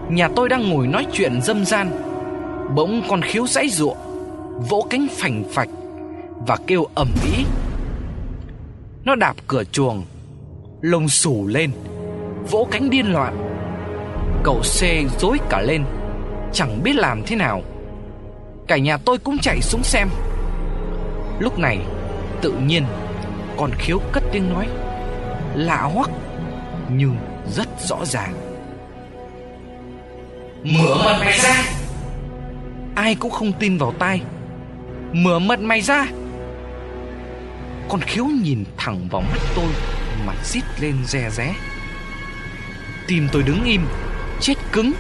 Nhà tôi đang ngồi nói chuyện dâm gian. Bỗng con khiếu dãy ruộng, Vỗ cánh phành phạch Và kêu ầm ĩ. Nó đạp cửa chuồng, Lông sủ lên, Vỗ cánh điên loạn. Cậu C dối cả lên, Chẳng biết làm thế nào. Cả nhà tôi cũng chạy xuống xem. Lúc này, Tự nhiên, Con khiếu cất tiếng nói, Lạ hoắc. Nhưng rất rõ ràng. Mở mặt mày ra. Ai cũng không tin vào tai. Mở mặt mày ra. Con khiếu nhìn thẳng vào mắt tôi Mà rít lên re ré. Tim tôi đứng im, Chết cứng.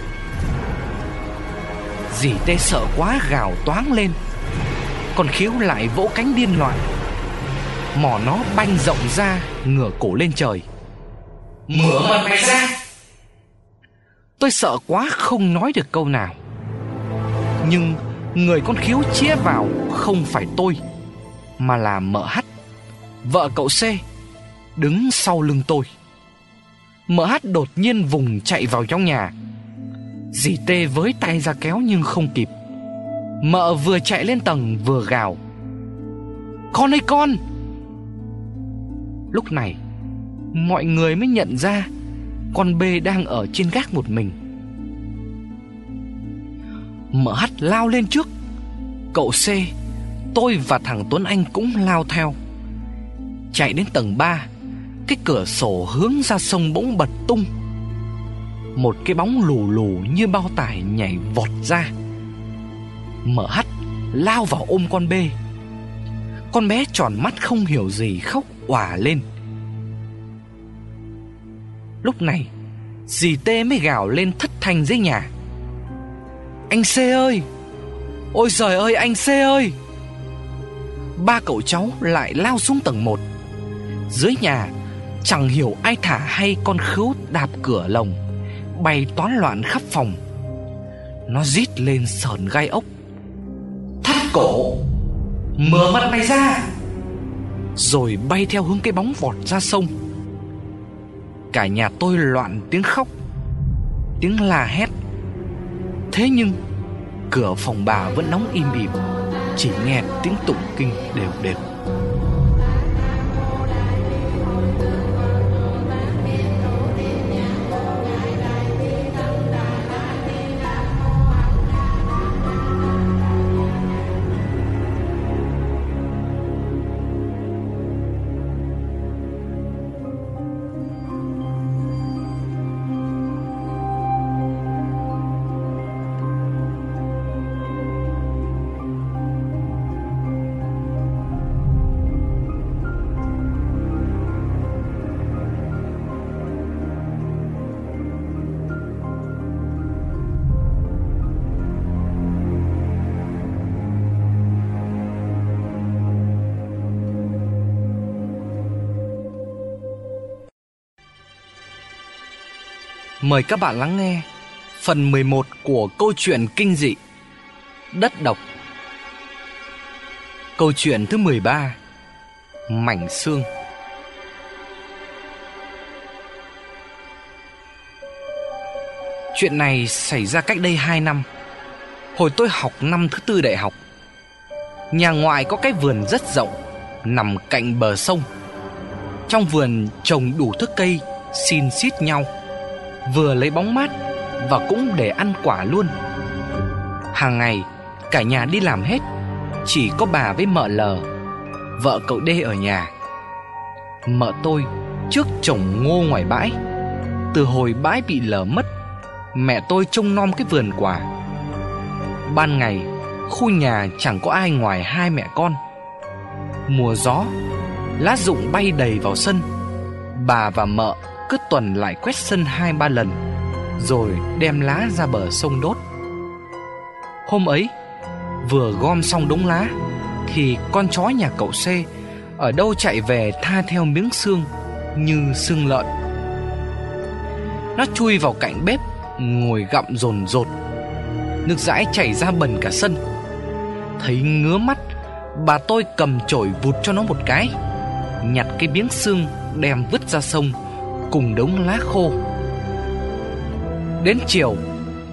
Dì tê sợ quá gào toáng lên. Con khiếu lại vỗ cánh điên loạn. Mỏ nó banh rộng ra, Ngửa cổ lên trời. Mở mặt mày ra. Tôi sợ quá không nói được câu nào. Nhưng Người con khiếu chĩa vào không phải tôi, Mà là mợ hắt Vợ cậu C Đứng sau lưng tôi. Mợ hắt đột nhiên vùng chạy vào trong nhà. Dì tê với tay ra kéo nhưng không kịp. Mợ vừa chạy lên tầng vừa gào. Con ơi con! Lúc này Mọi người mới nhận ra Con B đang ở trên gác một mình. Mở hắt lao lên trước, Cậu C, Tôi và thằng Tuấn Anh cũng lao theo. Chạy đến tầng 3 Cái cửa sổ hướng ra sông bỗng bật tung. Một cái bóng lù lù như bao tải nhảy vọt ra. Mở hắt, lao vào ôm con B Con bé tròn mắt không hiểu gì khóc òa lên. Lúc này, Dì Tê mới gào lên thất thanh dưới nhà. Anh C ơi! Ôi trời ơi, anh C ơi! Ba cậu cháu lại lao xuống tầng 1 Dưới nhà, Chẳng hiểu ai thả hay con khứu đạp cửa lồng Bay toán loạn khắp phòng. Nó rít lên sờn gai ốc. Thắt cổ! Mở mặt mày ra! Rồi bay theo hướng cái bóng vọt ra sông. Cả nhà tôi loạn tiếng khóc, Tiếng la hét. Thế nhưng, Cửa phòng bà vẫn nóng im ỉm Chỉ nghe tiếng tụng kinh đều đều. Mời các bạn lắng nghe phần 11 của câu chuyện kinh dị Đất độc. Câu chuyện thứ 13 Mảnh xương. Chuyện này xảy ra cách đây 2 năm. Hồi tôi học năm thứ tư đại học, Nhà ngoại có cái vườn rất rộng, Nằm cạnh bờ sông. Trong vườn trồng đủ thức cây, Xin xít nhau vừa lấy bóng mát và cũng để ăn quả luôn. Hàng ngày cả nhà đi làm hết, chỉ có bà với mợ lờ, vợ cậu đê ở nhà. Mợ tôi trước trồng ngô ngoài bãi, từ hồi bãi bị lở mất, mẹ tôi trông nom cái vườn quả. Ban ngày khu nhà chẳng có ai ngoài hai mẹ con. Mùa gió, Lá rụng bay đầy vào sân Bà và mợ cứ tuần lại quét sân hai ba lần, Rồi đem lá ra bờ sông đốt. Hôm ấy, Vừa gom xong đống lá, Thì con chó nhà cậu C Ở đâu chạy về tha theo miếng xương Như xương lợn. Nó chui vào cạnh bếp, Ngồi gặm rồn rột. Nước dãi chảy ra bẩn cả sân. Thấy ngứa mắt, Bà tôi cầm chổi vụt cho nó một cái, Nhặt cái miếng xương Đem vứt ra sông Cùng đống lá khô. Đến chiều,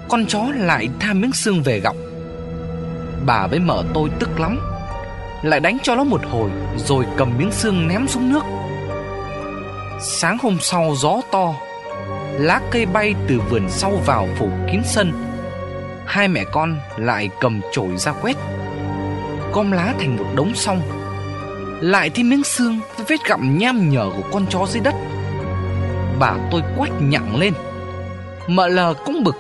Con chó lại tha miếng xương về gọng Bà với mợ tôi tức lắm, Lại đánh cho nó một hồi Rồi cầm miếng xương ném xuống nước. Sáng hôm sau gió to, Lá cây bay từ vườn sau vào phủ kín sân. Hai mẹ con lại cầm chổi ra quét, Gom lá thành một đống xong, Lại thêm miếng xương với vết gặm nham nhở của con chó dưới đất. Bà tôi quát nhặng lên. Mợ lờ cũng bực,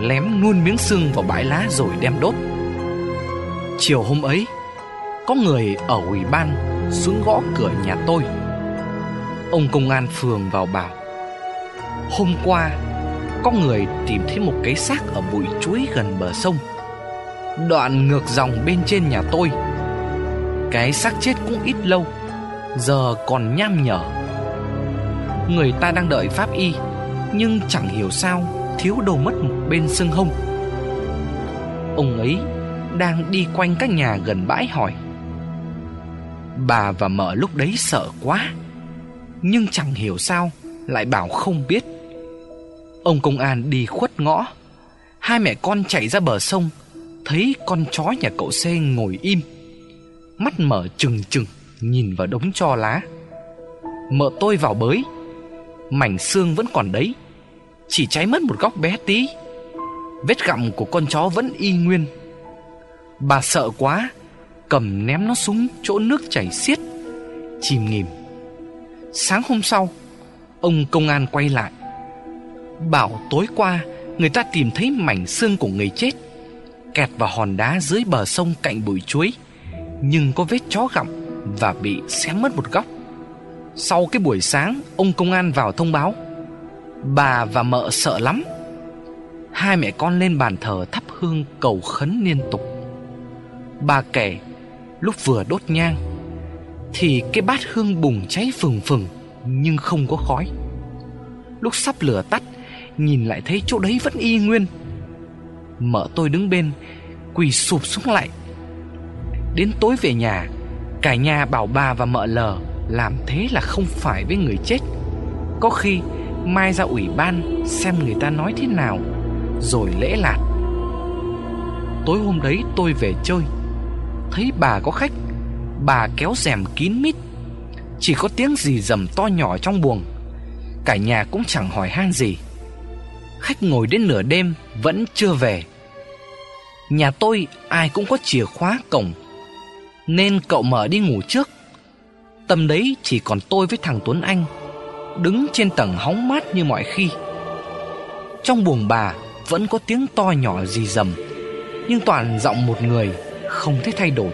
Lém luôn miếng xương vào bãi lá rồi đem đốt. Chiều hôm ấy, Có người ở ủy ban xuống gõ cửa nhà tôi. Ông công an phường vào bảo, Hôm qua, Có người tìm thấy một cái xác ở bụi chuối gần bờ sông, Đoạn ngược dòng bên trên nhà tôi. Cái xác chết cũng ít lâu, Giờ còn nham nhở. Người ta đang đợi pháp y, Nhưng chẳng hiểu sao Thiếu đồ mất một bên xương hông. Ông ấy đang đi quanh các nhà gần bãi hỏi. Bà và mợ lúc đấy sợ quá, Nhưng chẳng hiểu sao Lại bảo không biết. Ông công an đi khuất ngõ, Hai mẹ con chạy ra bờ sông, Thấy con chó nhà cậu C ngồi im, Mắt mở trừng trừng Nhìn vào đống cho lá. Mợ tôi vào bới Mảnh xương vẫn còn đấy. Chỉ cháy mất một góc bé tí. Vết gặm của con chó vẫn y nguyên. Bà sợ quá, Cầm ném nó xuống chỗ nước chảy xiết, Chìm nghỉm. Sáng hôm sau, Ông công an quay lại, Bảo tối qua Người ta tìm thấy mảnh xương của người chết, Kẹt vào hòn đá dưới bờ sông cạnh bụi chuối, Nhưng có vết chó gặm Và bị xé mất một góc. Sau cái buổi sáng, Ông công an vào thông báo, Bà và mợ sợ lắm. Hai mẹ con lên bàn thờ thắp hương cầu khấn liên tục. Bà kể, Lúc vừa đốt nhang, Thì cái bát hương bùng cháy phừng phừng, Nhưng không có khói. Lúc sắp lửa tắt, Nhìn lại thấy chỗ đấy vẫn y nguyên. Mợ tôi đứng bên, Quỳ sụp xuống lại. Đến tối về nhà, Cả nhà bảo bà và mợ lờ làm thế là không phải với người chết. Có khi, Mai ra ủy ban Xem người ta nói thế nào, Rồi lễ lạt Tối hôm đấy tôi về chơi. Thấy bà có khách, Bà kéo rèm kín mít. Chỉ có tiếng gì rầm to nhỏ trong buồng. Cả nhà cũng chẳng hỏi han gì. Khách ngồi đến nửa đêm Vẫn chưa về. Nhà tôi ai cũng có chìa khóa cổng, Nên cậu mở đi ngủ trước. Tầm đấy chỉ còn tôi với thằng Tuấn Anh, Đứng trên tầng hóng mát như mọi khi. Trong buồng bà Vẫn có tiếng to nhỏ gì rầm, Nhưng toàn giọng một người Không thấy thay đổi.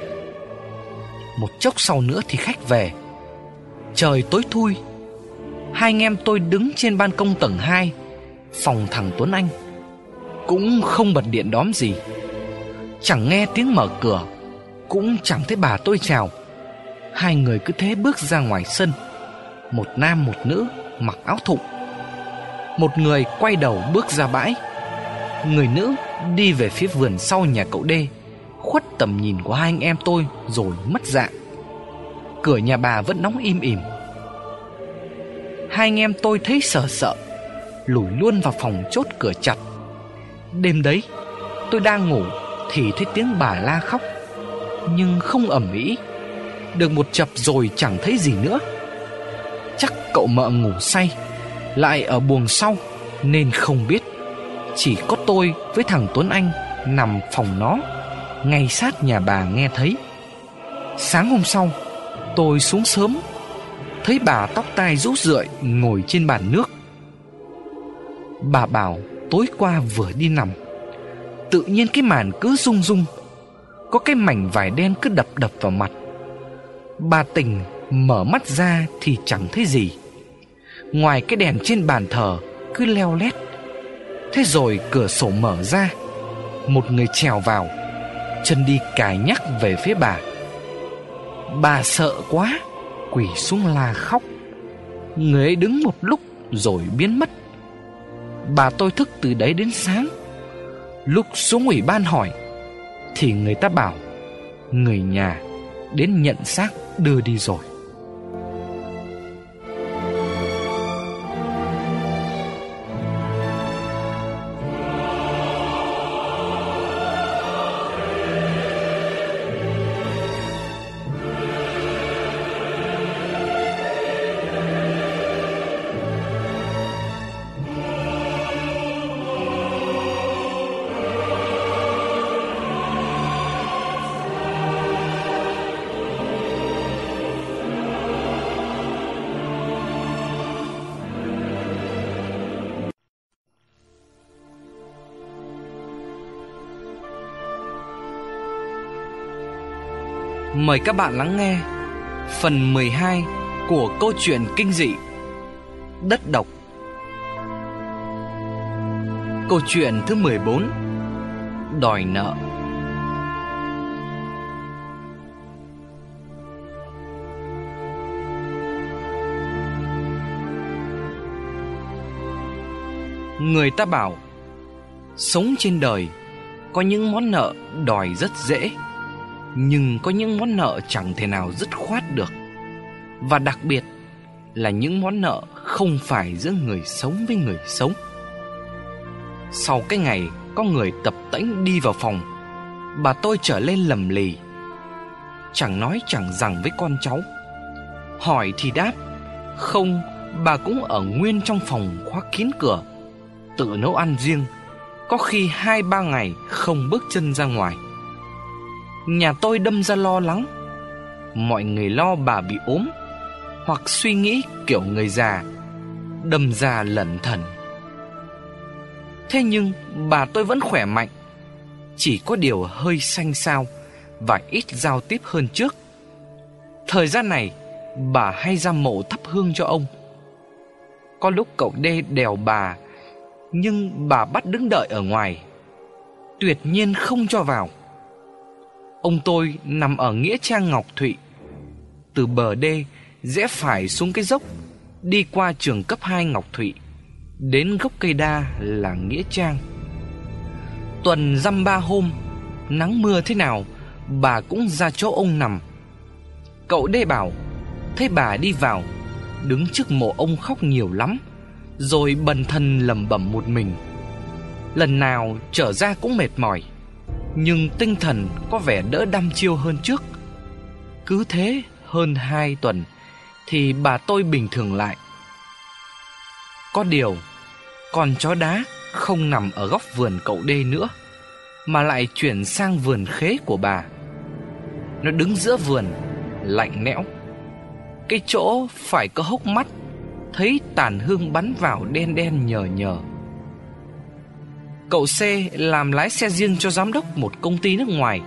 Một chốc sau nữa thì khách về. Trời tối thui, Hai anh em tôi đứng trên ban công tầng 2 Phòng thằng Tuấn Anh. Cũng không bật điện đóm gì, Chẳng nghe tiếng mở cửa, Cũng chẳng thấy bà tôi chào. Hai người cứ thế bước ra ngoài sân. Một nam, một nữ Mặc áo thụng. Một người quay đầu bước ra bãi. Người nữ đi về phía vườn sau nhà cậu đê Khuất tầm nhìn của hai anh em tôi Rồi mất dạng. Cửa nhà bà vẫn đóng im ỉm. Hai anh em tôi thấy sợ sợ Lủi luôn vào phòng chốt cửa chặt. Đêm đấy, Tôi đang ngủ Thì thấy tiếng bà la khóc, Nhưng không ẩm ĩ. Được một chập rồi chẳng thấy gì nữa. Chắc cậu mợ ngủ say, Lại ở buồng sau, Nên không biết. Chỉ có tôi với thằng Tuấn Anh Nằm phòng nó, Ngay sát nhà bà nghe thấy. Sáng hôm sau, Tôi xuống sớm, Thấy bà tóc tai rút rượi Ngồi trên bàn nước. Bà bảo tối qua vừa đi nằm, Tự nhiên cái màn cứ rung rung, Có cái mảnh vải đen cứ đập đập vào mặt. Bà tỉnh Mở mắt ra thì chẳng thấy gì. Ngoài cái đèn trên bàn thờ Cứ leo lét. Thế rồi cửa sổ mở ra. Một người trèo vào, Chân đi cài nhắc về phía bà. Bà sợ quá, Quỳ xuống la khóc. Người ấy đứng một lúc rồi biến mất. Bà tôi thức từ đấy đến sáng. Lúc xuống ủy ban hỏi, Thì người ta bảo, Người nhà đến nhận xác đưa đi rồi. Mời các bạn lắng nghe phần 12 của câu chuyện kinh dị Đất độc. Câu chuyện thứ 14 Đòi nợ Người ta bảo, Sống trên đời, Có những món nợ đòi rất dễ nhưng có những món nợ chẳng thể nào dứt khoát được. Và đặc biệt là những món nợ không phải giữa người sống với người sống. Sau cái ngày có người tập tễnh đi vào phòng Bà tôi trở lên lầm lì. Chẳng nói chẳng rằng với con cháu. Hỏi thì đáp Không, bà cũng ở nguyên trong phòng khóa kín cửa Tự nấu ăn riêng. Có khi hai ba ngày không bước chân ra ngoài. Nhà tôi đâm ra lo lắng. Mọi người lo bà bị ốm, Hoặc suy nghĩ kiểu người già, Đâm ra lẩn thần. Thế nhưng bà tôi vẫn khỏe mạnh. Chỉ có điều hơi xanh xao Và ít giao tiếp hơn trước. Thời gian này, Bà hay ra mộ thắp hương cho ông. Có lúc cậu đê đèo bà, Nhưng bà bắt đứng đợi ở ngoài. Tuyệt nhiên không cho vào. Ông tôi nằm ở Nghĩa Trang Ngọc Thụy. Từ bờ đê, Rẽ phải xuống cái dốc, Đi qua trường cấp 2 Ngọc Thụy, Đến gốc cây đa là Nghĩa Trang. Tuần dăm ba hôm, Nắng mưa thế nào, Bà cũng ra chỗ ông nằm. Cậu đê bảo Thấy bà đi vào, Đứng trước mộ ông khóc nhiều lắm, Rồi bần thần lẩm bẩm một mình. Lần nào trở ra cũng mệt mỏi nhưng tinh thần có vẻ đỡ đăm chiêu hơn trước. Cứ thế hơn hai tuần thì bà tôi bình thường lại. Có điều, con chó đá không nằm ở góc vườn cậu đê nữa, mà lại chuyển sang vườn khế của bà. Nó đứng giữa vườn, lạnh lẽo. Cái chỗ phải có hốc mắt, thấy tàn hương bắn vào đen đen nhờ nhờ. Cậu C làm lái xe riêng cho giám đốc một công ty nước ngoài.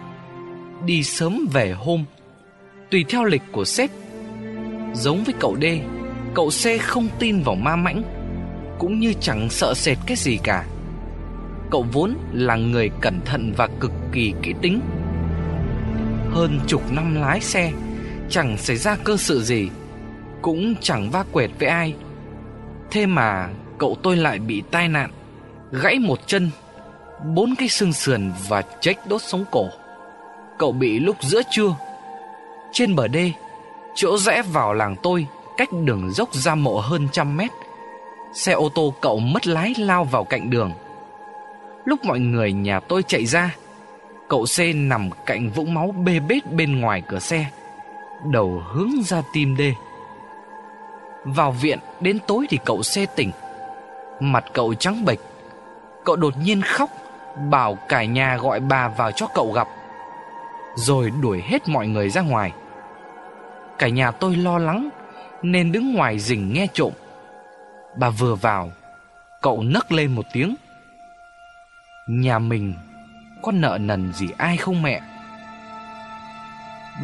Đi sớm về hôm. Tùy theo lịch của sếp. Giống với cậu D, Cậu C không tin vào ma mãnh, Cũng như chẳng sợ sệt cái gì cả. Cậu vốn là người cẩn thận và cực kỳ kỹ tính. Hơn chục năm lái xe, Chẳng xảy ra cơ sự gì, Cũng chẳng va quẹt với ai. Thế mà cậu tôi lại bị tai nạn gãy một chân, bốn cái xương sườn và chếch đốt sống cổ. Cậu bị lúc giữa trưa. Trên bờ đê, chỗ rẽ vào làng tôi, cách đường dốc ra mộ hơn trăm mét. Xe ô tô cậu mất lái lao vào cạnh đường. Lúc mọi người nhà tôi chạy ra, cậu C nằm cạnh vũng máu bê bết bên ngoài cửa xe, đầu hướng ra tim đê. Vào viện đến tối thì cậu C tỉnh, mặt cậu trắng bệch, Cậu đột nhiên khóc Bảo cả nhà gọi bà vào cho cậu gặp Rồi đuổi hết mọi người ra ngoài. Cả nhà tôi lo lắng Nên đứng ngoài rình nghe trộm. Bà vừa vào Cậu nấc lên một tiếng. Nhà mình Có nợ nần gì ai không mẹ?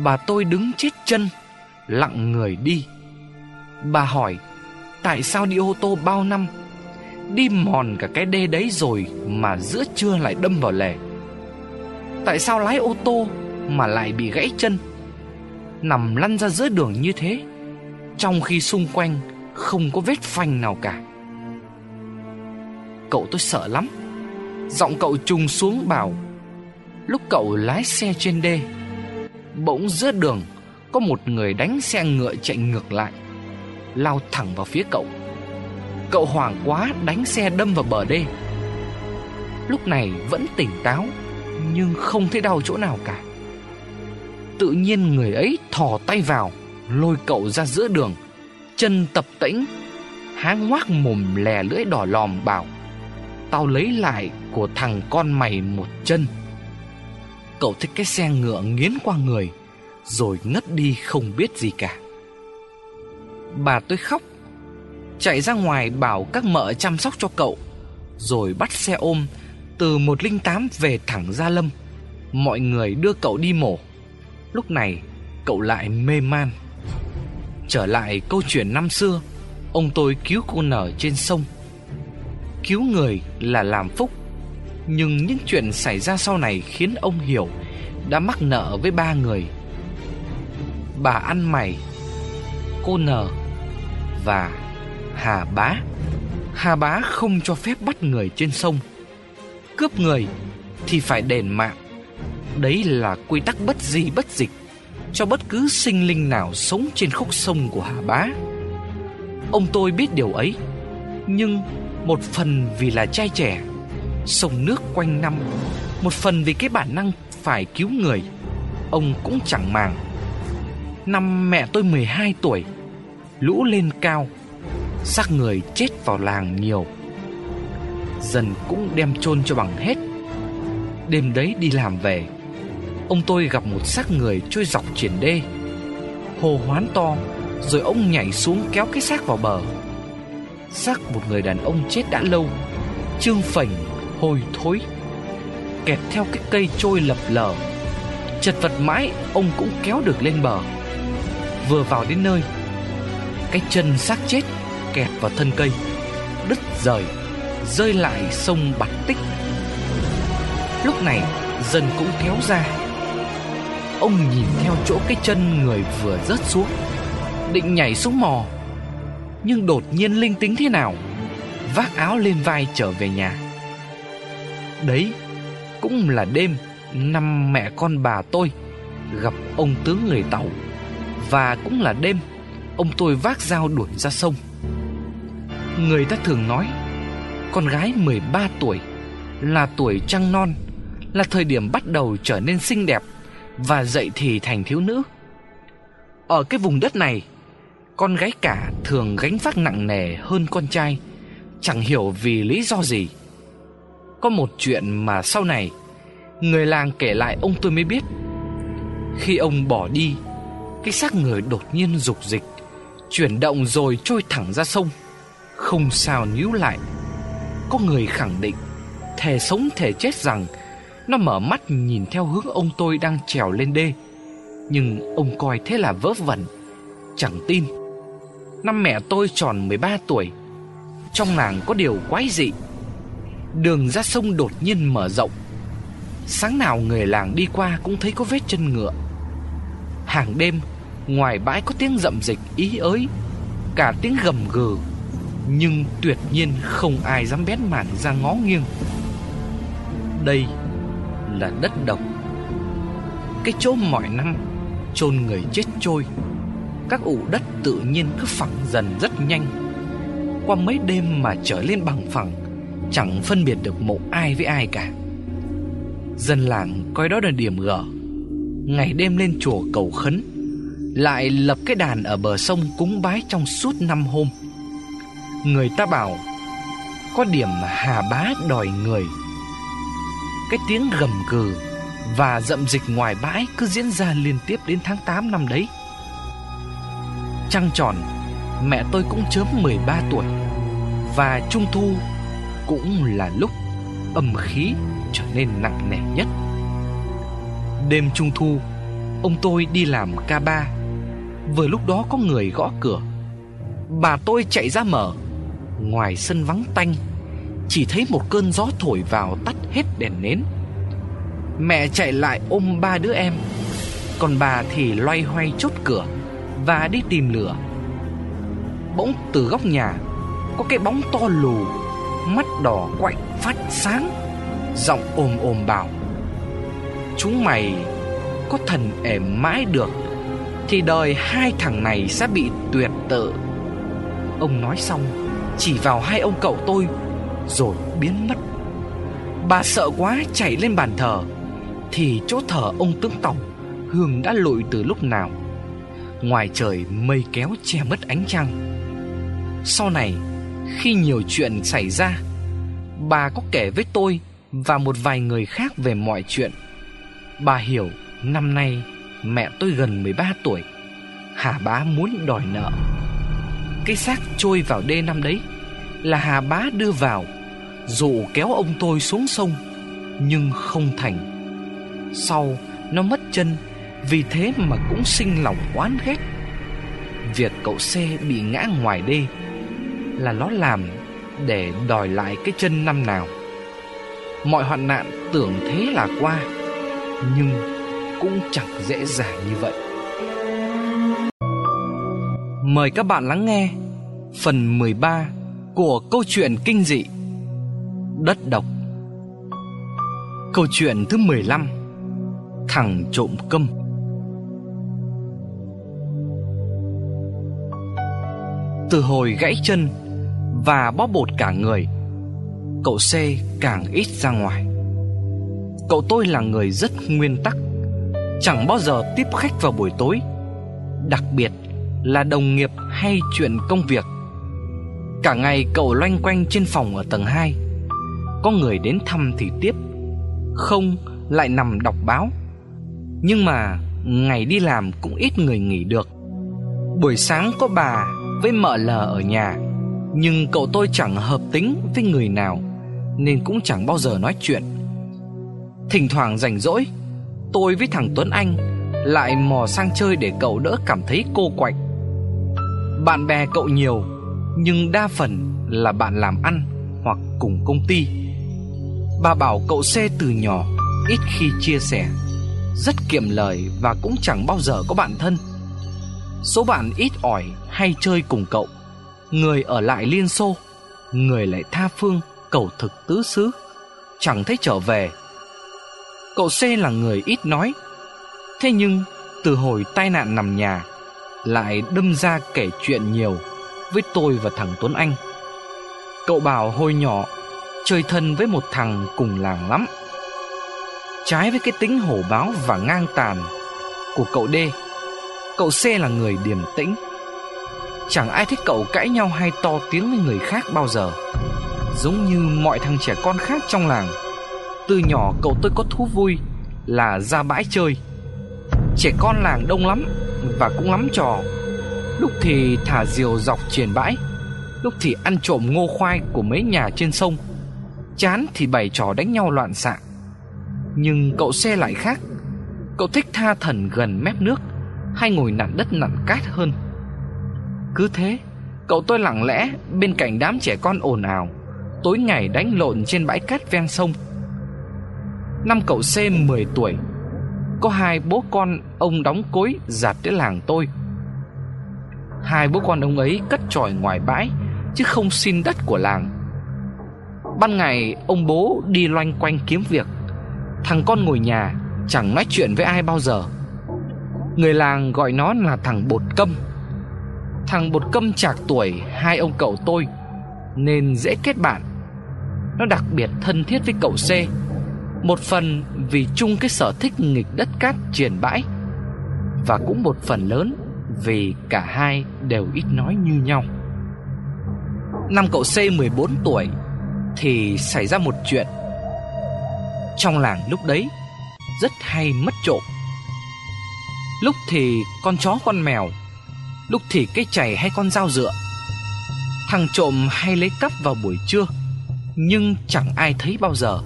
Bà tôi đứng chết chân lặng người đi. Bà hỏi, tại sao đi ô tô bao năm, đi mòn cả cái đê đấy rồi mà giữa trưa lại đâm vào lề? Tại sao lái ô tô mà lại bị gãy chân, nằm lăn ra giữa đường như thế, trong khi xung quanh không có vết phanh nào cả? Cậu tôi sợ lắm. Giọng cậu trùng xuống bảo Lúc cậu lái xe trên đê Bỗng giữa đường Có một người đánh xe ngựa chạy ngược lại Lao thẳng vào phía cậu Cậu hoảng quá đánh xe đâm vào bờ đê. Lúc này vẫn tỉnh táo, Nhưng không thấy đau chỗ nào cả. Tự nhiên người ấy thò tay vào, Lôi cậu ra giữa đường. Chân tập tĩnh Háng ngoác mồm lè lưỡi đỏ lòm bảo, Tao lấy lại của thằng con mày một chân. Cậu thích cái xe ngựa nghiến qua người, Rồi ngất đi không biết gì cả. Bà tôi khóc Chạy ra ngoài bảo các mợ chăm sóc cho cậu, Rồi bắt xe ôm Từ 108 về thẳng Gia Lâm. Mọi người đưa cậu đi mổ. Lúc này, cậu lại mê man. Trở lại câu chuyện năm xưa, Ông tôi cứu cô nở trên sông. Cứu người là làm phúc, Nhưng những chuyện xảy ra sau này khiến ông hiểu Đã mắc nợ với ba người. Bà ăn mày, Cô nở Và Hà Bá. Hà Bá không cho phép bắt người trên sông. Cướp người Thì phải đền mạng. Đấy là quy tắc bất di bất dịch Cho bất cứ sinh linh nào sống trên khúc sông của Hà Bá. Ông tôi biết điều ấy, Nhưng một phần vì là trai trẻ, Sông nước quanh năm, Một phần vì cái bản năng phải cứu người, Ông cũng chẳng màng. Năm mẹ tôi 12 tuổi, Lũ lên cao xác người chết vào làng nhiều. Dần cũng đem chôn cho bằng hết. Đêm đấy đi làm về, Ông tôi gặp một xác người trôi dọc triển đê. Hồ hoán to, Rồi ông nhảy xuống kéo cái xác vào bờ. Xác một người đàn ông chết đã lâu, Trương phành hôi thối, Kẹt theo cái cây trôi lập lờ. Chật vật mãi, Ông cũng kéo được lên bờ. Vừa vào đến nơi, Cái chân xác chết Kẹt vào thân cây. Đứt rời, Rơi lại sông Bạch Tích. Lúc này dần cũng kéo ra. Ông nhìn theo chỗ cái chân người vừa rớt xuống, Định nhảy xuống mò. Nhưng đột nhiên linh tính thế nào? Vác áo lên vai trở về nhà. Đấy, Cũng là đêm, Năm mẹ con bà tôi Gặp ông tướng người Tàu. Và cũng là đêm, Ông tôi vác dao đuổi ra sông. Người ta thường nói, Con gái 13 tuổi Là tuổi trăng non, Là thời điểm bắt đầu trở nên xinh đẹp Và dậy thì thành thiếu nữ. Ở cái vùng đất này, con gái cả thường gánh vác nặng nề hơn con trai, Chẳng hiểu vì lý do gì. Có một chuyện mà sau này, Người làng kể lại ông tôi mới biết. Khi ông bỏ đi, Cái xác người đột nhiên dục dịch Chuyển động rồi trôi thẳng ra sông. Không sao níu lại. Có người khẳng định thề sống thề chết rằng, Nó mở mắt nhìn theo hướng ông tôi đang trèo lên đê. Nhưng ông coi thế là vớ vẩn, Chẳng tin. Năm mẹ tôi tròn 13 tuổi, Trong làng có điều quái dị. Đường ra sông đột nhiên mở rộng. Sáng nào người làng đi qua cũng thấy có vết chân ngựa. Hàng đêm, Ngoài bãi có tiếng rậm dịch ý ới, Cả tiếng gầm gừ. Nhưng tuyệt nhiên không ai dám bén mảng ra ngó nghiêng. Đây là đất độc. Cái chỗ mọi năm chôn người chết trôi, các ụ đất tự nhiên cứ phẳng dần rất nhanh. Qua mấy đêm mà trở lên bằng phẳng, Chẳng phân biệt được mộ ai với ai cả. Dân làng coi đó là điểm gở Ngày đêm lên chùa cầu khấn, Lại lập cái đàn ở bờ sông cúng bái trong suốt năm hôm. Người ta bảo, Có điểm hà bá đòi người. Cái tiếng gầm gừ Và dậm dịch ngoài bãi cứ diễn ra liên tiếp đến tháng 8 năm đấy. Trăng tròn, Mẹ tôi cũng chớm 13 tuổi Và Trung Thu Cũng là lúc âm khí trở nên nặng nề nhất. Đêm Trung Thu, Ông tôi đi làm ca ba. Vừa lúc đó có người gõ cửa. Bà tôi chạy ra mở. Ngoài sân vắng tanh, Chỉ thấy một cơn gió thổi vào tắt hết đèn nến. Mẹ chạy lại ôm ba đứa em, Còn bà thì loay hoay chốt cửa Và đi tìm lửa. Bỗng từ góc nhà, Có cái bóng to lù, Mắt đỏ quạnh phát sáng, Giọng ồm ồm bảo, Chúng mày Có thần ẻm mãi được Thì đời hai thằng này sẽ bị tuyệt tự. Ông nói xong chỉ vào hai ông cậu tôi, Rồi biến mất. Bà sợ quá chạy lên bàn thờ, Thì chỗ thờ ông tướng tổng Hương đã lụi từ lúc nào. Ngoài trời mây kéo che mất ánh trăng. Sau này, Khi nhiều chuyện xảy ra, Bà có kể với tôi Và một vài người khác về mọi chuyện. Bà hiểu Năm nay mẹ tôi gần 13 tuổi, Hà bá muốn đòi nợ cái xác trôi vào đê năm đấy, Là Hà Bá đưa vào, Dụ kéo ông tôi xuống sông, Nhưng không thành. Sau, nó mất chân, Vì thế mà cũng sinh lòng oán ghét. Việc cậu xe bị ngã ngoài đê Là nó làm Để đòi lại cái chân năm nào. Mọi hoạn nạn tưởng thế là qua, Nhưng cũng chẳng dễ dàng như vậy. Mời các bạn lắng nghe phần 13 của câu chuyện kinh dị Đất độc. Câu chuyện thứ 15 Thằng trộm câm. Từ hồi gãy chân và bó bột cả người, Cậu C càng ít ra ngoài. Cậu tôi là người rất nguyên tắc, Chẳng bao giờ tiếp khách vào buổi tối, Đặc biệt là đồng nghiệp hay chuyện công việc. Cả ngày cậu loanh quanh trên phòng ở tầng 2 Có người đến thăm thì tiếp, Không lại nằm đọc báo. Nhưng mà ngày đi làm cũng ít người nghỉ được. Buổi sáng có bà với mợ lờ ở nhà, Nhưng cậu tôi chẳng hợp tính với người nào, Nên cũng chẳng bao giờ nói chuyện. Thỉnh thoảng rảnh rỗi, Tôi với thằng Tuấn Anh Lại mò sang chơi để cậu đỡ cảm thấy cô quạnh bạn bè cậu nhiều, Nhưng đa phần là bạn làm ăn Hoặc cùng công ty. Bà bảo cậu C từ nhỏ Ít khi chia sẻ, Rất kiệm lời và cũng chẳng bao giờ có bạn thân. Số bạn ít ỏi hay chơi cùng cậu, Người ở lại Liên Xô, Người lại tha phương cầu thực tứ xứ, Chẳng thấy trở về. Cậu C là người ít nói, Thế nhưng từ hồi tai nạn nằm nhà lại đâm ra kể chuyện nhiều với tôi và thằng Tuấn Anh. Cậu bảo hồi nhỏ chơi thân với một thằng cùng làng lắm. Trái với cái tính hổ báo và ngang tàn của cậu D, cậu C là người điềm tĩnh. Chẳng ai thích cậu cãi nhau hay to tiếng với người khác bao giờ. Giống như mọi thằng trẻ con khác trong làng. Từ nhỏ cậu tôi có thú vui là ra bãi chơi. Trẻ con làng đông lắm và cũng lắm trò. Lúc thì thả diều dọc triển bãi, Lúc thì ăn trộm ngô khoai của mấy nhà trên sông. Chán thì bày trò đánh nhau loạn xạ. Nhưng cậu xe lại khác. Cậu thích tha thần gần mép nước, Hay ngồi nặn đất nặn cát hơn? Cứ thế, Cậu tôi lặng lẽ bên cạnh đám trẻ con ồn ào, Tối ngày đánh lộn trên bãi cát ven sông. Năm cậu C 10 tuổi có hai bố con ông đóng cối giặt đến làng tôi. Hai bố con ông ấy cất tròi ngoài bãi, Chứ không xin đất của làng. Ban ngày, ông bố đi loanh quanh kiếm việc. Thằng con ngồi nhà, Chẳng nói chuyện với ai bao giờ. Người làng gọi nó là thằng bột câm. Thằng bột câm chạc tuổi Hai ông cậu tôi, Nên dễ kết bạn. Nó đặc biệt thân thiết với cậu C một phần vì chung cái sở thích nghịch đất cát triển bãi, Và cũng một phần lớn vì cả hai đều ít nói như nhau. Năm cậu C 14 tuổi Thì xảy ra một chuyện. Trong làng lúc đấy, Rất hay mất trộm. Lúc thì con chó con mèo, Lúc thì cái chày hay con dao dựa. Thằng trộm hay lấy cắp vào buổi trưa, Nhưng chẳng ai thấy bao giờ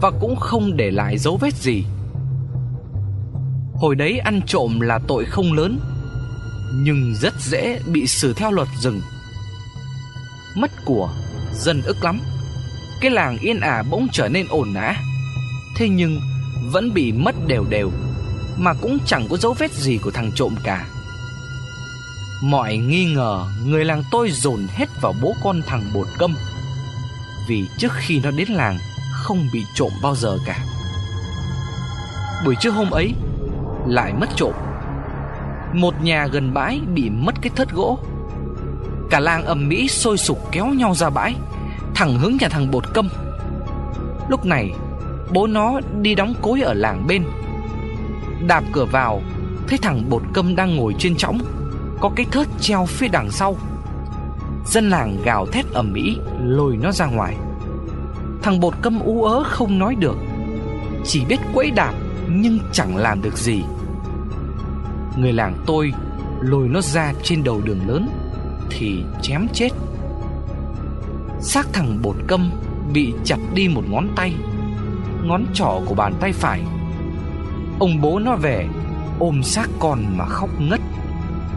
và cũng không để lại dấu vết gì. Hồi đấy ăn trộm là tội không lớn, nhưng rất dễ bị xử theo luật rừng. Mất của, dân ức lắm. Cái làng yên ả bỗng trở nên ổn ả. Thế nhưng vẫn bị mất đều đều, mà cũng chẳng có dấu vết gì của thằng trộm cả. Mọi nghi ngờ người làng tôi dồn hết vào bố con thằng bột câm Vì trước khi nó đến làng không bị trộm bao giờ cả. Buổi trưa hôm ấy, lại mất trộm. Một nhà gần bãi bị mất cái thất gỗ. Cả làng ầm mỹ sôi sục kéo nhau ra bãi, Thẳng hướng nhà thằng bột câm. Lúc này, bố nó đi đóng cối ở làng bên. Đạp cửa vào, Thấy thằng bột câm đang ngồi trên trõng có cái thớt treo phía đằng sau. Dân làng gào thét ầm ĩ, Lôi nó ra ngoài. Thằng bột câm ú ớ không nói được. Chỉ biết quẫy đạp, Nhưng chẳng làm được gì. Người làng tôi Lôi nó ra trên đầu đường lớn, Thì chém chết. Xác thằng bột câm Bị chặt đi một ngón tay, Ngón trỏ của bàn tay phải. Ông bố nó về, Ôm xác con mà khóc ngất.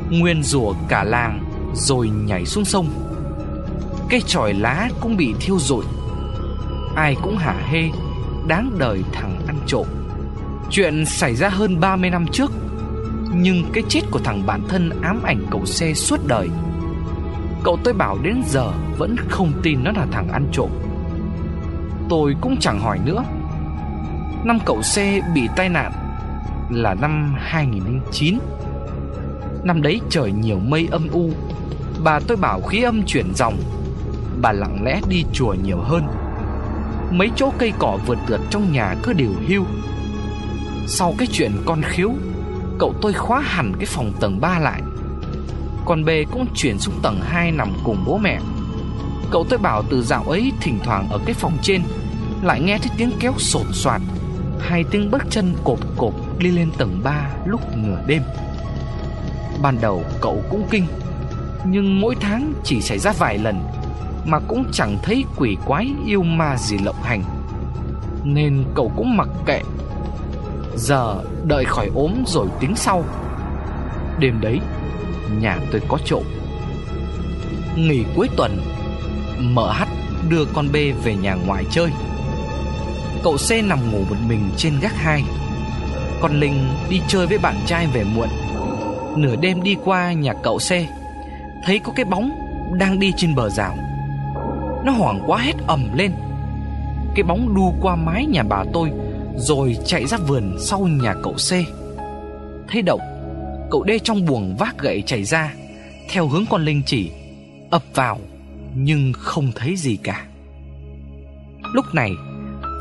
Nguyên rủa cả làng Rồi nhảy xuống sông. Cây tròi lá cũng bị thiêu rụi. Ai cũng hả hê, Đáng đời thằng ăn trộm. Chuyện xảy ra hơn 30 năm trước, Nhưng cái chết của thằng bản thân ám ảnh cậu xe suốt đời. Cậu tôi bảo đến giờ Vẫn không tin nó là thằng ăn trộm. Tôi cũng chẳng hỏi nữa. Năm cậu xe bị tai nạn Là năm 2009 Năm đấy trời nhiều mây âm u, Bà tôi bảo khí âm chuyển dòng, Bà lặng lẽ đi chùa nhiều hơn. Mấy chỗ cây cỏ vượt tượt trong nhà cứ đều hưu. Sau cái chuyện con khiếu, Cậu tôi khóa hẳn cái phòng tầng 3 lại. Còn bề cũng chuyển xuống tầng 2 nằm cùng bố mẹ. Cậu tôi bảo từ dạo ấy thỉnh thoảng ở cái phòng trên, Lại nghe thấy tiếng kéo sột soạt, Hai tiếng bước chân cộp cộp đi lên tầng 3 lúc nửa đêm. Ban đầu cậu cũng kinh, Nhưng mỗi tháng chỉ xảy ra vài lần mà cũng chẳng thấy quỷ quái yêu ma gì lộng hành. Nên cậu cũng mặc kệ. Giờ đợi khỏi ốm rồi tính sau. Đêm đấy, Nhà tôi có trộm. Nghỉ cuối tuần, Mở hắt đưa con B về nhà ngoại chơi. Cậu C nằm ngủ một mình trên gác hai. Còn Linh đi chơi với bạn trai về muộn. Nửa đêm đi qua nhà cậu xe Thấy có cái bóng Đang đi trên bờ rào. Nó hoảng quá hết ầm lên. Cái bóng đu qua mái nhà bà tôi, Rồi chạy ra vườn sau nhà cậu C. Thấy động Cậu đê trong buồng vác gậy chạy ra, Theo hướng con Linh chỉ, ập vào, Nhưng không thấy gì cả. Lúc này,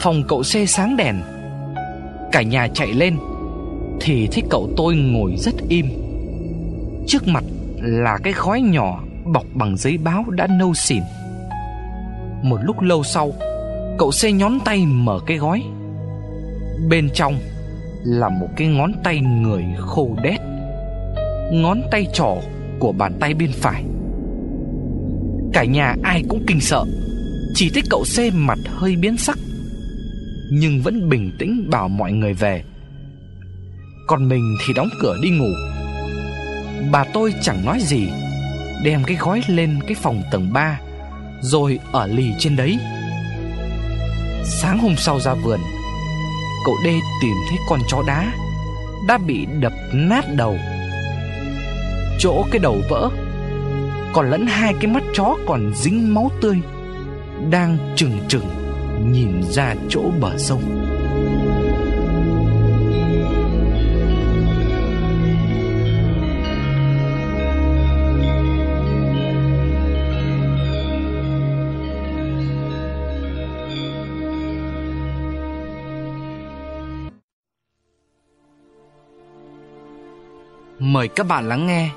Phòng cậu C sáng đèn. Cả nhà chạy lên, Thì thấy cậu tôi ngồi rất im. Trước mặt là cái khói nhỏ bọc bằng giấy báo đã nâu xỉn. Một lúc lâu sau, Cậu xe nhón tay mở cái gói. Bên trong là một cái ngón tay người khô đét, Ngón tay trỏ của bàn tay bên phải. Cả nhà ai cũng kinh sợ, Chỉ thấy cậu xe mặt hơi biến sắc, Nhưng vẫn bình tĩnh bảo mọi người về. Còn mình thì đóng cửa đi ngủ. Bà tôi chẳng nói gì, Đem cái gói lên cái phòng tầng 3 rồi ở lì trên đấy. Sáng hôm sau ra vườn, Cậu đê tìm thấy con chó đá Đã bị đập nát đầu. Chỗ cái đầu vỡ, Còn lẫn hai cái mắt chó còn dính máu tươi Đang trừng trừng Nhìn ra chỗ bờ sông. Mời các bạn lắng nghe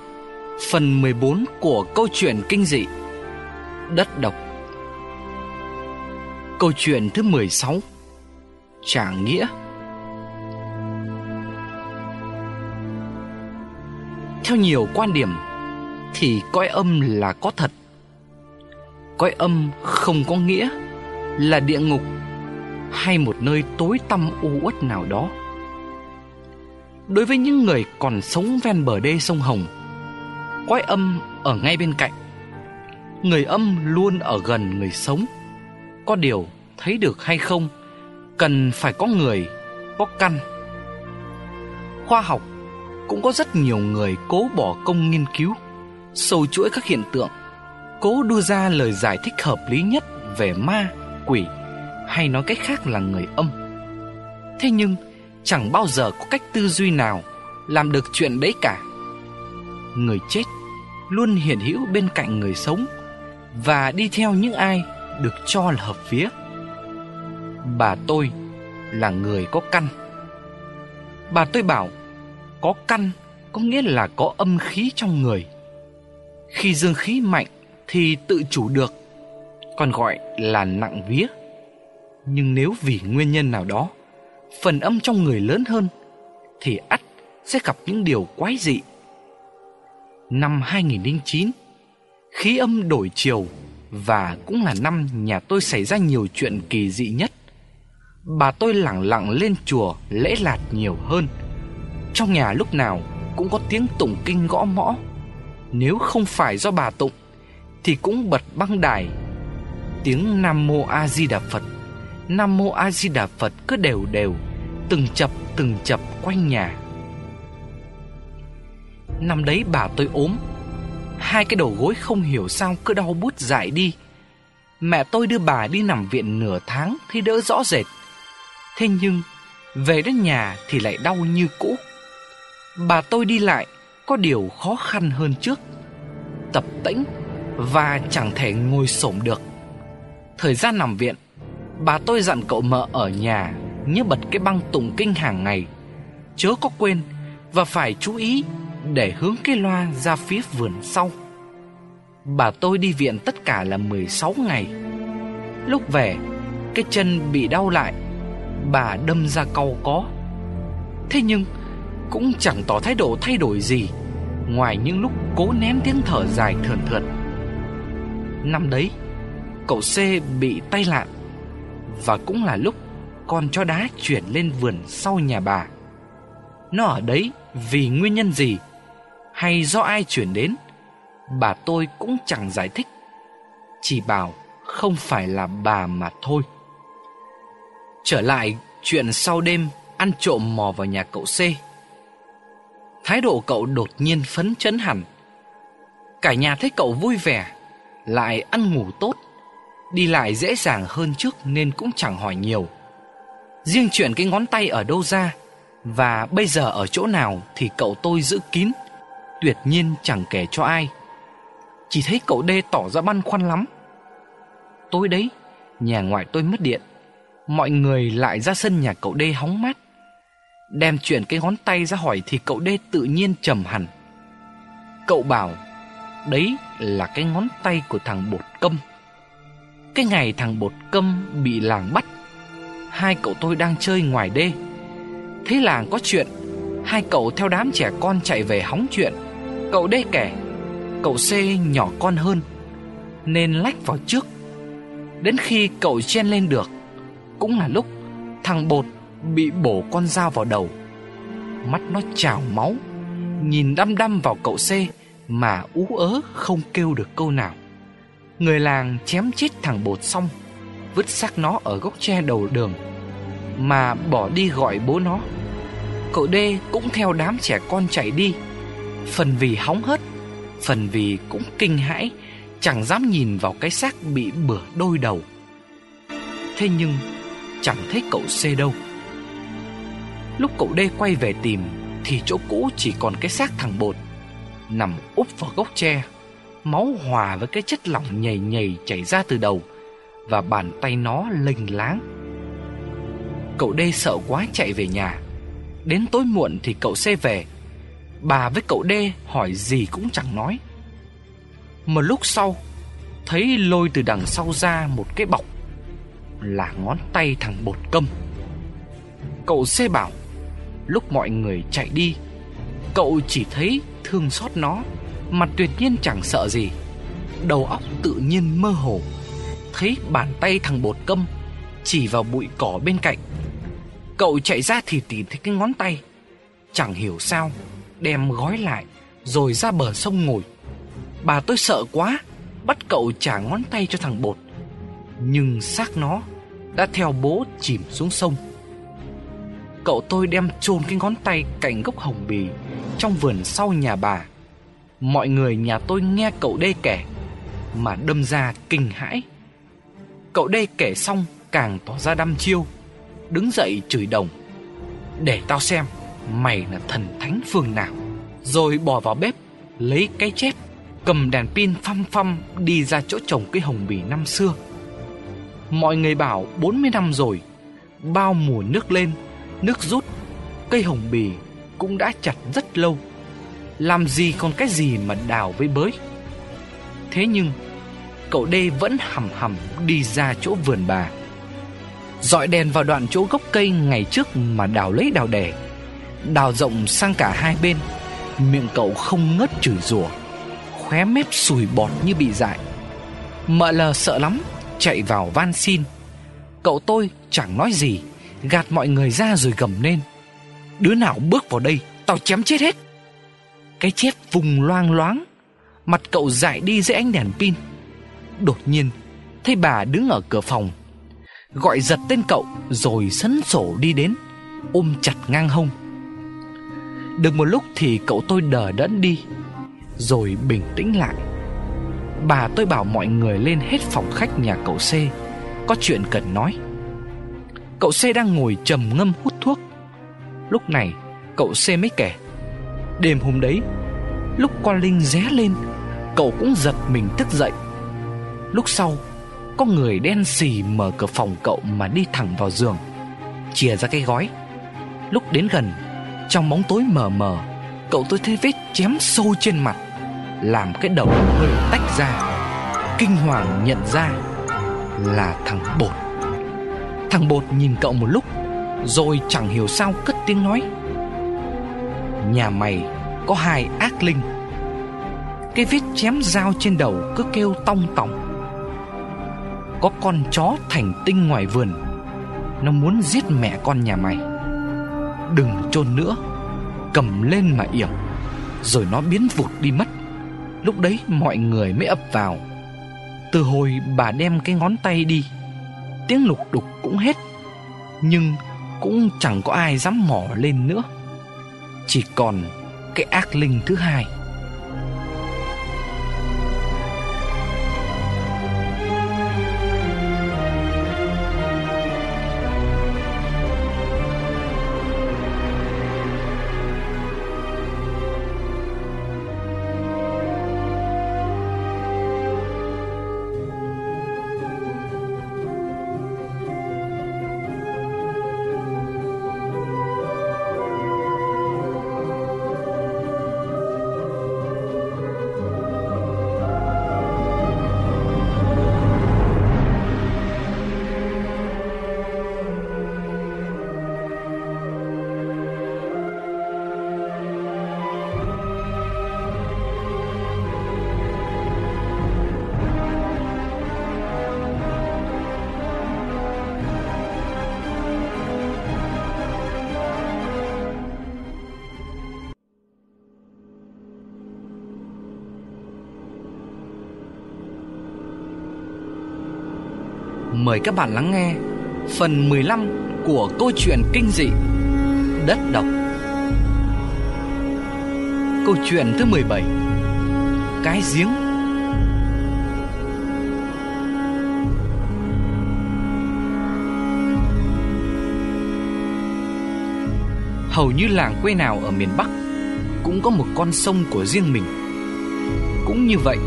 phần 14 của câu chuyện kinh dị Đất độc. Câu chuyện thứ 16 Trả nghĩa Theo nhiều quan điểm thì coi âm là có thật. Coi âm không có nghĩa là địa ngục hay một nơi tối tăm u uất nào đó đối với những người còn sống ven bờ đê sông Hồng, Quái âm ở ngay bên cạnh. Người âm luôn ở gần người sống. Có điều thấy được hay không, Cần phải có người, Có căn. Khoa học cũng có rất nhiều người cố bỏ công nghiên cứu, sâu chuỗi các hiện tượng, cố đưa ra lời giải thích hợp lý nhất về ma, quỷ, hay nói cách khác là người âm. Thế nhưng chẳng bao giờ có cách tư duy nào làm được chuyện đấy cả. Người chết luôn hiện hữu bên cạnh người sống và đi theo những ai được cho là hợp phía. Bà tôi là người có căn. Bà tôi bảo, có căn có nghĩa là có âm khí trong người. Khi dương khí mạnh thì tự chủ được, còn gọi là nặng vía. Nhưng nếu vì nguyên nhân nào đó phần âm trong người lớn hơn, thì ắt sẽ gặp những điều quái dị. Năm 2009 khí âm đổi chiều, và cũng là năm nhà tôi xảy ra nhiều chuyện kỳ dị nhất. Bà tôi lẳng lặng lên chùa lễ lạt nhiều hơn. Trong nhà lúc nào cũng có tiếng tụng kinh gõ mõ. Nếu không phải do bà tụng, Thì cũng bật băng đài, Tiếng Nam Mô A Di Đà Phật. Nam Mô A Di Đà Phật cứ đều đều, Từng chập từng chập quanh nhà. Năm đấy bà tôi ốm, Hai cái đầu gối không hiểu sao cứ đau bút dại đi. Mẹ tôi đưa bà đi nằm viện nửa tháng thì đỡ rõ rệt. Thế nhưng, về đến nhà thì lại đau như cũ. Bà tôi đi lại có điều khó khăn hơn trước. Tập tĩnh và chẳng thể ngồi xổm được. Thời gian nằm viện bà tôi dặn cậu mợ ở nhà nhớ bật cái băng tụng kinh hàng ngày. Chớ có quên và phải chú ý để hướng cái loa ra phía vườn sau. Bà tôi đi viện tất cả là 16 ngày. Lúc về, cái chân bị đau lại, bà đâm ra cau có. Thế nhưng cũng chẳng tỏ thái độ thay đổi gì ngoài những lúc cố nén tiếng thở dài thườn thượt. Năm đấy, cậu c bị tay lạn và cũng là lúc con chó đá chuyển lên vườn sau nhà bà. Nó ở đấy vì nguyên nhân gì? Hay do ai chuyển đến? Bà tôi cũng chẳng giải thích. Chỉ bảo không phải là bà mà thôi. Trở lại chuyện sau đêm ăn trộm mò vào nhà cậu c. Thái độ cậu đột nhiên phấn chấn hẳn. Cả nhà thấy cậu vui vẻ, Lại ăn ngủ tốt. Đi lại dễ dàng hơn trước nên cũng chẳng hỏi nhiều. Riêng chuyện cái ngón tay ở đâu ra Và bây giờ ở chỗ nào thì cậu tôi giữ kín, Tuyệt nhiên chẳng kể cho ai. Chỉ thấy cậu đê tỏ ra băn khoăn lắm. Tối đấy, Nhà ngoại tôi mất điện. Mọi người lại ra sân nhà cậu đê hóng mát. Đem chuyển cái ngón tay ra hỏi thì cậu đê tự nhiên trầm hẳn. Cậu bảo, Đấy là cái ngón tay của thằng bột câm. Cái ngày thằng bột câm bị làng bắt Hai cậu tôi đang chơi ngoài đê Thế làng có chuyện Hai cậu theo đám trẻ con chạy về hóng chuyện Cậu đê kể Cậu C nhỏ con hơn Nên lách vào trước Đến khi cậu chen lên được Cũng là lúc Thằng bột bị bổ con dao vào đầu. Mắt nó trào máu, nhìn đăm đăm vào cậu C mà ú ớ không kêu được câu nào. Người làng chém chết thằng bột xong, vứt xác nó ở gốc tre đầu đường mà bỏ đi gọi bố nó. Cậu D cũng theo đám trẻ con chạy đi, phần vì hóng hớt, phần vì cũng kinh hãi, chẳng dám nhìn vào cái xác bị bửa đôi đầu. Thế nhưng chẳng thấy cậu C đâu. Lúc cậu đê quay về tìm Thì chỗ cũ chỉ còn cái xác thằng bột Nằm úp vào gốc tre Máu hòa với cái chất lỏng nhầy nhầy chảy ra từ đầu, Và bàn tay nó lênh láng. Cậu đê sợ quá chạy về nhà. Đến tối muộn thì cậu xe về. Bà với cậu đê hỏi gì cũng chẳng nói. Một lúc sau, Thấy lôi từ đằng sau ra một cái bọc, Là ngón tay thằng bột câm. Cậu xe bảo, Lúc mọi người chạy đi, Cậu chỉ thấy thương xót nó. Mặt tuyệt nhiên chẳng sợ gì. Đầu óc tự nhiên mơ hồ. Thấy bàn tay thằng bột câm Chỉ vào bụi cỏ bên cạnh. Cậu chạy ra thì tìm thấy cái ngón tay. Chẳng hiểu sao, Đem gói lại, Rồi ra bờ sông ngồi. Bà tôi sợ quá, Bắt cậu trả ngón tay cho thằng bột. Nhưng xác nó Đã theo bố chìm xuống sông. Cậu tôi đem chôn cái ngón tay cạnh gốc hồng bì Trong vườn sau nhà bà. Mọi người nhà tôi nghe cậu đê kể, Mà đâm ra kinh hãi. Cậu đê kể xong, càng tỏ ra đăm chiêu, Đứng dậy chửi đồng. Để tao xem, Mày là thần thánh phương nào. Rồi bỏ vào bếp, Lấy cái chép Cầm đèn pin phăm phăm Đi ra chỗ trồng cây hồng bì năm xưa. Mọi người bảo 40 năm rồi, Bao mùa nước lên, Nước rút, Cây hồng bì cũng đã chặt rất lâu. Làm gì còn cái gì mà đào với bới? Thế nhưng, Cậu đê vẫn hầm hầm đi ra chỗ vườn bà. Dọi đèn vào đoạn chỗ gốc cây ngày trước mà đào lấy đào đẻ Đào rộng sang cả hai bên, Miệng cậu không ngớt chửi rủa, Khóe mép sùi bọt như bị dại. Mợ lờ sợ lắm, Chạy vào van xin. Cậu tôi chẳng nói gì, Gạt mọi người ra rồi gầm lên. Đứa nào bước vào đây, Tao chém chết hết. Cái chết vùng loang loáng. Mặt cậu dại đi dưới ánh đèn pin. Đột nhiên, Thấy bà đứng ở cửa phòng. Gọi giật tên cậu Rồi sấn sổ đi đến, Ôm chặt ngang hông. Được một lúc thì cậu tôi đờ đẫn đi, Rồi bình tĩnh lại. Bà tôi bảo mọi người lên hết phòng khách nhà cậu C, Có chuyện cần nói. Cậu C đang ngồi trầm ngâm hút thuốc. Lúc này, cậu C mới kể. Đêm hôm đấy, Lúc con Linh ré lên, Cậu cũng giật mình thức dậy. Lúc sau, Có người đen xì mở cửa phòng cậu mà đi thẳng vào giường, Chìa ra cái gói. Lúc đến gần, Trong bóng tối mờ mờ, Cậu tôi thấy vết chém sâu trên mặt, Làm cái đầu hơi tách ra, Kinh hoàng nhận ra Là thằng Bột. Thằng Bột nhìn cậu một lúc, Rồi chẳng hiểu sao cất tiếng nói. Nhà mày có hai ác linh. Cái vết chém dao trên đầu cứ kêu tong tỏng. Có con chó thành tinh ngoài vườn, Nó muốn giết mẹ con nhà mày. Đừng chôn nữa, Cầm lên mà yểm, Rồi nó biến vụt đi mất. Lúc đấy mọi người mới ập vào. Từ hồi bà đem cái ngón tay đi, Tiếng lục đục cũng hết. Nhưng cũng chẳng có ai dám mò lên nữa. Chỉ còn cái ác linh thứ hai. Mời các bạn lắng nghe phần 15 của câu chuyện kinh dị Đất độc. Câu chuyện thứ 17 Cái giếng. Hầu như làng quê nào ở miền Bắc Cũng có một con sông của riêng mình. Cũng như vậy,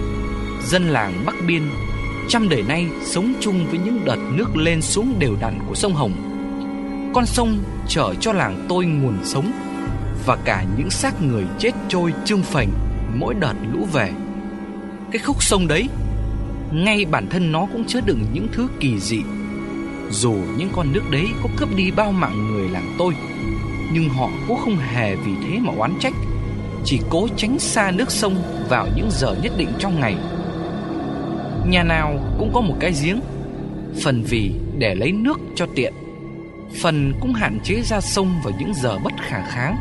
Dân làng Bắc Biên trăm đời nay sống chung với những đợt nước lên xuống đều đặn của sông Hồng. Con sông chở cho làng tôi nguồn sống và cả những xác người chết trôi trương phành mỗi đợt lũ về. Cái khúc sông đấy, ngay bản thân nó cũng chứa đựng những thứ kỳ dị. Dù những con nước đấy có cướp đi bao mạng người làng tôi, nhưng họ cũng không hề vì thế mà oán trách, chỉ cố tránh xa nước sông vào những giờ nhất định trong ngày Nhà nào cũng có một cái giếng. Phần vì để lấy nước cho tiện, Phần cũng hạn chế ra sông vào những giờ bất khả kháng.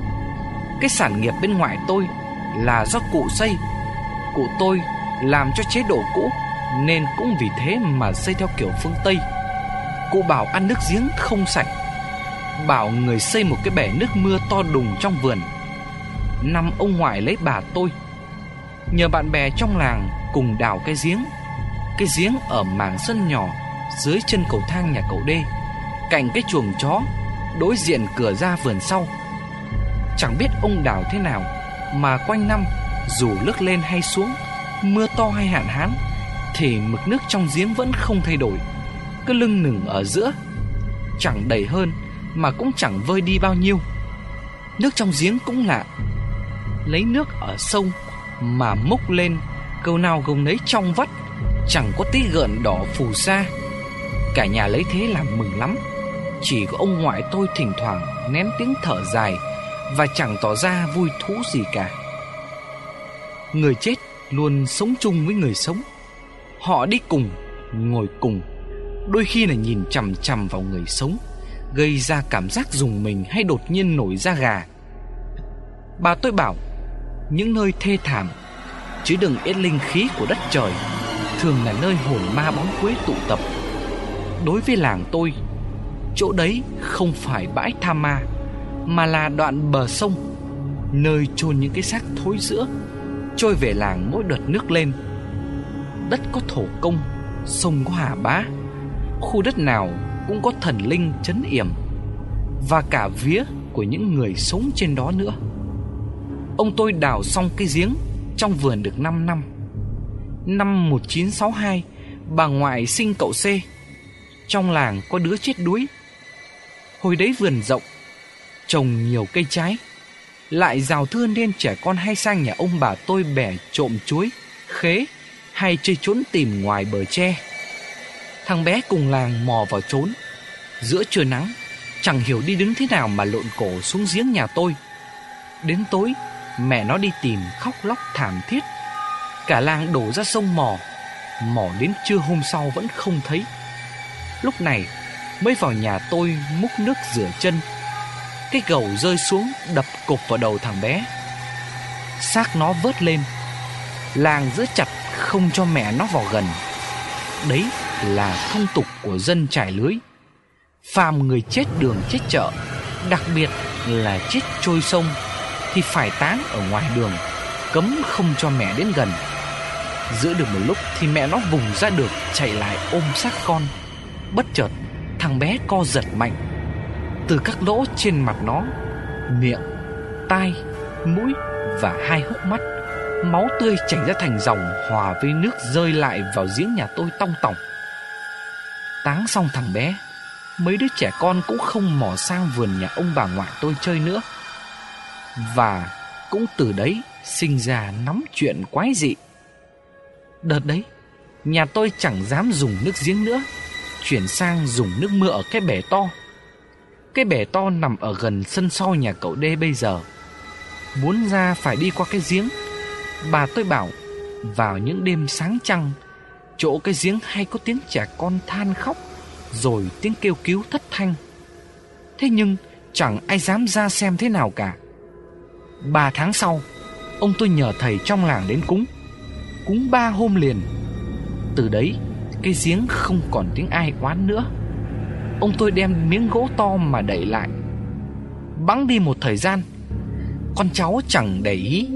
Cái sản nghiệp bên ngoài tôi là do cụ xây. Cụ tôi làm cho chế độ cũ, Nên cũng vì thế mà xây theo kiểu phương Tây. Cụ bảo ăn nước giếng không sạch, Bảo người xây một cái bể nước mưa to đùng trong vườn. Năm ông ngoại lấy bà tôi, Nhờ bạn bè trong làng cùng đào cái giếng. Cái giếng ở mảng sân nhỏ, Dưới chân cầu thang nhà cậu đê Cạnh cái chuồng chó, Đối diện cửa ra vườn sau. Chẳng biết ông đào thế nào Mà quanh năm, Dù nước lên hay xuống, Mưa to hay hạn hán, Thì mực nước trong giếng vẫn không thay đổi, Cứ lưng nừng ở giữa. Chẳng đầy hơn Mà cũng chẳng vơi đi bao nhiêu. Nước trong giếng cũng lạ, Lấy nước ở sông Mà múc lên, Câu nào gồng nấy trong vắt Chẳng có tí gợn đỏ phù sa. Cả nhà lấy thế làm mừng lắm. Chỉ có ông ngoại tôi thỉnh thoảng Nén tiếng thở dài Và chẳng tỏ ra vui thú gì cả. Người chết luôn sống chung với người sống. Họ đi cùng, Ngồi cùng. Đôi khi là nhìn chằm chằm vào người sống, Gây ra cảm giác dùng mình hay đột nhiên nổi da gà. Bà tôi bảo, Những nơi thê thảm, Chứ đừng ít linh khí của đất trời. Thường là nơi hồn ma bóng quế tụ tập. Đối với làng tôi, Chỗ đấy không phải bãi tha ma, Mà là đoạn bờ sông, Nơi chôn những cái xác thối giữa, Trôi về làng mỗi đợt nước lên. Đất có thổ công, Sông có hà bá, Khu đất nào cũng có thần linh chấn yểm, Và cả vía của những người sống trên đó nữa. Ông tôi đào xong cái giếng Trong vườn được 5 năm. Năm 1962 Bà ngoại sinh cậu C. Trong làng có đứa chết đuối. Hồi đấy vườn rộng, Trồng nhiều cây trái. Lại rào thưa nên trẻ con hay sang nhà ông bà tôi bẻ trộm chuối, Khế Hay chơi trốn tìm ngoài bờ tre. Thằng bé cùng làng mò vào trốn. Giữa trưa nắng, Chẳng hiểu đi đứng thế nào mà lộn cổ xuống giếng nhà tôi. Đến tối, Mẹ nó đi tìm khóc lóc thảm thiết. Cả làng đổ ra sông mò. Mò đến trưa hôm sau vẫn không thấy. Lúc này, mới vào nhà tôi múc nước rửa chân. Cái gầu rơi xuống đập cục vào đầu thằng bé. Xác nó vớt lên. Làng giữ chặt không cho mẹ nó vào gần. Đấy là thông tục của dân trải lưới. Phàm người chết đường chết chợ, Đặc biệt là chết trôi sông, Thì phải táng ở ngoài đường, Cấm không cho mẹ đến gần. Giữa được một lúc thì mẹ nó vùng ra được Chạy lại ôm xác con. Bất chợt thằng bé co giật mạnh. Từ các lỗ trên mặt nó Miệng, tai, mũi và hai hốc mắt Máu tươi chảy ra thành dòng Hòa với nước rơi lại vào giếng nhà tôi tong tỏng. Táng xong thằng bé Mấy đứa trẻ con cũng không mò sang vườn nhà ông bà ngoại tôi chơi nữa. Và cũng từ đấy sinh ra nắm chuyện quái dị. Đợt đấy, Nhà tôi chẳng dám dùng nước giếng nữa, Chuyển sang dùng nước mưa ở cái bể to. Cái bể to nằm ở gần sân sau nhà cậu đê bây giờ. Muốn ra phải đi qua cái giếng. Bà tôi bảo, Vào những đêm sáng trăng, Chỗ cái giếng hay có tiếng trẻ con than khóc, Rồi tiếng kêu cứu thất thanh. Thế nhưng chẳng ai dám ra xem thế nào cả. Ba tháng sau, Ông tôi nhờ thầy trong làng đến cúng. Cúng ba hôm liền. Từ đấy, Cái giếng không còn tiếng ai oán nữa. Ông tôi đem miếng gỗ to mà đẩy lại. Bắn đi một thời gian, Con cháu chẳng để ý.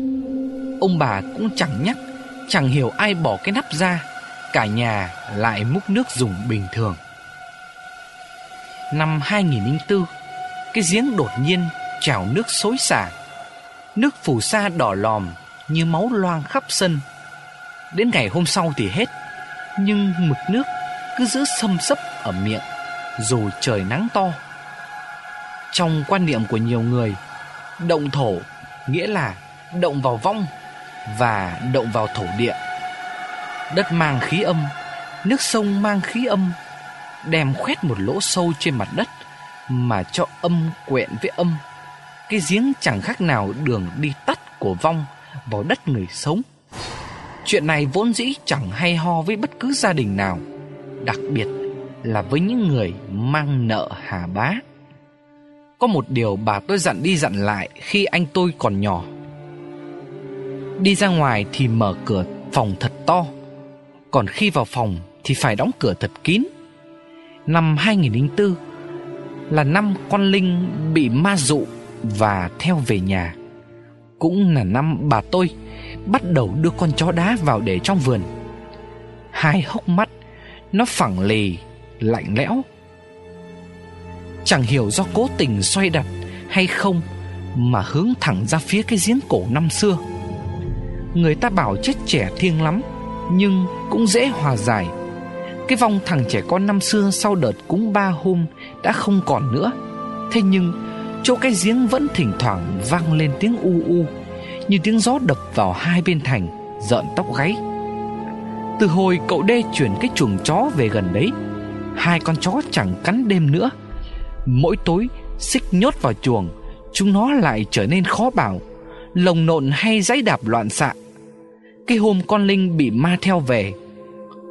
Ông bà cũng chẳng nhắc, Chẳng hiểu ai bỏ cái nắp ra. Cả nhà lại múc nước dùng bình thường. Năm 2004 Cái giếng đột nhiên trào nước xối xả. Nước phù sa đỏ lòm Như máu loang khắp sân. Đến ngày hôm sau thì hết. Nhưng mực nước cứ giữ xâm sấp ở miệng Dù trời nắng to. Trong quan niệm của nhiều người, Động thổ nghĩa là động vào vong Và động vào thổ địa. Đất mang khí âm, Nước sông mang khí âm, Đem khoét một lỗ sâu trên mặt đất Mà cho âm quẹn với âm. Cái giếng chẳng khác nào đường đi tắt của vong Vào đất người sống. Chuyện này vốn dĩ chẳng hay ho với bất cứ gia đình nào, Đặc biệt là với những người mang nợ hà bá. Có một điều bà tôi dặn đi dặn lại khi anh tôi còn nhỏ. Đi ra ngoài thì mở cửa phòng thật to, Còn khi vào phòng thì phải đóng cửa thật kín. Năm 2004 là năm con Linh bị ma dụ và theo về nhà. Cũng là năm bà tôi bắt đầu đưa con chó đá vào để trong vườn. Hai hốc mắt nó phẳng lì, lạnh lẽo. Chẳng hiểu do cố tình xoay đặt hay không Mà hướng thẳng ra phía cái giếng cổ năm xưa. Người ta bảo chết trẻ thiêng lắm Nhưng cũng dễ hòa giải. Cái vong thằng trẻ con năm xưa sau đợt cúng ba hôm Đã không còn nữa. Thế nhưng chỗ cái giếng vẫn thỉnh thoảng vang lên tiếng u u. Như tiếng gió đập vào hai bên thành, rợn tóc gáy. Từ hồi cậu đê chuyển cái chuồng chó về gần đấy, Hai con chó chẳng cắn đêm nữa. Mỗi tối, xích nhốt vào chuồng, Chúng nó lại trở nên khó bảo, Lồng nộn hay dãy đạp loạn xạ. Cái hôm con Linh bị ma theo về,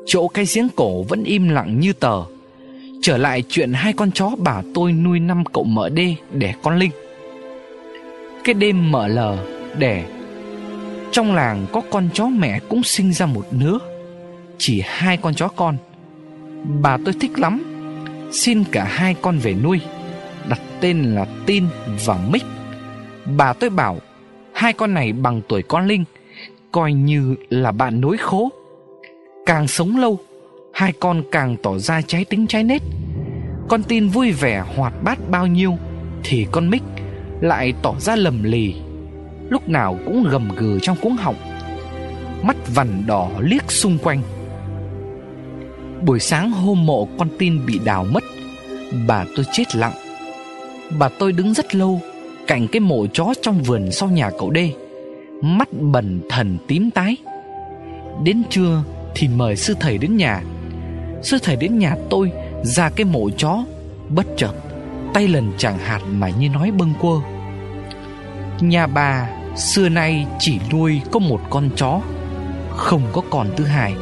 Chỗ cái giếng cổ vẫn im lặng như tờ. Trở lại chuyện hai con chó bà tôi nuôi năm cậu mở đê để con Linh. Cái đêm mở lờ đẻ. Trong làng có con chó mẹ cũng sinh ra một đứa Chỉ hai con chó con. Bà tôi thích lắm. Xin cả hai con về nuôi. Đặt tên là Tin và Mích Bà tôi bảo, Hai con này bằng tuổi con Linh, Coi như là bạn nối khố. Càng sống lâu, Hai con càng tỏ ra trái tính trái nết. Con tin vui vẻ hoạt bát bao nhiêu Thì con Mích lại tỏ ra lầm lì Lúc nào cũng gầm gừ trong cuống họng, Mắt vằn đỏ liếc xung quanh. Buổi sáng hôm mộ con tin bị đào mất, Bà tôi chết lặng. Bà tôi đứng rất lâu, Cạnh cái mộ chó trong vườn sau nhà cậu đê, Mắt bần thần tím tái. Đến trưa thì mời sư thầy đến nhà. Sư thầy đến nhà tôi, Ra cái mộ chó, Bất chợt, Tay lần chẳng hạt mà như nói bâng quơ. Nhà bà Xưa nay chỉ nuôi có một con chó, Không có còn thứ hai.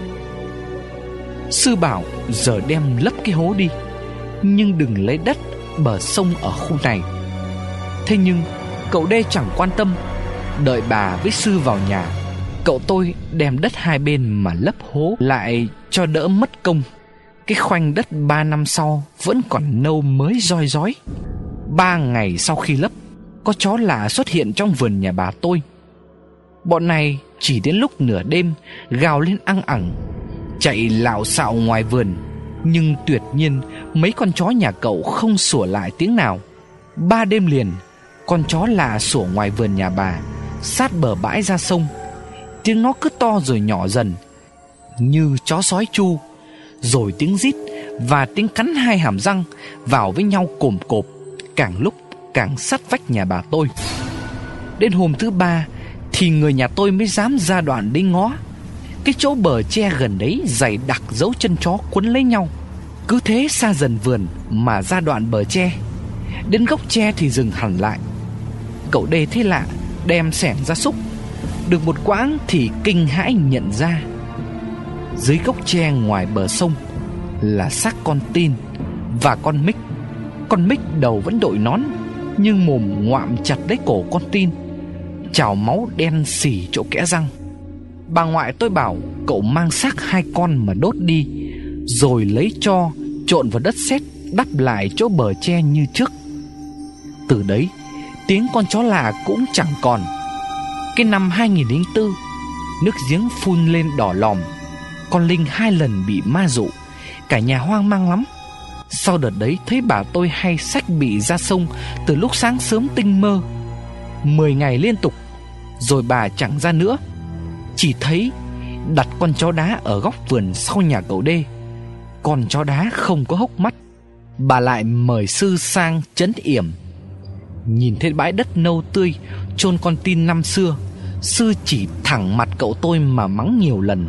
Sư bảo, giờ đem lấp cái hố đi, Nhưng đừng lấy đất bờ sông ở khu này. Thế nhưng, cậu đê chẳng quan tâm. Đợi bà với sư vào nhà, Cậu tôi đem đất hai bên mà lấp hố lại cho đỡ mất công. Cái khoanh đất ba năm sau vẫn còn nâu mới roi rói. Ba ngày sau khi lấp có chó lạ xuất hiện trong vườn nhà bà tôi. Bọn này chỉ đến lúc nửa đêm, Gào lên ăn ẳng, Chạy lạo xạo ngoài vườn. Nhưng tuyệt nhiên, Mấy con chó nhà cậu không sủa lại tiếng nào. Ba đêm liền, Con chó lạ sủa ngoài vườn nhà bà, Sát bờ bãi ra sông. Tiếng nó cứ to rồi nhỏ dần, Như chó sói chu. Rồi tiếng rít Và tiếng cắn hai hàm răng Vào với nhau cồm cộp, Càng lúc càng sát vách nhà bà tôi. Đến hôm thứ ba Thì người nhà tôi mới dám ra đoạn đi ngó. Cái chỗ bờ tre gần đấy Dày đặc dấu chân chó quấn lấy nhau. Cứ thế xa dần vườn Mà ra đoạn bờ tre. Đến gốc tre thì dừng hẳn lại. Cậu đê thế lạ, Đem sẻng ra xúc. Được một quãng thì kinh hãi nhận ra. Dưới gốc tre ngoài bờ sông Là xác con tin Và con mích. Con mích đầu vẫn đội nón. Nhưng mồm ngoạm chặt lấy cổ con tin, Chảo máu đen xỉ chỗ kẽ răng. Bà ngoại tôi bảo, Cậu mang xác hai con mà đốt đi, Rồi lấy cho, Trộn vào đất sét, Đắp lại chỗ bờ tre như trước. Từ đấy, Tiếng con chó lạ cũng chẳng còn. Cái năm 2004 Nước giếng phun lên đỏ lòm. Con Linh hai lần bị ma dụ, Cả nhà hoang mang lắm. Sau đợt đấy, thấy bà tôi hay sách bị ra sông Từ lúc sáng sớm tinh mơ. Mười ngày liên tục, Rồi bà chẳng ra nữa. Chỉ thấy đặt con chó đá ở góc vườn sau nhà cậu đê Con chó đá không có hốc mắt. Bà lại mời sư sang chấn yểm. Nhìn thấy bãi đất nâu tươi, chôn con tin năm xưa, Sư chỉ thẳng mặt cậu tôi mà mắng nhiều lần.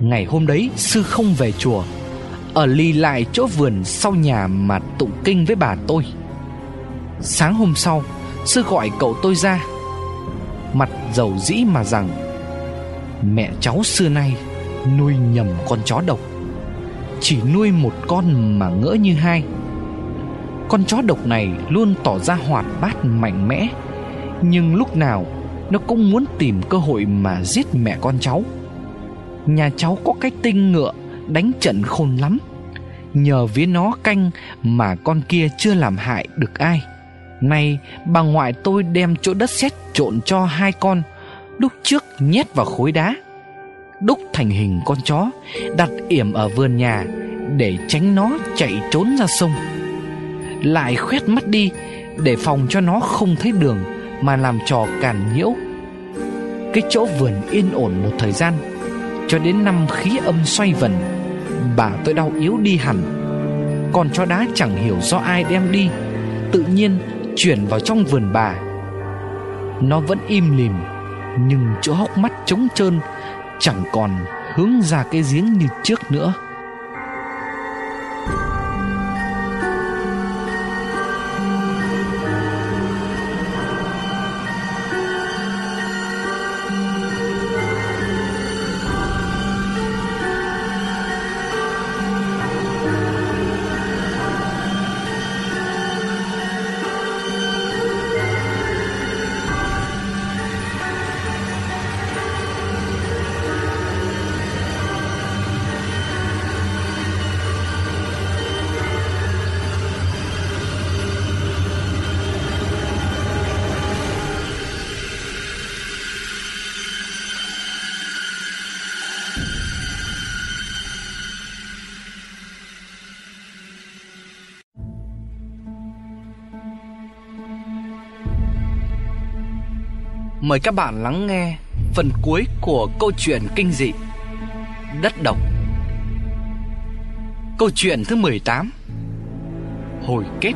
Ngày hôm đấy, sư không về chùa. Ở lì lại chỗ vườn sau nhà mà tụng kinh với bà tôi. Sáng hôm sau, Sư gọi cậu tôi ra. Mặt dầu dĩ mà rằng, Mẹ cháu xưa nay Nuôi nhầm con chó độc, Chỉ nuôi một con mà ngỡ như hai. Con chó độc này luôn tỏ ra hoạt bát mạnh mẽ, Nhưng lúc nào Nó cũng muốn tìm cơ hội mà giết mẹ con cháu. Nhà cháu có cái tinh ngựa Đánh trận khôn lắm. Nhờ với nó canh Mà con kia chưa làm hại được ai. Nay, bà ngoại tôi đem chỗ đất sét trộn cho hai con Lúc trước nhét vào khối đá. Đúc thành hình con chó, Đặt yểm ở vườn nhà Để tránh nó chạy trốn ra sông. Lại khoét mắt đi Để phòng cho nó không thấy đường Mà làm trò càn nhiễu. Cái chỗ vườn yên ổn một thời gian cho đến năm khí âm xoay vần, Bà tôi đau yếu đi hẳn. Còn cho đá chẳng hiểu do ai đem đi, Tự nhiên chuyển vào trong vườn bà. Nó vẫn im lìm, Nhưng chỗ hốc mắt trống trơn, Chẳng còn hướng ra cái giếng như trước nữa. Mời các bạn lắng nghe phần cuối của câu chuyện kinh dị Đất độc. Câu chuyện thứ 18 Hồi kết.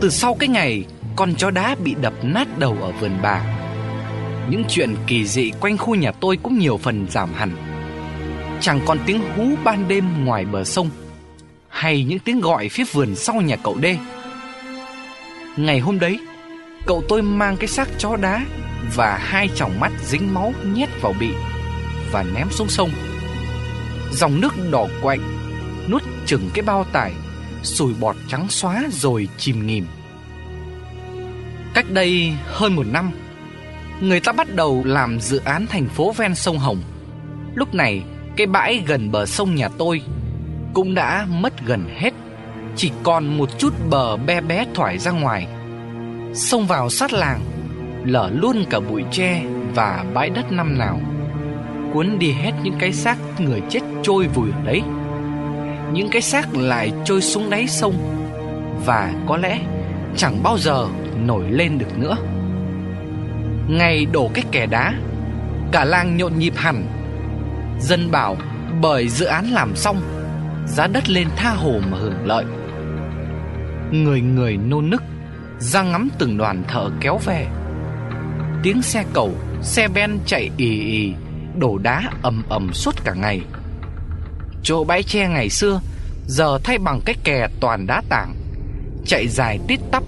Từ sau cái ngày con chó đá bị đập nát đầu ở vườn bà, Những chuyện kỳ dị quanh khu nhà tôi cũng nhiều phần giảm hẳn. Chẳng còn tiếng hú ban đêm ngoài bờ sông hay những tiếng gọi phía vườn sau nhà cậu đê. Ngày hôm đấy, cậu tôi mang cái xác chó đá và hai tròng mắt dính máu nhét vào bị và ném xuống sông. Dòng nước đỏ quạnh nuốt chừng cái bao tải, sùi bọt trắng xóa rồi chìm nghỉm. Cách đây hơn một năm, người ta bắt đầu làm dự án thành phố ven sông Hồng. Lúc này, cái bãi gần bờ sông nhà tôi cũng đã mất gần hết. Chỉ còn một chút bờ be bé thoải ra ngoài. Xông vào sát làng, Lở luôn cả bụi tre và bãi đất năm nào. Cuốn đi hết những cái xác người chết trôi vùi ở đấy. Những cái xác lại trôi xuống đáy sông. Và có lẽ chẳng bao giờ nổi lên được nữa. Ngày đổ cái kè đá, Cả làng nhộn nhịp hẳn. Dân bảo, bởi dự án làm xong giá đất lên tha hồ mà hưởng lợi. Người người nôn nức, Ra ngắm từng đoàn thợ kéo về Tiếng xe cầu, Xe ben chạy ì ì, Đổ đá ầm ầm suốt cả ngày. Chỗ bãi tre ngày xưa, Giờ thay bằng cái kè toàn đá tảng, Chạy dài tít tắp,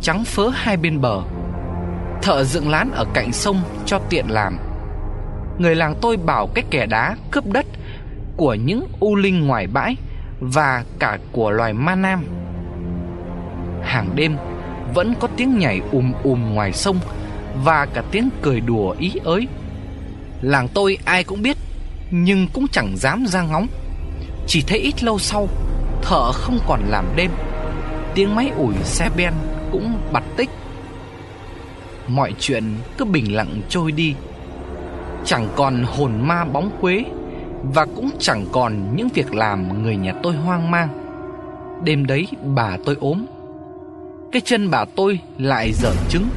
Trắng phớ hai bên bờ. Thợ dựng lán ở cạnh sông cho tiện làm. Người làng tôi bảo cái kè đá cướp đất của những u linh ngoài bãi và cả của loài ma nam. Hàng đêm vẫn có tiếng nhảy ùm ùm ngoài sông và cả tiếng cười đùa ý ới. Làng tôi ai cũng biết nhưng cũng chẳng dám ra ngóng. Chỉ thấy ít lâu sau, thợ không còn làm đêm. Tiếng máy ủi xe ben cũng bật tích. Mọi chuyện cứ bình lặng trôi đi. Chẳng còn hồn ma bóng quế và cũng chẳng còn những việc làm người nhà tôi hoang mang. Đêm đấy bà tôi ốm. Cái chân bà tôi lại dở trứng,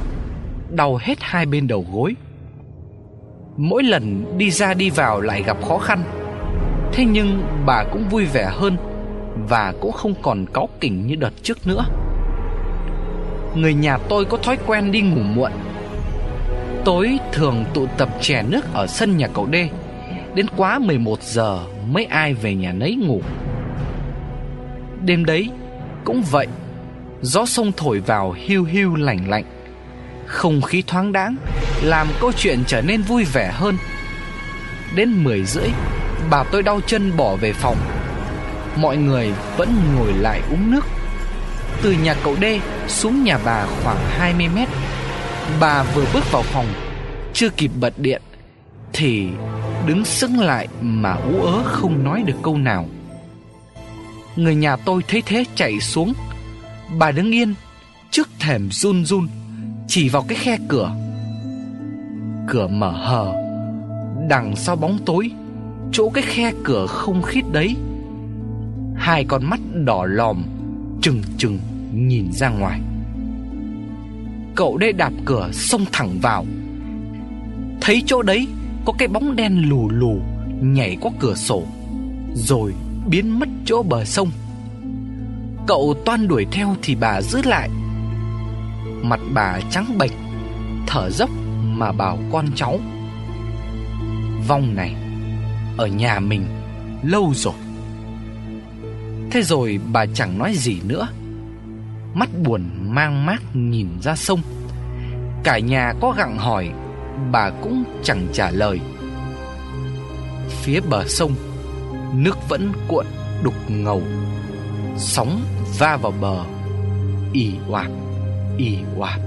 Đau hết hai bên đầu gối. Mỗi lần đi ra đi vào lại gặp khó khăn. Thế nhưng bà cũng vui vẻ hơn Và cũng không còn cáu kỉnh như đợt trước nữa. Người nhà tôi có thói quen đi ngủ muộn. Tối thường tụ tập chè nước ở sân nhà cậu đê Đến quá 11 giờ mới ai về nhà nấy ngủ. Đêm đấy, cũng vậy, Gió sông thổi vào hiu hiu lạnh lạnh. Không khí thoáng đáng Làm câu chuyện trở nên vui vẻ hơn. Đến 10 rưỡi, Bà tôi đau chân bỏ về phòng. Mọi người vẫn ngồi lại uống nước. Từ nhà cậu đê xuống nhà bà khoảng 20 mét, Bà vừa bước vào phòng, Chưa kịp bật điện Thì đứng sững lại mà ú ớ không nói được câu nào. Người nhà tôi thấy thế chạy xuống. Bà đứng yên, Trước thềm run run, Chỉ vào cái khe cửa. Cửa mở hờ, Đằng sau bóng tối, Chỗ cái khe cửa không khít đấy. Hai con mắt đỏ lòm, Trừng trừng nhìn ra ngoài. Cậu đây đạp cửa xông thẳng vào. Thấy chỗ đấy có cái bóng đen lù lù, Nhảy qua cửa sổ, Rồi biến mất chỗ bờ sông. Cậu toan đuổi theo thì bà giữ lại. Mặt bà trắng bệch, Thở dốc mà bảo con cháu, Vong này, Ở nhà mình, Lâu rồi. Thế rồi bà chẳng nói gì nữa. Mắt buồn mang mát nhìn ra sông. Cả nhà có gặng hỏi Bà cũng chẳng trả lời. Phía bờ sông, Nước vẫn cuộn đục ngầu, Sóng va vào bờ, ì oạt ì oạt.